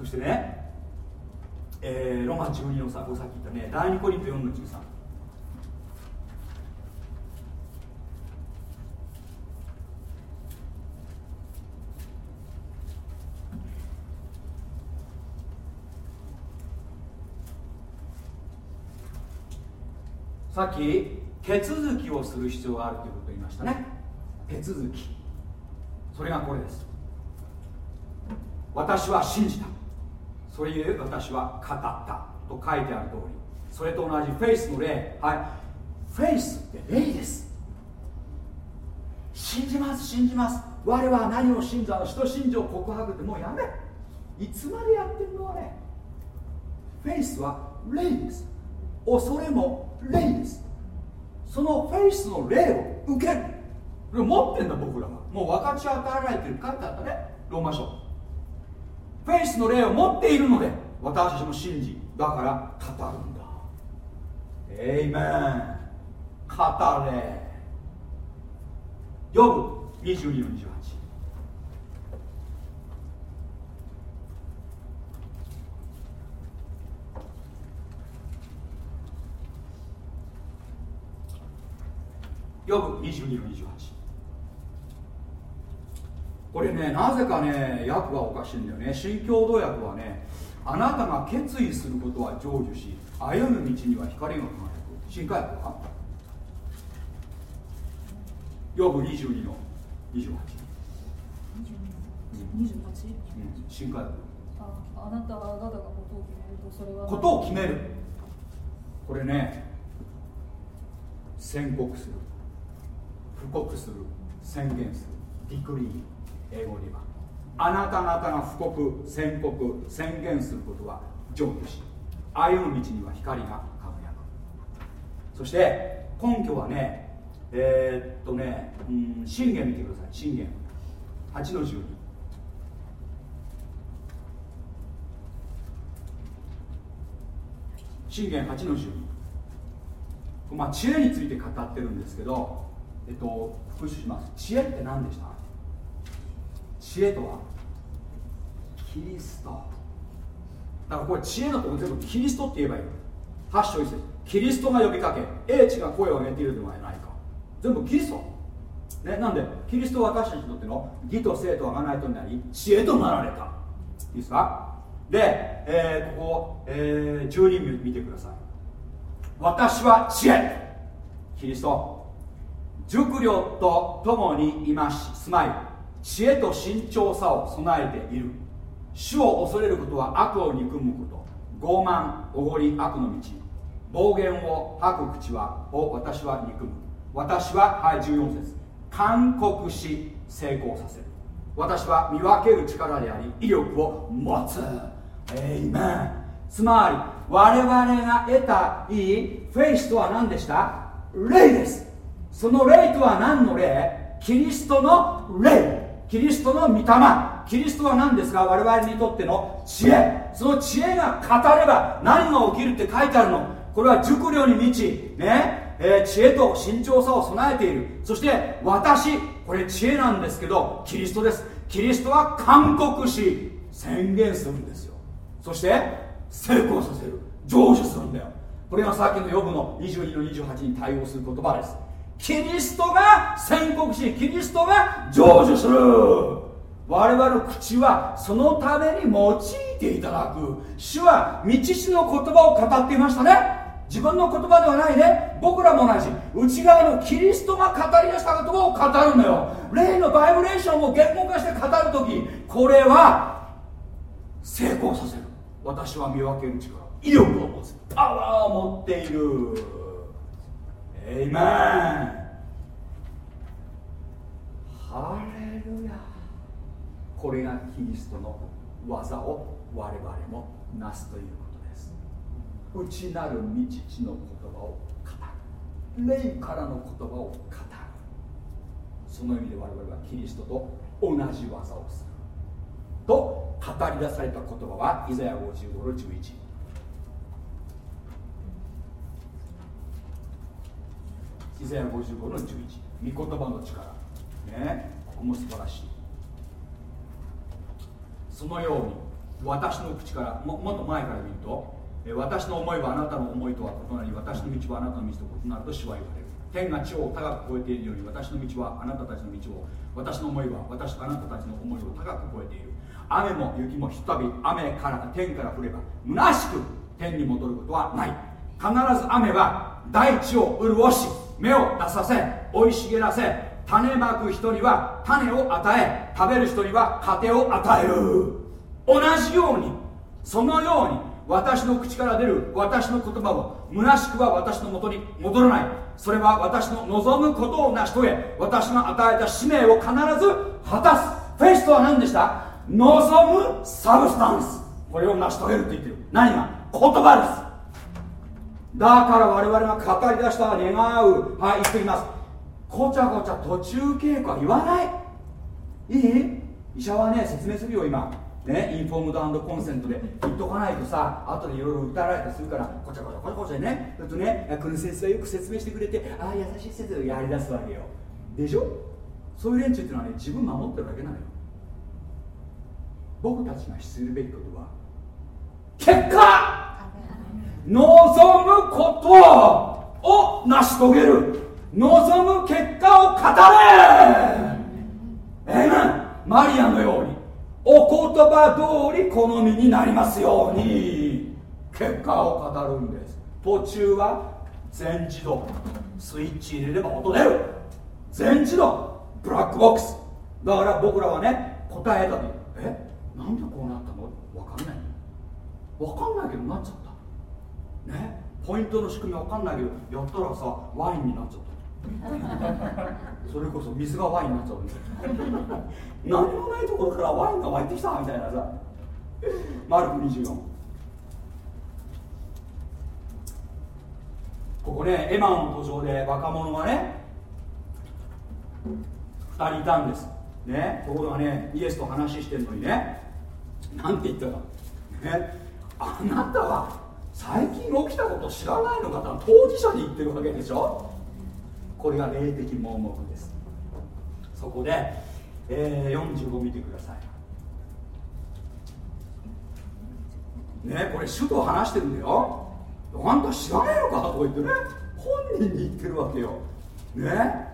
そしてね、えー、ロマン12のささっき言ったね第2コリント4の13さっき手続きをする必要があるということを言いましたね。手続き。それがこれです。私は信じた。それゆえ私は語った。と書いてある通り。それと同じフェイスの例。はい。フェイスって霊です。信じます信じます。我は何を信じたの？人信条告白って。もうやめ。いつまでやってるのあれ。フェイスは霊です。恐れも霊です。そのフェイスの霊を受ける。これ持ってんだ僕らはもう分かち与えられてる。書いてあったね。ローマ書。フェイスの霊を持っているので私たちも信じただから語るんだ。エイメン。語れ。ヨブ22の28ヨブ22の28これねなぜかね訳がおかしいんだよね。新共同訳はねあなたが決意することは成就し歩む道には光が輝く。新海訳はヨブ22の28 28? 新海訳ああなた方がことを決めるとそれは？ことを決める。これね宣告する布告する宣言する。ディクリー英語にはあなた方が布告宣告宣言することは成就し歩む道には光が輝くそして根拠はねえー、っとね、うん、信玄見てください信玄8の12信玄8の12まあ知恵について語ってるんですけどえっと復習します。知恵って何でした？知恵とは？キリスト。だからこれ知恵のとこ全部キリストって言えばいい8章1節。キリストが呼びかけ英知が声を上げているではないか。全部キリストね、なんでキリストは私たちにとっての義と生とはがないとなり知恵となられた。いいですか？で、えー、ここ、えー、12見見てください。私は知恵。キリスト。熟慮とともにいまし住まい知恵と慎重さを備えている。主を恐れることは悪を憎むこと。傲慢おごり悪の道。暴言を吐く口はを私は憎む。私は、はい、14節。勧告し成功させる。私は見分ける力であり威力を持つ。エイメンつまり我々が得たいいフェイスとは何でした？霊です。その霊とは何の霊？キリストの霊。キリストの御霊。キリストは何ですか？我々にとっての知恵。その知恵が語れば何が起きるって書いてあるの？これは熟慮に満ちね？えー、知恵と慎重さを備えている。そして私これ知恵なんですけどキリストです。キリストは勧告し宣言するんですよ。そして成功させる。成就するんだよ。これがさっきのヨブの22の28に対応する言葉です。キリストが宣告しキリストが成就する。我々の口はそのために用いていただく。主は道師の言葉を語っていましたね。自分の言葉ではないね。僕らも同じ。内側のキリストが語り出した言葉を語るんだよ。霊のバイブレーションを言語化して語る時。これは成功させる。私は見分ける力威力を持つ。パワーを持っている。エイメンハレルヤ。これがキリストの技を我々もなすということです。内なる未知の言葉を語る。霊からの言葉を語る。その意味で我々はキリストと同じ技をする。と語り出された言葉はイザヤ55の11イザヤ55の11御言葉の力。ね。ここも素晴らしい。そのように私の口からももっと前から見ると私の思いはあなたの思いとは異なり私の道はあなたの道と異なると主は言われる。天が地を高く超えているように私の道はあなたたちの道を私の思いは私あなたたちの思いを高く超えている。雨も雪もひとたび雨から天から降れば虚しく天に戻ることはない。必ず雨は大地を潤し芽を出させ生い茂らせ種まく人には種を与え食べる人には糧を与える。同じようにそのように私の口から出る私の言葉を虚しくは私のもとに戻らない。それは私の望むことを成し遂げ私の与えた使命を必ず果たす。フェイスとは何でした？望むサブスタンス。これを成し遂げるって言ってる。何が？言葉です。だから我々が語り出した願う。はい言ってきます。こちゃこちゃ途中経過言わない。いい？医者はね説明するよ今。ね、インフォームドコンセントで。言っとかないとさ後でいろいろ訴えられたりするからこちゃこちゃこちゃこちゃね。だとねこの先生はよく説明してくれてああ優しい先生をやりだすわけよ。でしょ？そういう連中っていうのはね自分守ってるだけなのよ。僕たちがするべきことは結果望むことを成し遂げる。望む結果を語れ。ええマリアのようにお言葉通り好みになりますように。結果を語るんです。途中は全自動。スイッチ入れれば音出る。全自動。ブラックボックス。だから僕らはね答えた時え？なんでこうなったの？分かんない。分かんないけどなっちゃった。ねポイントの仕組み分かんないけどやったらさワインになっちゃった。<laughs> それこそ水がワインになっちゃうんです <laughs> 何もないところからワインが湧いてきたみたいなさ。マルク24ここねエマンの途上で若者がね2人いたんです。ねところがねイエスと話してるのにねなんて言ったか。ねあなたは最近起きたこと知らないのか当事者に言ってるわけでしょ？これが霊的盲目です。そこで、えー、45見てください。ねこれ主と話してるんだよ。あんた知らねえのかとか言ってね本人に言ってるわけよ。ね。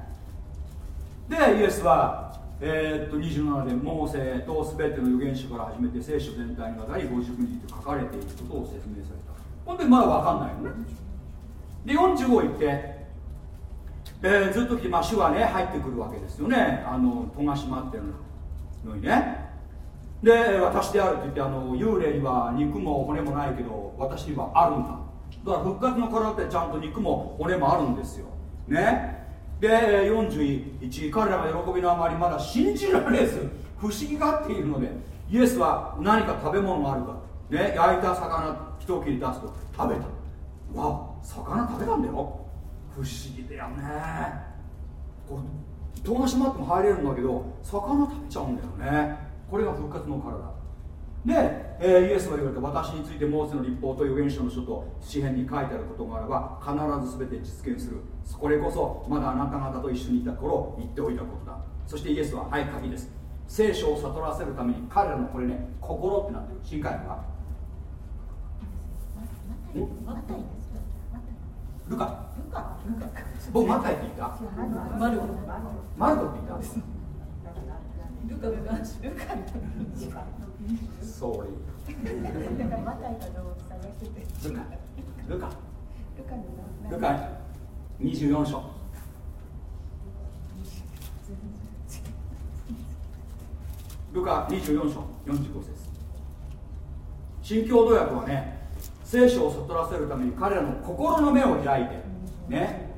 でイエスはえ、っと27でモーセと全ての預言書から始めて聖書全体にわたり50分にと書かれていることを説明された本当にまだ分かんないよね。で45言ってえー、ずっと来て、まあ、主はね入ってくるわけですよね。あの戸が閉まってるのにね。で私であるって言ってあの幽霊には肉も骨もないけど私にはあるんだ。だから復活の体ってちゃんと肉も骨もあるんですよ。ね。で41彼らが喜びのあまりまだ信じられず不思議がっているのでイエスは何か食べ物があるか、ね、焼いた魚一切り出すと食べた。わ魚食べたんだよ。不思議だよね。こう戸が閉まっても入れるんだけど魚食べちゃうんだよね。これが復活の体。で、えー、イエスが言われて私についてモーセの立法と預言書の書と詩篇に書いてあることがあれば必ず全て実現する。これこそまだあなた方と一緒にいた頃言っておいたことだ。そしてイエスははい鍵です。聖書を悟らせるために彼らのこれね心ってなってる。新海はルカ。僕マタイって言った？マルコ。マルコって言ったルカルカルカ。Sorry ルカ。ルカルカ。24章。ルカ24章。45節。新共同訳はね聖書を悟らせるために彼らの心の目を開いてね。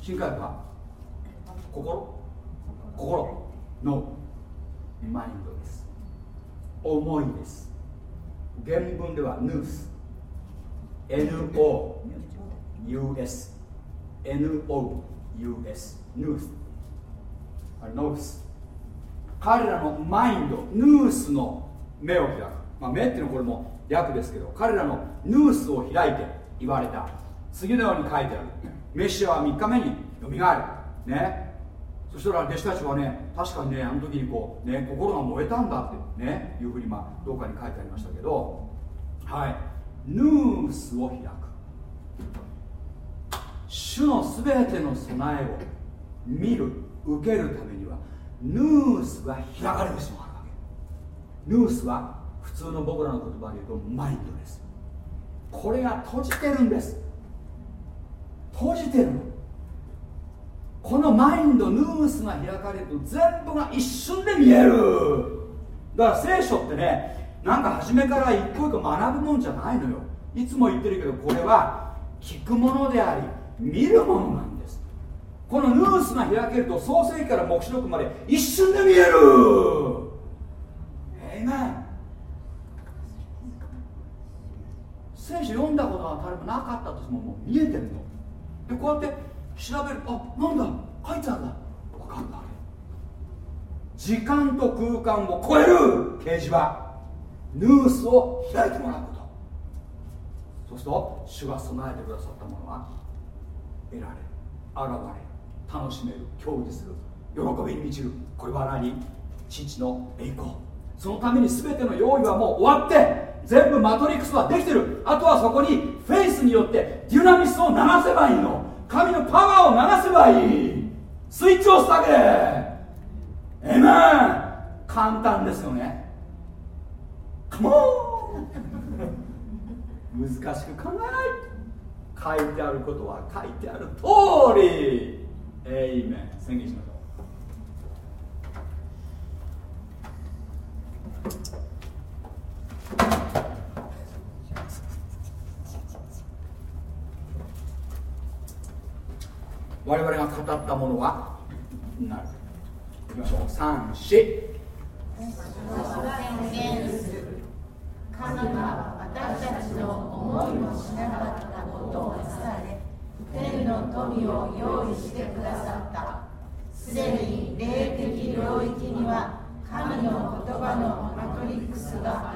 新海は心？心。の。マインドです。思いです。原文ではヌース。N-O-U-S N-O-U-S ヌース。ノース。彼らのマインドヌースの目を開く、まあ、目っていうのはこれも訳ですけど彼らのヌースを開いて言われた。次のように書いてある。メシアは3日目によみがえる。ね。そしたら弟子たちはね確かにねあの時にこうね心が燃えたんだってねいうふうにまあどっかに書いてありましたけどはい。ヌースを開く。主のすべての備えを見る受けるためにはヌースが開かれる必要があるわけヌースは普通の僕らの言葉で言うとマインドです。これが閉じてるんです。閉じてるの。このマインドヌースが開かれると全部が一瞬で見える。だから聖書ってねなんか初めから一個一個学ぶもんじゃないのよ。いつも言ってるけどこれは聞くものであり見るものなんです。このヌースが開けると創世記から黙示録まで一瞬で見える。えいめ聖書読んだことが誰もなかったとしてももう見えてるの。でこうやって調べる。あなんだ。書いてあるんだ。分かんない。時間と空間を超える。掲示板。ヌースを開いてもらうこと。そうすると主が備えてくださったものが得られ現れ楽しめる享受する喜びに満ちる。これは何？父の栄光。そのために全ての用意はもう終わって全部マトリックスはできてる。あとはそこにフェイスによってデュナミスを流せばいいの。神のパワーを流せばいい。スイッチを押すだけえめ簡単ですよね。カモン難しく考えない。書いてあることは書いてある通り。えいめ宣言しましょう。我々が語ったものは？なる。いきましょう。3、4神は私たちの思いもしなかったことをなされ天の富を用意してくださった。すでに霊的領域には神の言葉のマトリックスが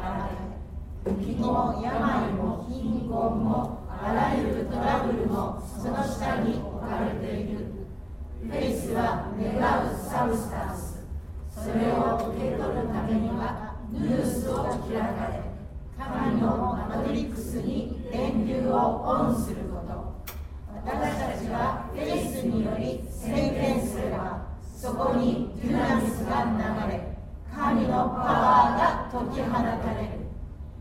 現れ敵も病も貧困もあらゆるトラブルもその下に置かれている。 faith は願う substance。それを受け取るためにはヌースを開かれ神のマトリックスに電流をオンすること。私たちはフェイスにより宣言すればそこにデュナミスが流れ神のパワーが解き放たれる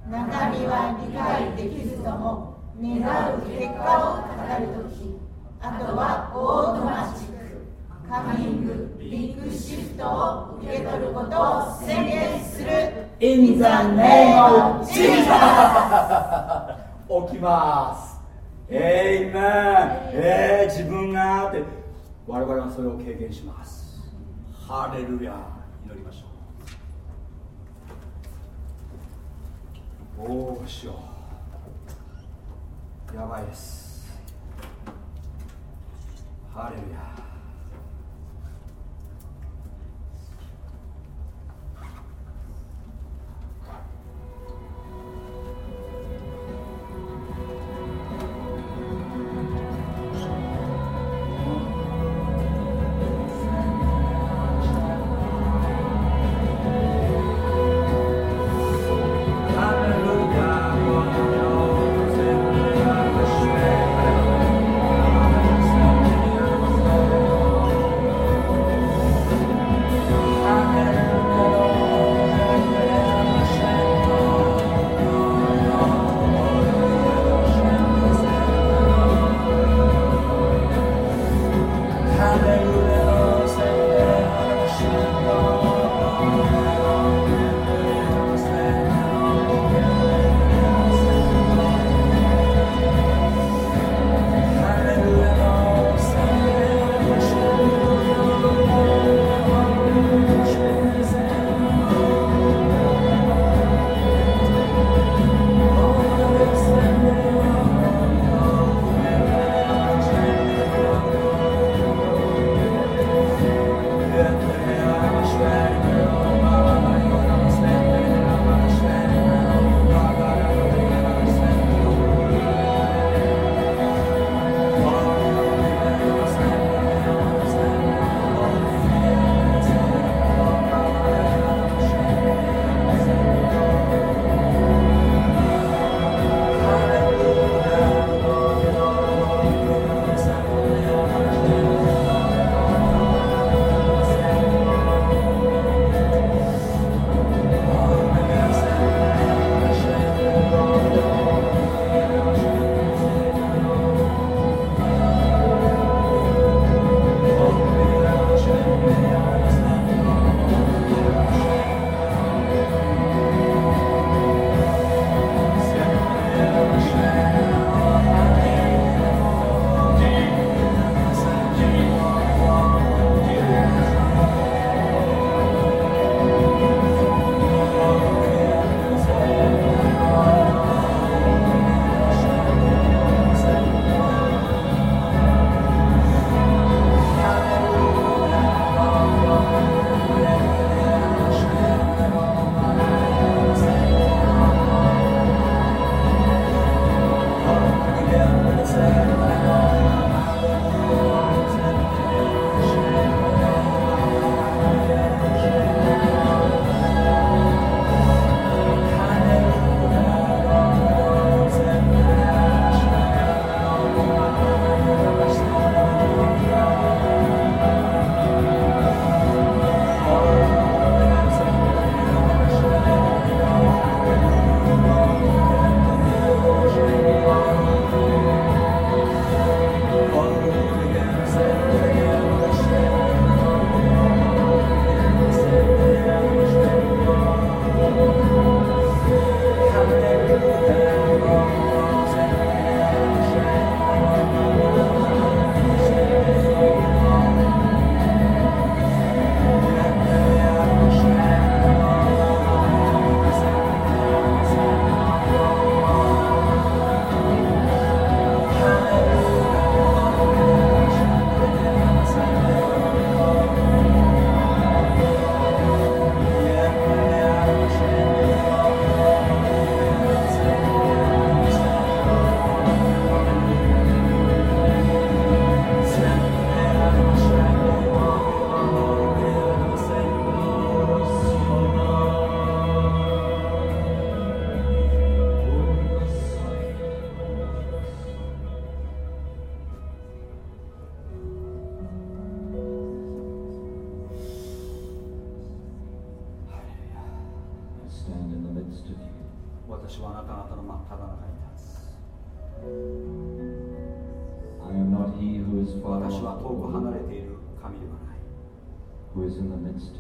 中身は理解できずとも願う結果を語るときあとはオートマチック coming big shift を受け取ることを宣言する。In the name of Jesus. 起きますエイメンえー、自分がって我々はそれを経験します。ハレルヤ祈りましょうおおしようやばいです。ハレルヤ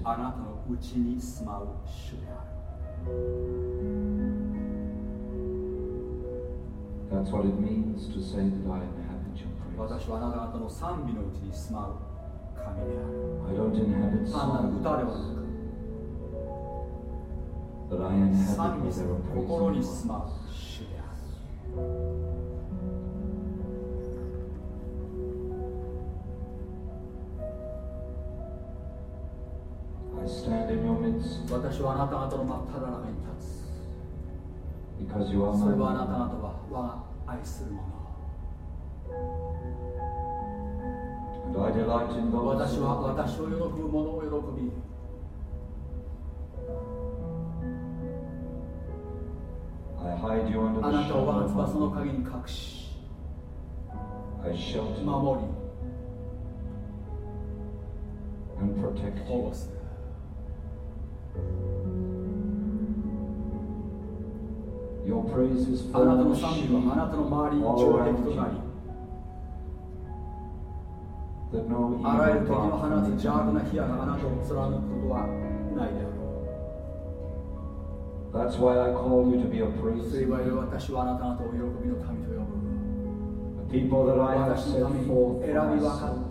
あなたのうちに住まう主である That's what it means to say that I inhabit your praise. 私はあなた方の賛美のうちに住まう神である I don't inhabit 単なる songs, 歌ではな but I く inhabit 賛美する心に.住まう主である私はあなた方の真っ只中に立つ。それはあなた方ははが愛するもの。私は私を喜ぶ者を喜び。あなたを我が翼の陰に隠し、守り、保護する。あなたの賛美はあなたの周りに超えとなりあらゆる敵を放つ邪悪な火があなたを貫くことはないであろう。That's why I call you to be a priest. 私はあなたのお喜びの神と呼ぶ。The people that I have set forth.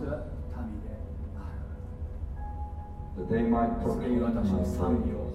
私の賛美を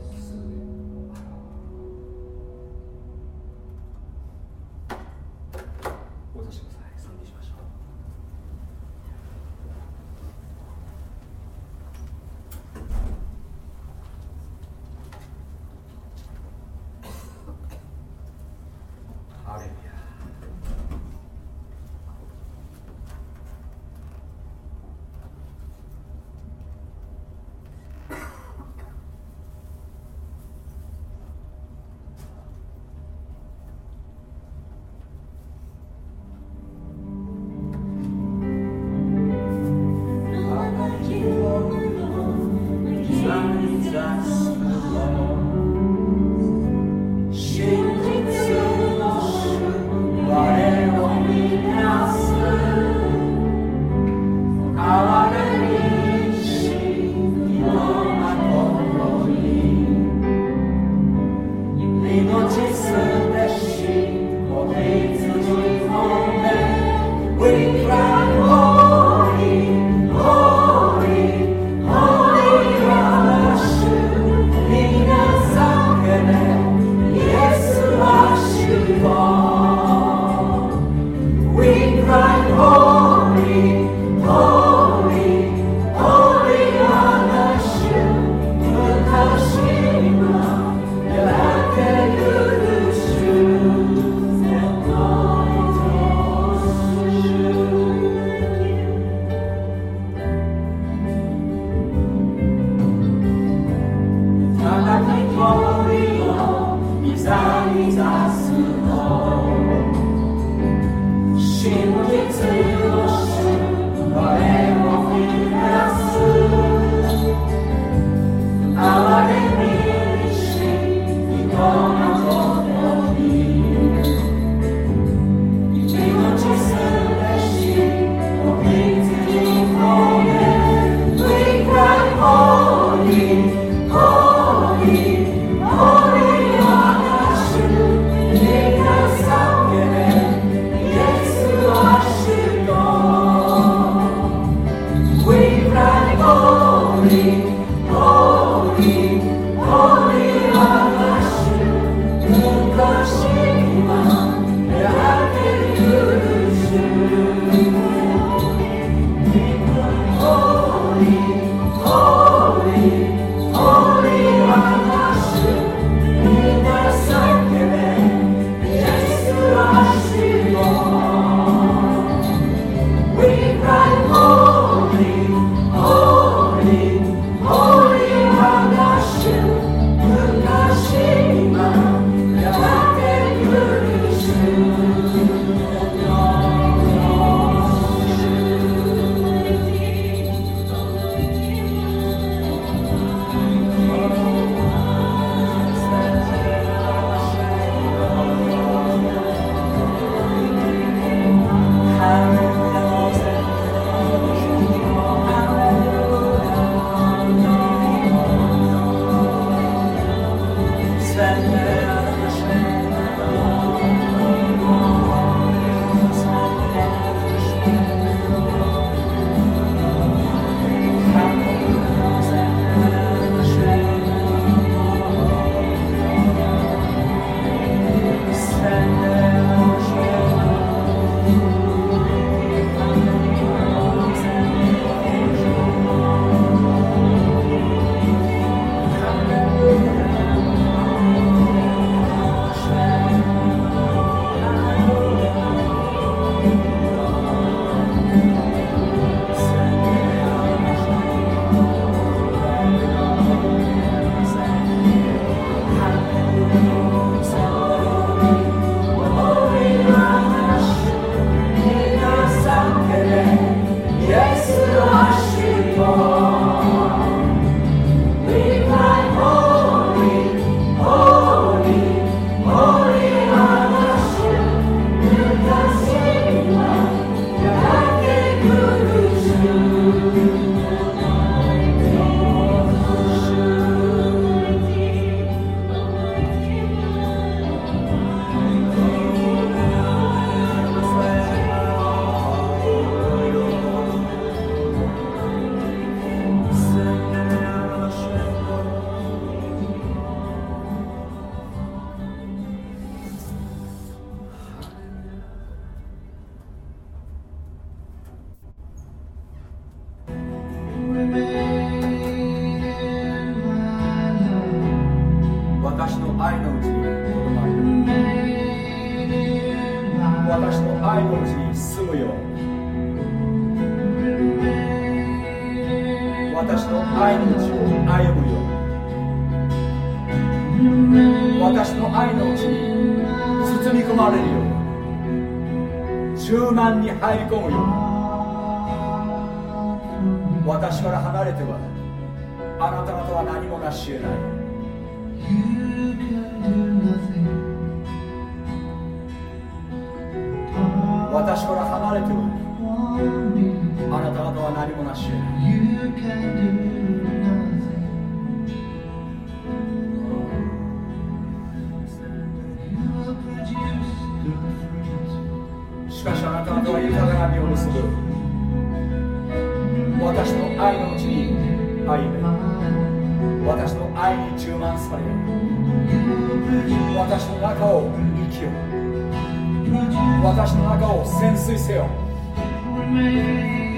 せよ。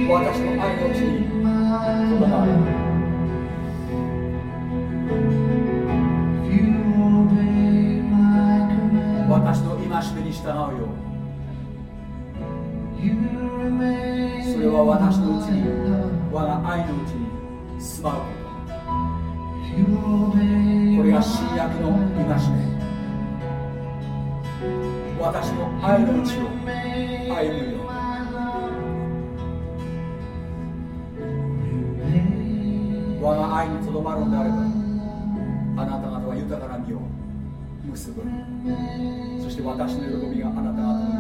私の愛のうちにとどまれ私の戒めに従うよ。うそれは私のうちに我が愛のうちに住まうここれが新約の戒め私の愛のうちを結ぶ。そして私の喜びがあなた方の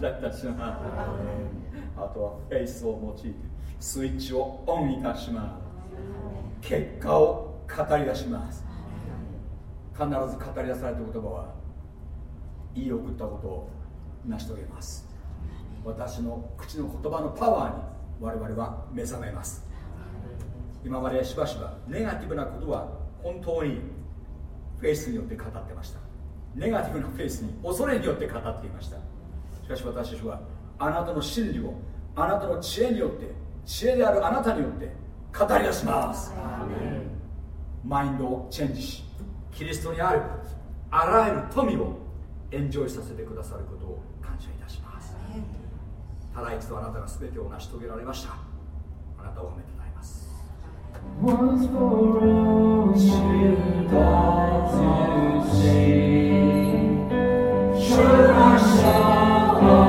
謝いたしますあとはフェイスを用いてスイッチをオンいたします。結果を語り出します。必ず語り出された言葉は言い送ったことを成し遂げます。私の口の言葉のパワーに我々は目覚めます。今までしばしばネガティブなことは本当にフェイスによって語ってました。ネガティブなフェイスに恐れによって語っていました。しかし私たちはあなたの真理をあなたの知恵によって知恵であるあなたによって語り出します。マインドをチェンジしキリストにあるあらゆる富をエンジョイさせてくださることを感謝いたします。ただ一度あなたが全てを成し遂げられました。あなたを褒めてなります。Once for all, should all to see. sure our soul.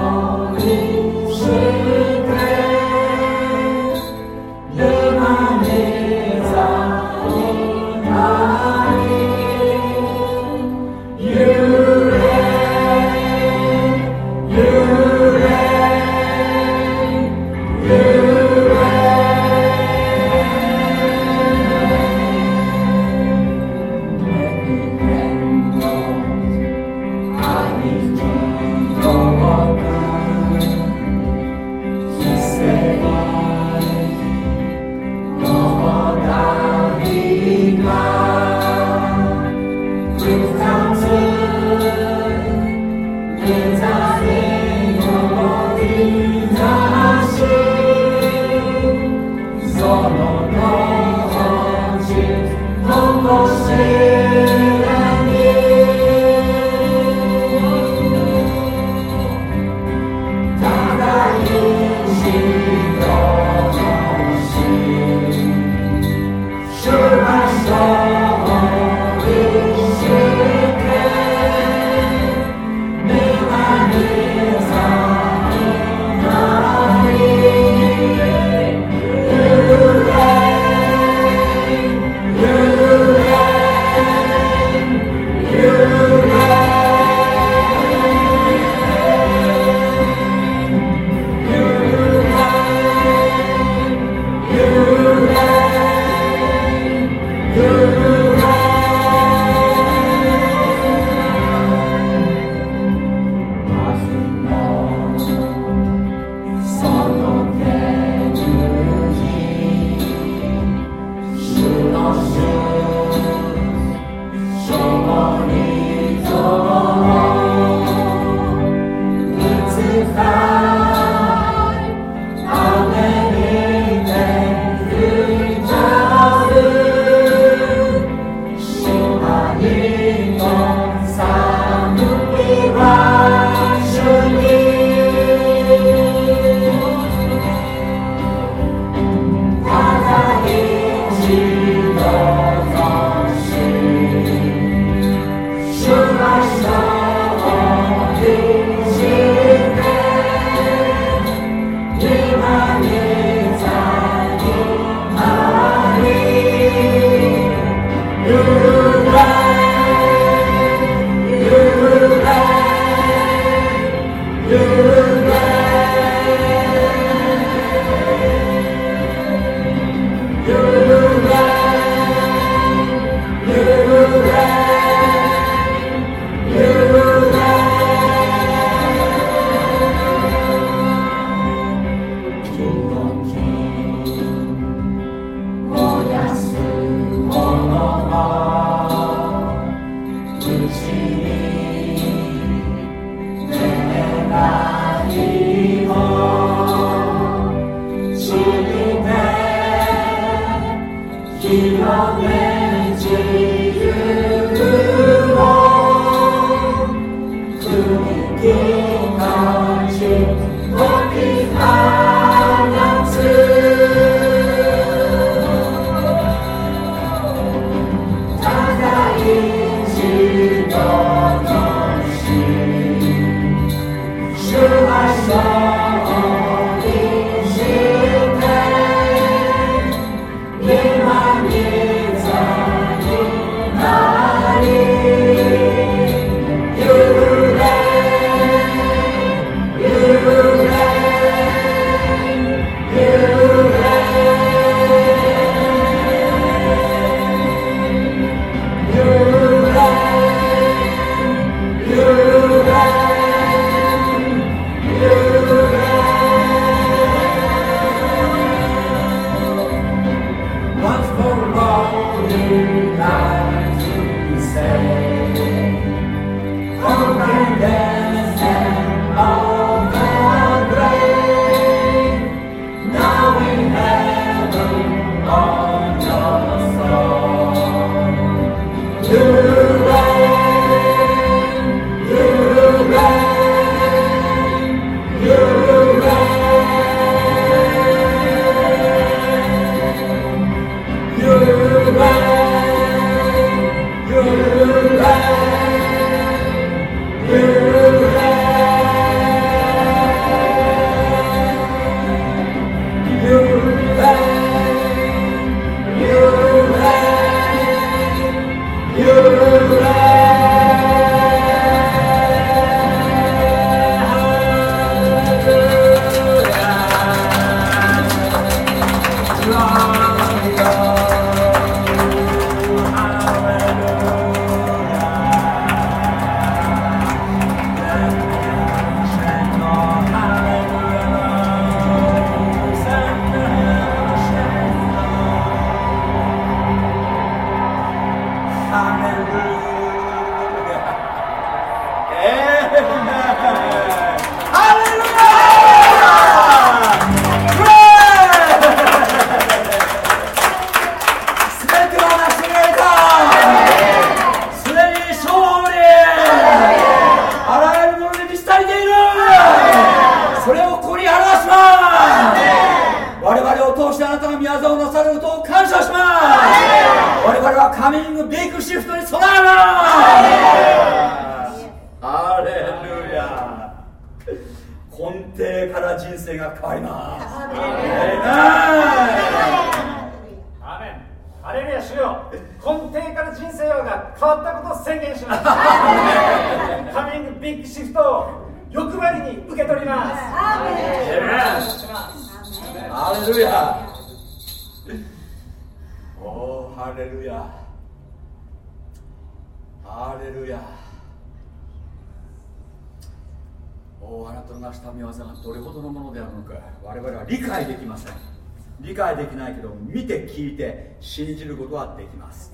聞いて信じることはできます。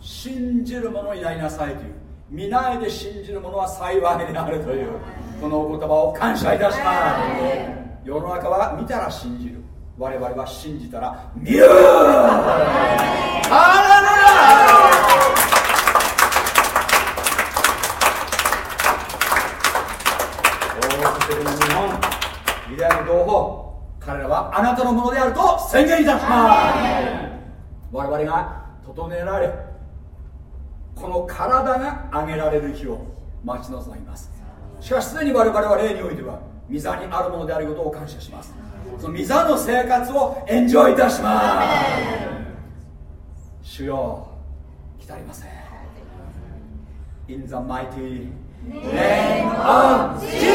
信じる者になりなさいという。見ないで信じる者は幸いであるという。このお言葉を感謝いたします。世の中は見たら信じる。我々は信じたら見る大手の日本偉大な同胞彼らはあなたのものであると宣言いたします我々が整えられこの体が上げられる日を待ち望みます。しかしすでに我々は例においては御座にあるものであることを感謝します。その御座の生活をエンジョイいたします。主よ来りません。In the mighty name of Jesus!